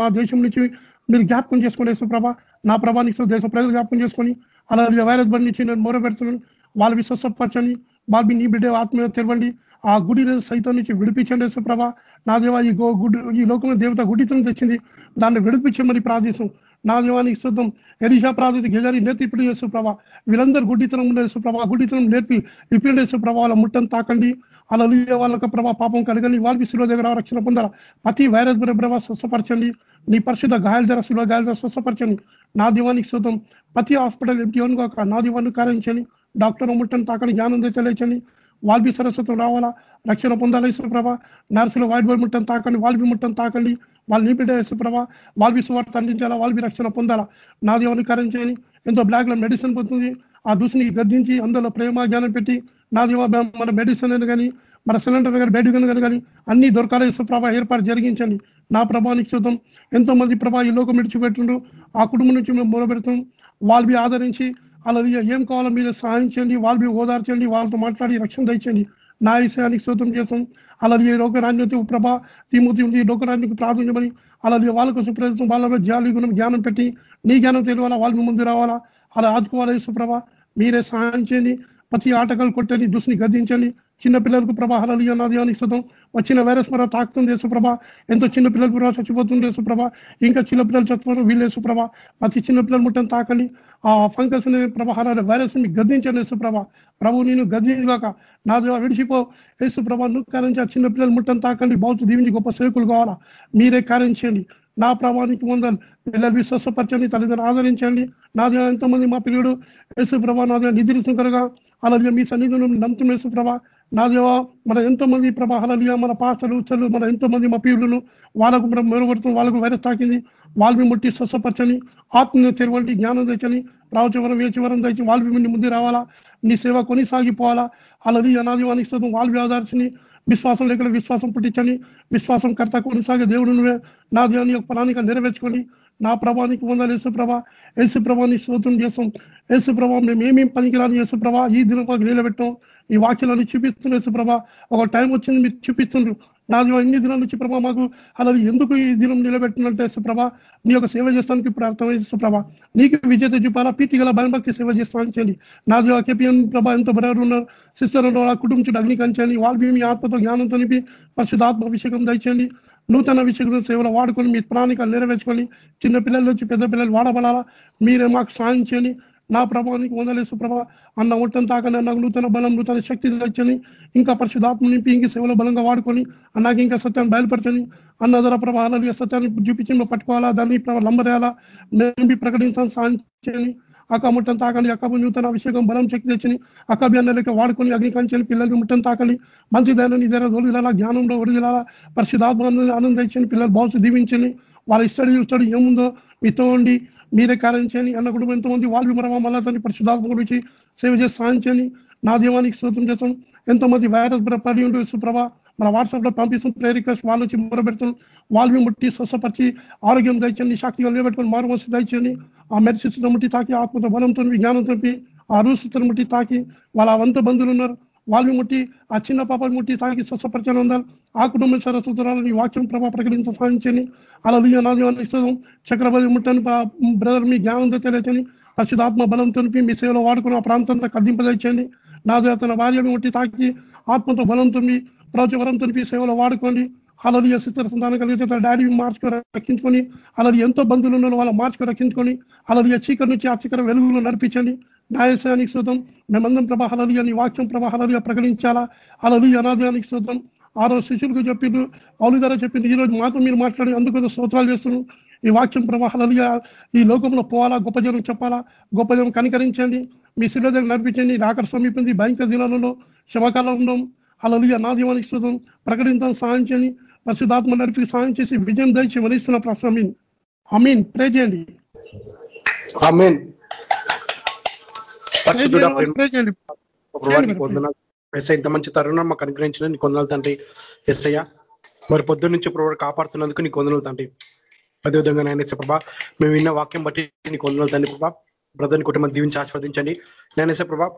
మా దేశం నుంచి మీరు జ్ఞాపకం చేసుకోండి యేసుప్రభ. నా ప్రభానికి దేశం ప్రజలు జ్ఞాపకం చేసుకొని అలాగే వైరస్ బండి నుంచి నేను మొర పెడుతున్నాను వాళ్ళవి స్వస్థపరచండి వాళ్ళవి నీ బిడ్డ ఆత్మీయ తెరవండి. ఆ గుడి సైతం నుంచి విడిపించండి యేసుప్రభ. నా దేవ ఈ గుడి ఈ లోకంలో దేవత గుడితనం తెచ్చింది. దాన్ని విడిపించమని ప్రార్థిస్తాం. నాగవానికి శుద్ధం ఎరిషా ప్రాధిత గెజారి నేర్పిప్పుడు చేసు ప్రభా వీళ్ళందరూ గుడ్డితనం ఉండే ప్రభా గుడ్డితనం నేర్పి ఇప్పుడు చేసు ప్రభావాల ముట్టను తాకండి. అలా వాళ్ళకి ప్రభా పాపం కడగండి. వాళ్ళకి శిలో దగ్గర రక్షణ పొందాల? ప్రతి వైరస్ ప్రభావ స్వస్థపరచండి. నీ పరిశుద్ధ గాయాల ధర శిలో గాయాల ధర స్వస్థపరచండి. నా దీవానికి శుద్ధం ప్రతి హాస్పిటల్ ఎంటీ కాక నా దీవాన్ని కారించండి డాక్టర్ ముట్టను తాకండి. జ్ఞానం తెలియచండి. వాల్బి సరస్వతం రావాలా? రక్షణ పొందాలి యేసుప్రభ నర్సులు వైట్ ముట్టం తాకండి. వాల్బి ముట్టం తాకండి. వాళ్ళు నీ బిడ్డ యేసుప్రభ మీ సువార్త అందించాలా వాల్బి రక్షణ పొందాలా? నా దేవుని చేయని ఎంతో బ్లాక్లో మెడిసిన్ పోతుంది. ఆ దూసిని గద్దించి అందులో ప్రేమ జ్ఞానం పెట్టి నాది మన మెడిసిన్ కానీ మన సిలిండర్ కానీ బెడ్ కానీ కానీ అన్ని దొరకాల యేసుప్రభ ఏర్పాటు జరిగించండి. నా ప్రభానికి చూద్దాం ఎంతో మంది ప్రభా ఈ లోకం విడిచిపెట్టుండ్రు ఆ కుటుంబం నుంచి మేము మూలబెడతాం వాళ్ళు ఆదరించి అలా ఏం కావాలో మీరు సహాయం చేయండి. వాళ్ళు ఓదార్చండి వాళ్ళతో మాట్లాడి రక్షణ తెచ్చండి నా విషయానికి శోతం చేస్తాం అలాగే లోకరాజ్ఞత ప్రభ తిమూతి ఉంది లోకరాజ్ఞకు ప్రార్థించమని అలాగే వాళ్ళకు సుప్రదం వాళ్ళ జాలి గుణం జ్ఞానం పెట్టి నీ జ్ఞానం తెలియాలా వాళ్ళ ముందు రావాలా అలా ఆదుకోవాలా సుప్రభ మీరే సహాయం చేయండి ప్రతి ఆటగాలు కొట్టని దుస్తుని గద్దించండి చిన్నపిల్లలకు ప్రభా హలలియ నాది స్థుతం వచ్చిన వైరస్ మర తాకుతుంది యేసుప్రభ. ఎంతో చిన్న పిల్లలు ప్రభా చచ్చిపోతుంది యేసుప్రభ. ఇంకా చిన్నపిల్లలు చచ్చిపోవడం వీళ్ళు యేసుప్రభ. ప్రతి చిన్నపిల్లలు ముట్టని తాకండి. ఆ ఫంగస్ని ప్రభా వైరస్ని గద్దించాను యేసుప్రభ. ప్రభు నేను గద్దించగాక నా విడిచిపో. యేసుప్రభ నువ్వు కారించి ఆ చిన్నపిల్లలు ముట్టని తాకండి. భౌతిక దీవించి గొప్ప సేవకులు కావాలా? మీరే కార్యం నా ప్రభానికి ముందలు పిల్లలు విశ్వాసపరచండి తల్లిదండ్రులు ఆదరించండి. నా ఎంతమంది మా పిల్లడు యేసు ప్రభా నా నిద్రిస్తుంటారుగా అలాగే మీ సన్నిధిలో నమ్ముతున్న యేసు నా దేవా మన ఎంతో మంది ప్రభా మన పాస్టర్లు ఉచ్చలు మన ఎంతో మంది మా పీరులను వాళ్ళకు మనం మెరుగుపడుతూ వాళ్ళకు వైరస్ తాకింది వాళ్ళని ముట్టి స్వస్థపరచని ఆత్మీయ తెరవంటి జ్ఞానం తెచ్చని రావచవరం వేచవరం తెచ్చి వాళ్ళవి మిమ్మల్ని ముందు రావాలా? నీ సేవ కొనసాగిపోవాలా? అలాది అనాదివానికి స్థుతం వాళ్ళవి ఆధార్చని విశ్వాసం లేకుండా విశ్వాసం పుట్టించని విశ్వాసం కర్త కొనసాగే దేవుడు నువ్వే. నా దేవుని యొక్క ప్రణాళిక నెరవేర్చుకొని నా ప్రభానికి పొందాలి యేసు ప్రభ యేసు ప్రభాని స్తోత్రం చేస్తాం. యేసు ప్రభా మేము పనికిరాని యేసు ప్రభా ఈ దినం మాకు నిలబెట్టాం. ఈ వాక్యాలను చూపిస్తున్నారు సుప్రభ ఒక టైం వచ్చింది మీరు చూపిస్తుండ్రు. నాలుగు ఎన్ని దినాల నుంచి ప్రభా మాకు అలా ఎందుకు ఈ దినం నిలబెట్టినట్టే సుప్రభ నీ యొక్క సేవ చేస్తానికి ప్రార్థన సుప్రభ నీకు విజేత చూపాలా ప్రీతి గల భయభక్తి సేవ చేస్తానని చేయండి నా కేపీఎం ప్రభా ఎంతో బరారు ఉన్నారు. సిస్టర్ కుటుంబం చుట్టూ అగ్ని కంచండి వాళ్ళు మీ ఆత్మతో జ్ఞానంతో నింపి పరిశుధాత్మ అభిషేకం దయచేయండి. నూతన విషయంలో సేవలు వాడుకొని మీ ప్రాణికాలు నెరవేర్చుకొని చిన్న పిల్లల నుంచి పెద్ద పిల్లలు వాడబడాలా. మీరే మాకు సాయం చేయండి. నా ప్రభావానికి వందలేసు ప్రభా. అన్న ఒట్టం తాకని నాకు నూతన బలం నూతన శక్తి తెచ్చని ఇంకా పరిశుధాత్మ నింపి ఇంక సేవలో బలంగా వాడుకొని అన్నాకి ఇంకా సత్యాన్ని బయలుపరచని అన్న ధర ప్రభా ప్రభావాలు సత్యాన్ని చూపించి పట్టుకోవాలా దాన్ని లంబరేయాలా నింపి ప్రకటించాలని సాధించని అక్క ముట్టం తాకండి అక్క నూతన అభిషేకం బలం శక్తి తెచ్చని అక్కబి అన్నలకి వాడుకొని అగ్ని కంచెని పిల్లలకి ముట్టం తాకండి మంచి నీ దగ్గర ఒడిదిలాలా జ్ఞానంలో ఒడిదిలాలా పరిశుధాత్మ ఆనందించని పిల్లలు భవిష్యత్తు దీవించని వాళ్ళ ఇష్టడి ఇష్టడి ఏముందో మీతో ఉండి మీరే కార్యం చేయని అన్న కుటుంబం ఎంతోమంది వాళ్ళు మరమ మళ్ళా తన పరిశుధాత్మ గురించి సేవ చేసి సాయం నా దీవానికి స్తోత్రం చేస్తాం ఎంతోమంది వైరస్ పడి ఉంటూ సుప్రభ మన వాట్సాప్లో పంపిస్తాం ప్రే రిక్వెస్ట్ వాళ్ళ నుంచి మొరబెడతాం వాళ్ళు ముట్టి స్వస్థపరిచి ఆరోగ్యం దయచండి శక్తిగా నిలబెట్టుకొని మారు మారుమోసి దయచండి ఆ మెడిసిన్స్ ముట్టి తాకి ఆత్మతో బలంతో జ్ఞానంతో ఆ రూసితో ముట్టి తాకి వాళ్ళ వంత బంధువులు ఉన్నారు. వాళ్ళని ముట్టి ఆ చిన్న పాపని ముట్టి తాకి స్వస్థపరిచయం ఉందాలి ఆ కుటుంబం సరస్వతురాలని వాక్యం ప్రభావ ప్రకటించ సాధించని అలా నాది ఇస్తాం చక్రవర్తి ముట్టని బ్రదర్ మీ జ్ఞానంతో తెలియచని పరిశుధాత్మ బలంతో మీ సేవలో వాడుకుని ఆ ప్రాంతంలో కదింపదచ్చండి నాది తన భార్యను ముట్టి తాకి ఆత్మతో బలం బలంతో ప్రవచవరం మీ సేవలో వాడుకోండి. అలాది సిస్టర్ సంతానం కలిగితే తన డాడీ మార్చుకొని రక్షించుకొని అలాది ఎంతో బంధువులు ఉన్న వాళ్ళ మార్చుకొని రక్షించుకొని అలాది చీకటి నుంచి ఆ చీకర వెలుగులు నడిపించండి. న్యాయశానికి శుతం మేమందరం ప్రభా హలది అని వాక్యం ప్రభా హలదిగా ప్రకటించాలా? అలది అనాదయానికి శుతం ఆ రోజు శిష్యులకు చెప్పిండు అవులుగారా చెప్పింది ఈ రోజు మాతో మీరు మాట్లాడి అందుకు స్తోత్రాలు చేస్తున్నాం ఈ వాక్యం ప్రవాహాలుగా ఈ లోకంలో పోవాలా? గొప్ప జనం చెప్పాలా? గొప్ప జనం కనికరించండి. మీ శిలదం నడిపించండి. ఆఖరి సమీపింది భయంకర దినాలలో శవకాలంలో అలలిగా నా దీవానికి శుతం ప్రకటించడం సాధించండి. పరిశుధాత్మ నడిపి సాయం చేసి విజయం దయచి వలిస్తున్న ప్రశ్న అమీన్. ప్రే చేయండి. ఇంత మంచి తరుణం మాకు అనుగ్రహించిన నీ కొందనాలు తండ్రి. ఎస్ఐ మరి పొద్దున్న నుంచి ఇప్పుడు కాపాడుతున్నందుకు నీ కొందనాలు తండ్రి. అదేవిధంగా నేను ప్రభా మేము విన్న వాక్యం బట్టి నీ కొందనాలు తండ్రి ప్రభా. బ్రదర్ని కుటుంబం దీవించి ఆస్వాదించండి నేనేసే ప్రభా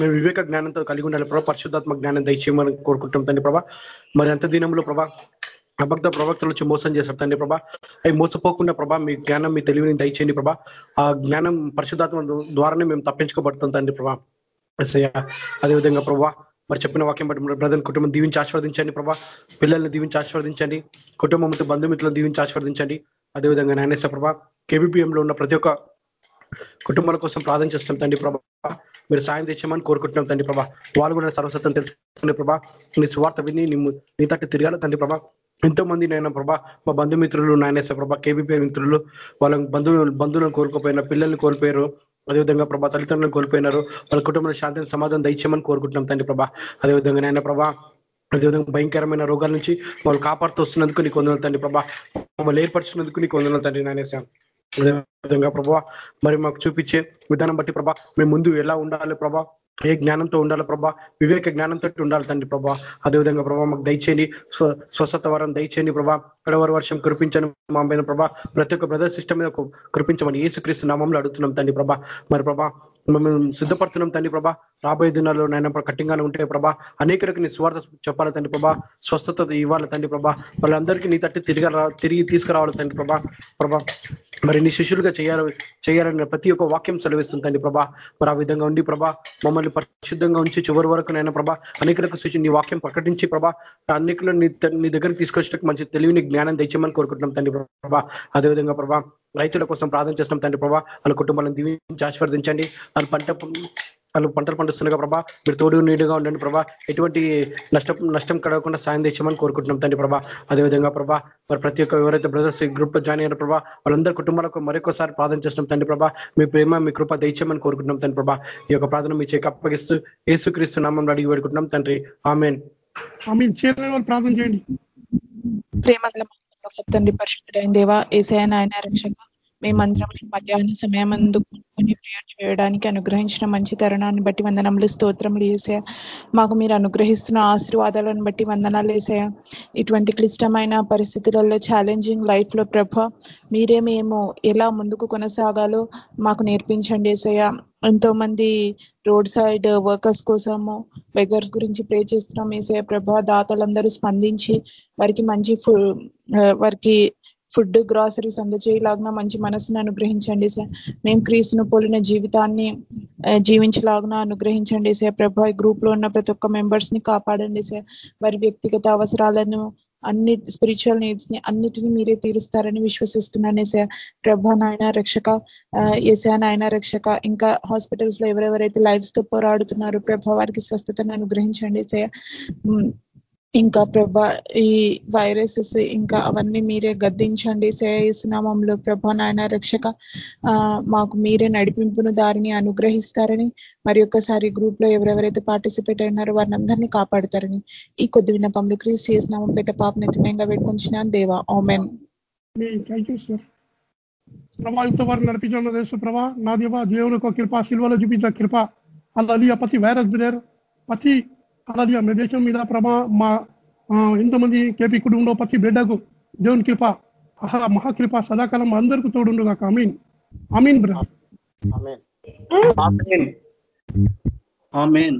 మేము వివేక జ్ఞానంతో కలిగి ఉండాలి. ప్రభా పరిశుద్ధాత్మ జ్ఞానం దయచేయమని కోరుకుంటాం తండ్రి ప్రభా. మరి అంత దినంలో ప్రభా అభక్త ప్రవక్తల వచ్చి మోసం చేశారు తండ్రి ప్రభా. అవి మోసపోకుండా ప్రభా మీ జ్ఞానం మీ తెలివిని దయచేయండి ప్రభా. ఆ జ్ఞానం పరిశుద్ధాత్మ ద్వారానే మేము తప్పించుకోబడుతాం తండ్రి ప్రభా. అదేవిధంగా ప్రభా మరి చెప్పిన వాక్యం బట్టి బ్రదర్ కుటుంబం దీవించి ఆశీర్వదించండి ప్రభా. పిల్లల్ని దీవించి ఆశీర్వదించండి. కుటుంబంతో బంధుమిత్రులను దీవించి ఆశీర్వదించండి. అదేవిధంగా నాయనేశ్వ ప్రభా కేబిపిఎంలో ఉన్న ప్రతి ఒక్క కుటుంబాల కోసం ప్రార్థన చేస్తాం తండ్రి ప్రభా. మీరు సాయం తెచ్చామని కోరుకుంటున్నాం తండ్రి ప్రభా. వాళ్ళు కూడా సర్వసత్వం తెలుసుకునే ప్రభా. నీ స్వార్థ విని నీ తట్టు తిరగాల తండ్రి ప్రభా. ఎంతో మంది నాయన ప్రభా మా బంధుమిత్రులు నాయనేశ్వర ప్రభా కేబీపీ మిత్రులు వాళ్ళ బంధువులు బంధువులను కోరుకోపోయిన పిల్లల్ని కోల్పోయారు. అదేవిధంగా ప్రభా తల్లిదండ్రులను కోల్పోయినారు. వాళ్ళ కుటుంబంలో శాంతిని సమాధానం దయచేయమని కోరుకుంటున్నాం తండ్రి ప్రభా. అదేవిధంగా నాయన ప్రభా అదేవిధంగా భయంకరమైన రోగాల నుంచి వాళ్ళు కాపాడుతూ వస్తున్నందుకు నీకు వందనాలు తండ్రి ప్రభా. మమ్మల్ని ఏర్పరుచున్నందుకు నీకు వందనాలు తండ్రి నాయనేసాం విధంగా ప్రభా మరి మాకు చూపించే విధానం బట్టి ప్రభా మేము ముందు ఎలా ఉండాలి ప్రభా ఏ జ్ఞానంతో ఉండాలి ప్రభా వివేక జ్ఞానంతో ఉండాలి తండ్రి ప్రభా. అదేవిధంగా ప్రభా మాకు దయచేయండి స్వస్థత వరం దయచేయండి ప్రభా. ఎడవర వర్షం కురిపించని మా పైన ప్రభా. ప్రతి ఒక్క బ్రదర్ సిస్టమ్ మీద కురిపించమని ఏసుక్రీస్తు నామంలో అడుగుతున్నాం తండ్రి ప్రభా. మరి ప్రభా మేము సిద్ధపడుతున్నాం తండ్రి ప్రభా. రాబోయే దినాల్లో నాయన కఠినంగానే ఉంటే ప్రభా అనేకులకు నీ స్వార్థ చెప్పాలి తండ్రి ప్రభా. స్వస్థత ఇవ్వాలి తండ్రి ప్రభా. వాళ్ళందరికీ నీ తట్టి తిరిగి తిరిగి తీసుకురావాలి తండ్రి ప్రభా. ప్రభా మరి నీ శిష్యులుగా చేయాలి చేయాలని ప్రతి ఒక్క వాక్యం సెలవిస్తుంది తండ్రి ప్రభా. మరి ఆ విధంగా ఉండి ప్రభా మమ్మల్ని పరిశుద్ధంగా ఉంచి చివరి వరకు నైనా ప్రభా అనేకులకు సూచి నీ వాక్యం ప్రకటించి ప్రభా అనేకులు నీ నీ దగ్గరికి తీసుకొచ్చడానికి మంచి తెలివిని జ్ఞానం తెచ్చామని కోరుకుంటున్నాం తండ్రి ప్రభా. అదేవిధంగా ప్రభా రైతుల కోసం ప్రార్థన చేస్తున్నాం తండ్రి ప్రభా. వాళ్ళ కుటుంబాలను దీవించి ఆశీర్వదించండి. వాళ్ళ పంట వాళ్ళు పంటలు పండిస్తుండగా ప్రభా. మీరు తోడు నీడుగా ఉండండి ప్రభా. ఎటువంటి నష్టం నష్టం కడగకుండా సాయం తెచ్చామని కోరుకుంటున్నాం తండ్రి ప్రభా. అదేవిధంగా ప్రభా మరి ప్రతి ఒక్క ఎవరైతే బ్రదర్స్ ఈ గ్రూప్లో జాయిన్ అయిన ప్రభా వాళ్ళందరి కుటుంబాలకు మరొకసారి ప్రార్థన చేస్తున్నాం తండ్రి ప్రభా. మీ ప్రేమ మీ కృప దయచేయమని కోరుకుంటున్నాం తండ్రి ప్రభా. ఈ యొక్క ప్రార్థన మీ చేక అప్పగిస్తూ ఏసుక్రీస్తు నామం అడిగి పెడుకుంటున్నాం తండ్రి. ఆమెన్. ప్రార్థన చేయండి. ప్రేమ తండ్రి పరిశుద్ధుడైన దేవ ఏసయ ఆయన రక్షక మేమందరం మధ్యాహ్న సమయం అందుకుని ప్రేయర్ చేయడానికి అనుగ్రహించిన మంచి తరుణాన్ని బట్టి వందనములు స్తోత్రములు వేసాయా మాకు మీరు అనుగ్రహిస్తున్న ఆశీర్వాదాలను బట్టి వందనాలు వేసాయా ఇటువంటి క్లిష్టమైన పరిస్థితులలో ఛాలెంజింగ్ లైఫ్లో ప్రభ మీరే మేము ఎలా ముందుకు కొనసాగాలో మాకు నేర్పించండి ఏసయ్య. ఎంతో మంది రోడ్ సైడ్ వర్కర్స్ కోసము బెగర్స్ గురించి ప్రే చేస్తున్నాం ఏసయ ప్రభ దాతలందరూ స్పందించి వారికి మంచి వారికి ఫుడ్ గ్రాసరీస్ అందజేయలాగిన మంచి మనసును అనుగ్రహించండి సార్. మేము క్రీస్తును పోలిన జీవితాన్ని జీవించలాగిన అనుగ్రహించండి సార్. ప్రభా గ్రూప్లో ఉన్న ప్రతి ఒక్క మెంబర్స్ని కాపాడండి సార్. వారి వ్యక్తిగత అవసరాలను అన్ని స్పిరిచువల్ నీడ్స్ని అన్నిటిని మీరే తీరుస్తారని విశ్వసిస్తున్నాను సార్. ప్రభా నాయన రక్షక ఏసా నాయన రక్షక ఇంకా హాస్పిటల్స్లో ఎవరెవరైతే లైఫ్స్తో పోరాడుతున్నారో ప్రభా వారికి స్వస్థతను అనుగ్రహించండి సార్. ఇంకా ప్రభా ఈ వైరసెస్ ఇంకా అవన్నీ మీరే గద్దించండి. సేయస్నామంలో ప్రభా నాయన రక్షక మాకు మీరే నడిపింపును దారిని అనుగ్రహిస్తారని మరి ఒక్కసారి గ్రూప్లో ఎవరెవరైతే పార్టిసిపేట్ అయినారో వారిని అందరినీ కాపాడతారని ఈ కొద్ది విన్నపంలో క్రీస్ చేసినామం పెట్ట పాపనెత్తనంగా పెట్టుకుంటున్నా దేవా ఓమెన్ ప్రభా ఇంతవరకు నడిపించడం. తెలుసు ప్రభా నా దేవా దేవునికి కృప సిల్వలో చూపించిన కృప. అలా ప్రతి వైరస్ ప్రతి అలాగే మీ దేశం మీద ప్రభా మా ఎంతమంది కేపీ కుటుంబంలో ప్రతి బిడ్డకు దేవుని కృప అహా మహాకృప సదాకాలం అందరికీ తోడుండు కాక అమీన్ అమీన్ బ్రదర్ ఆమెన్.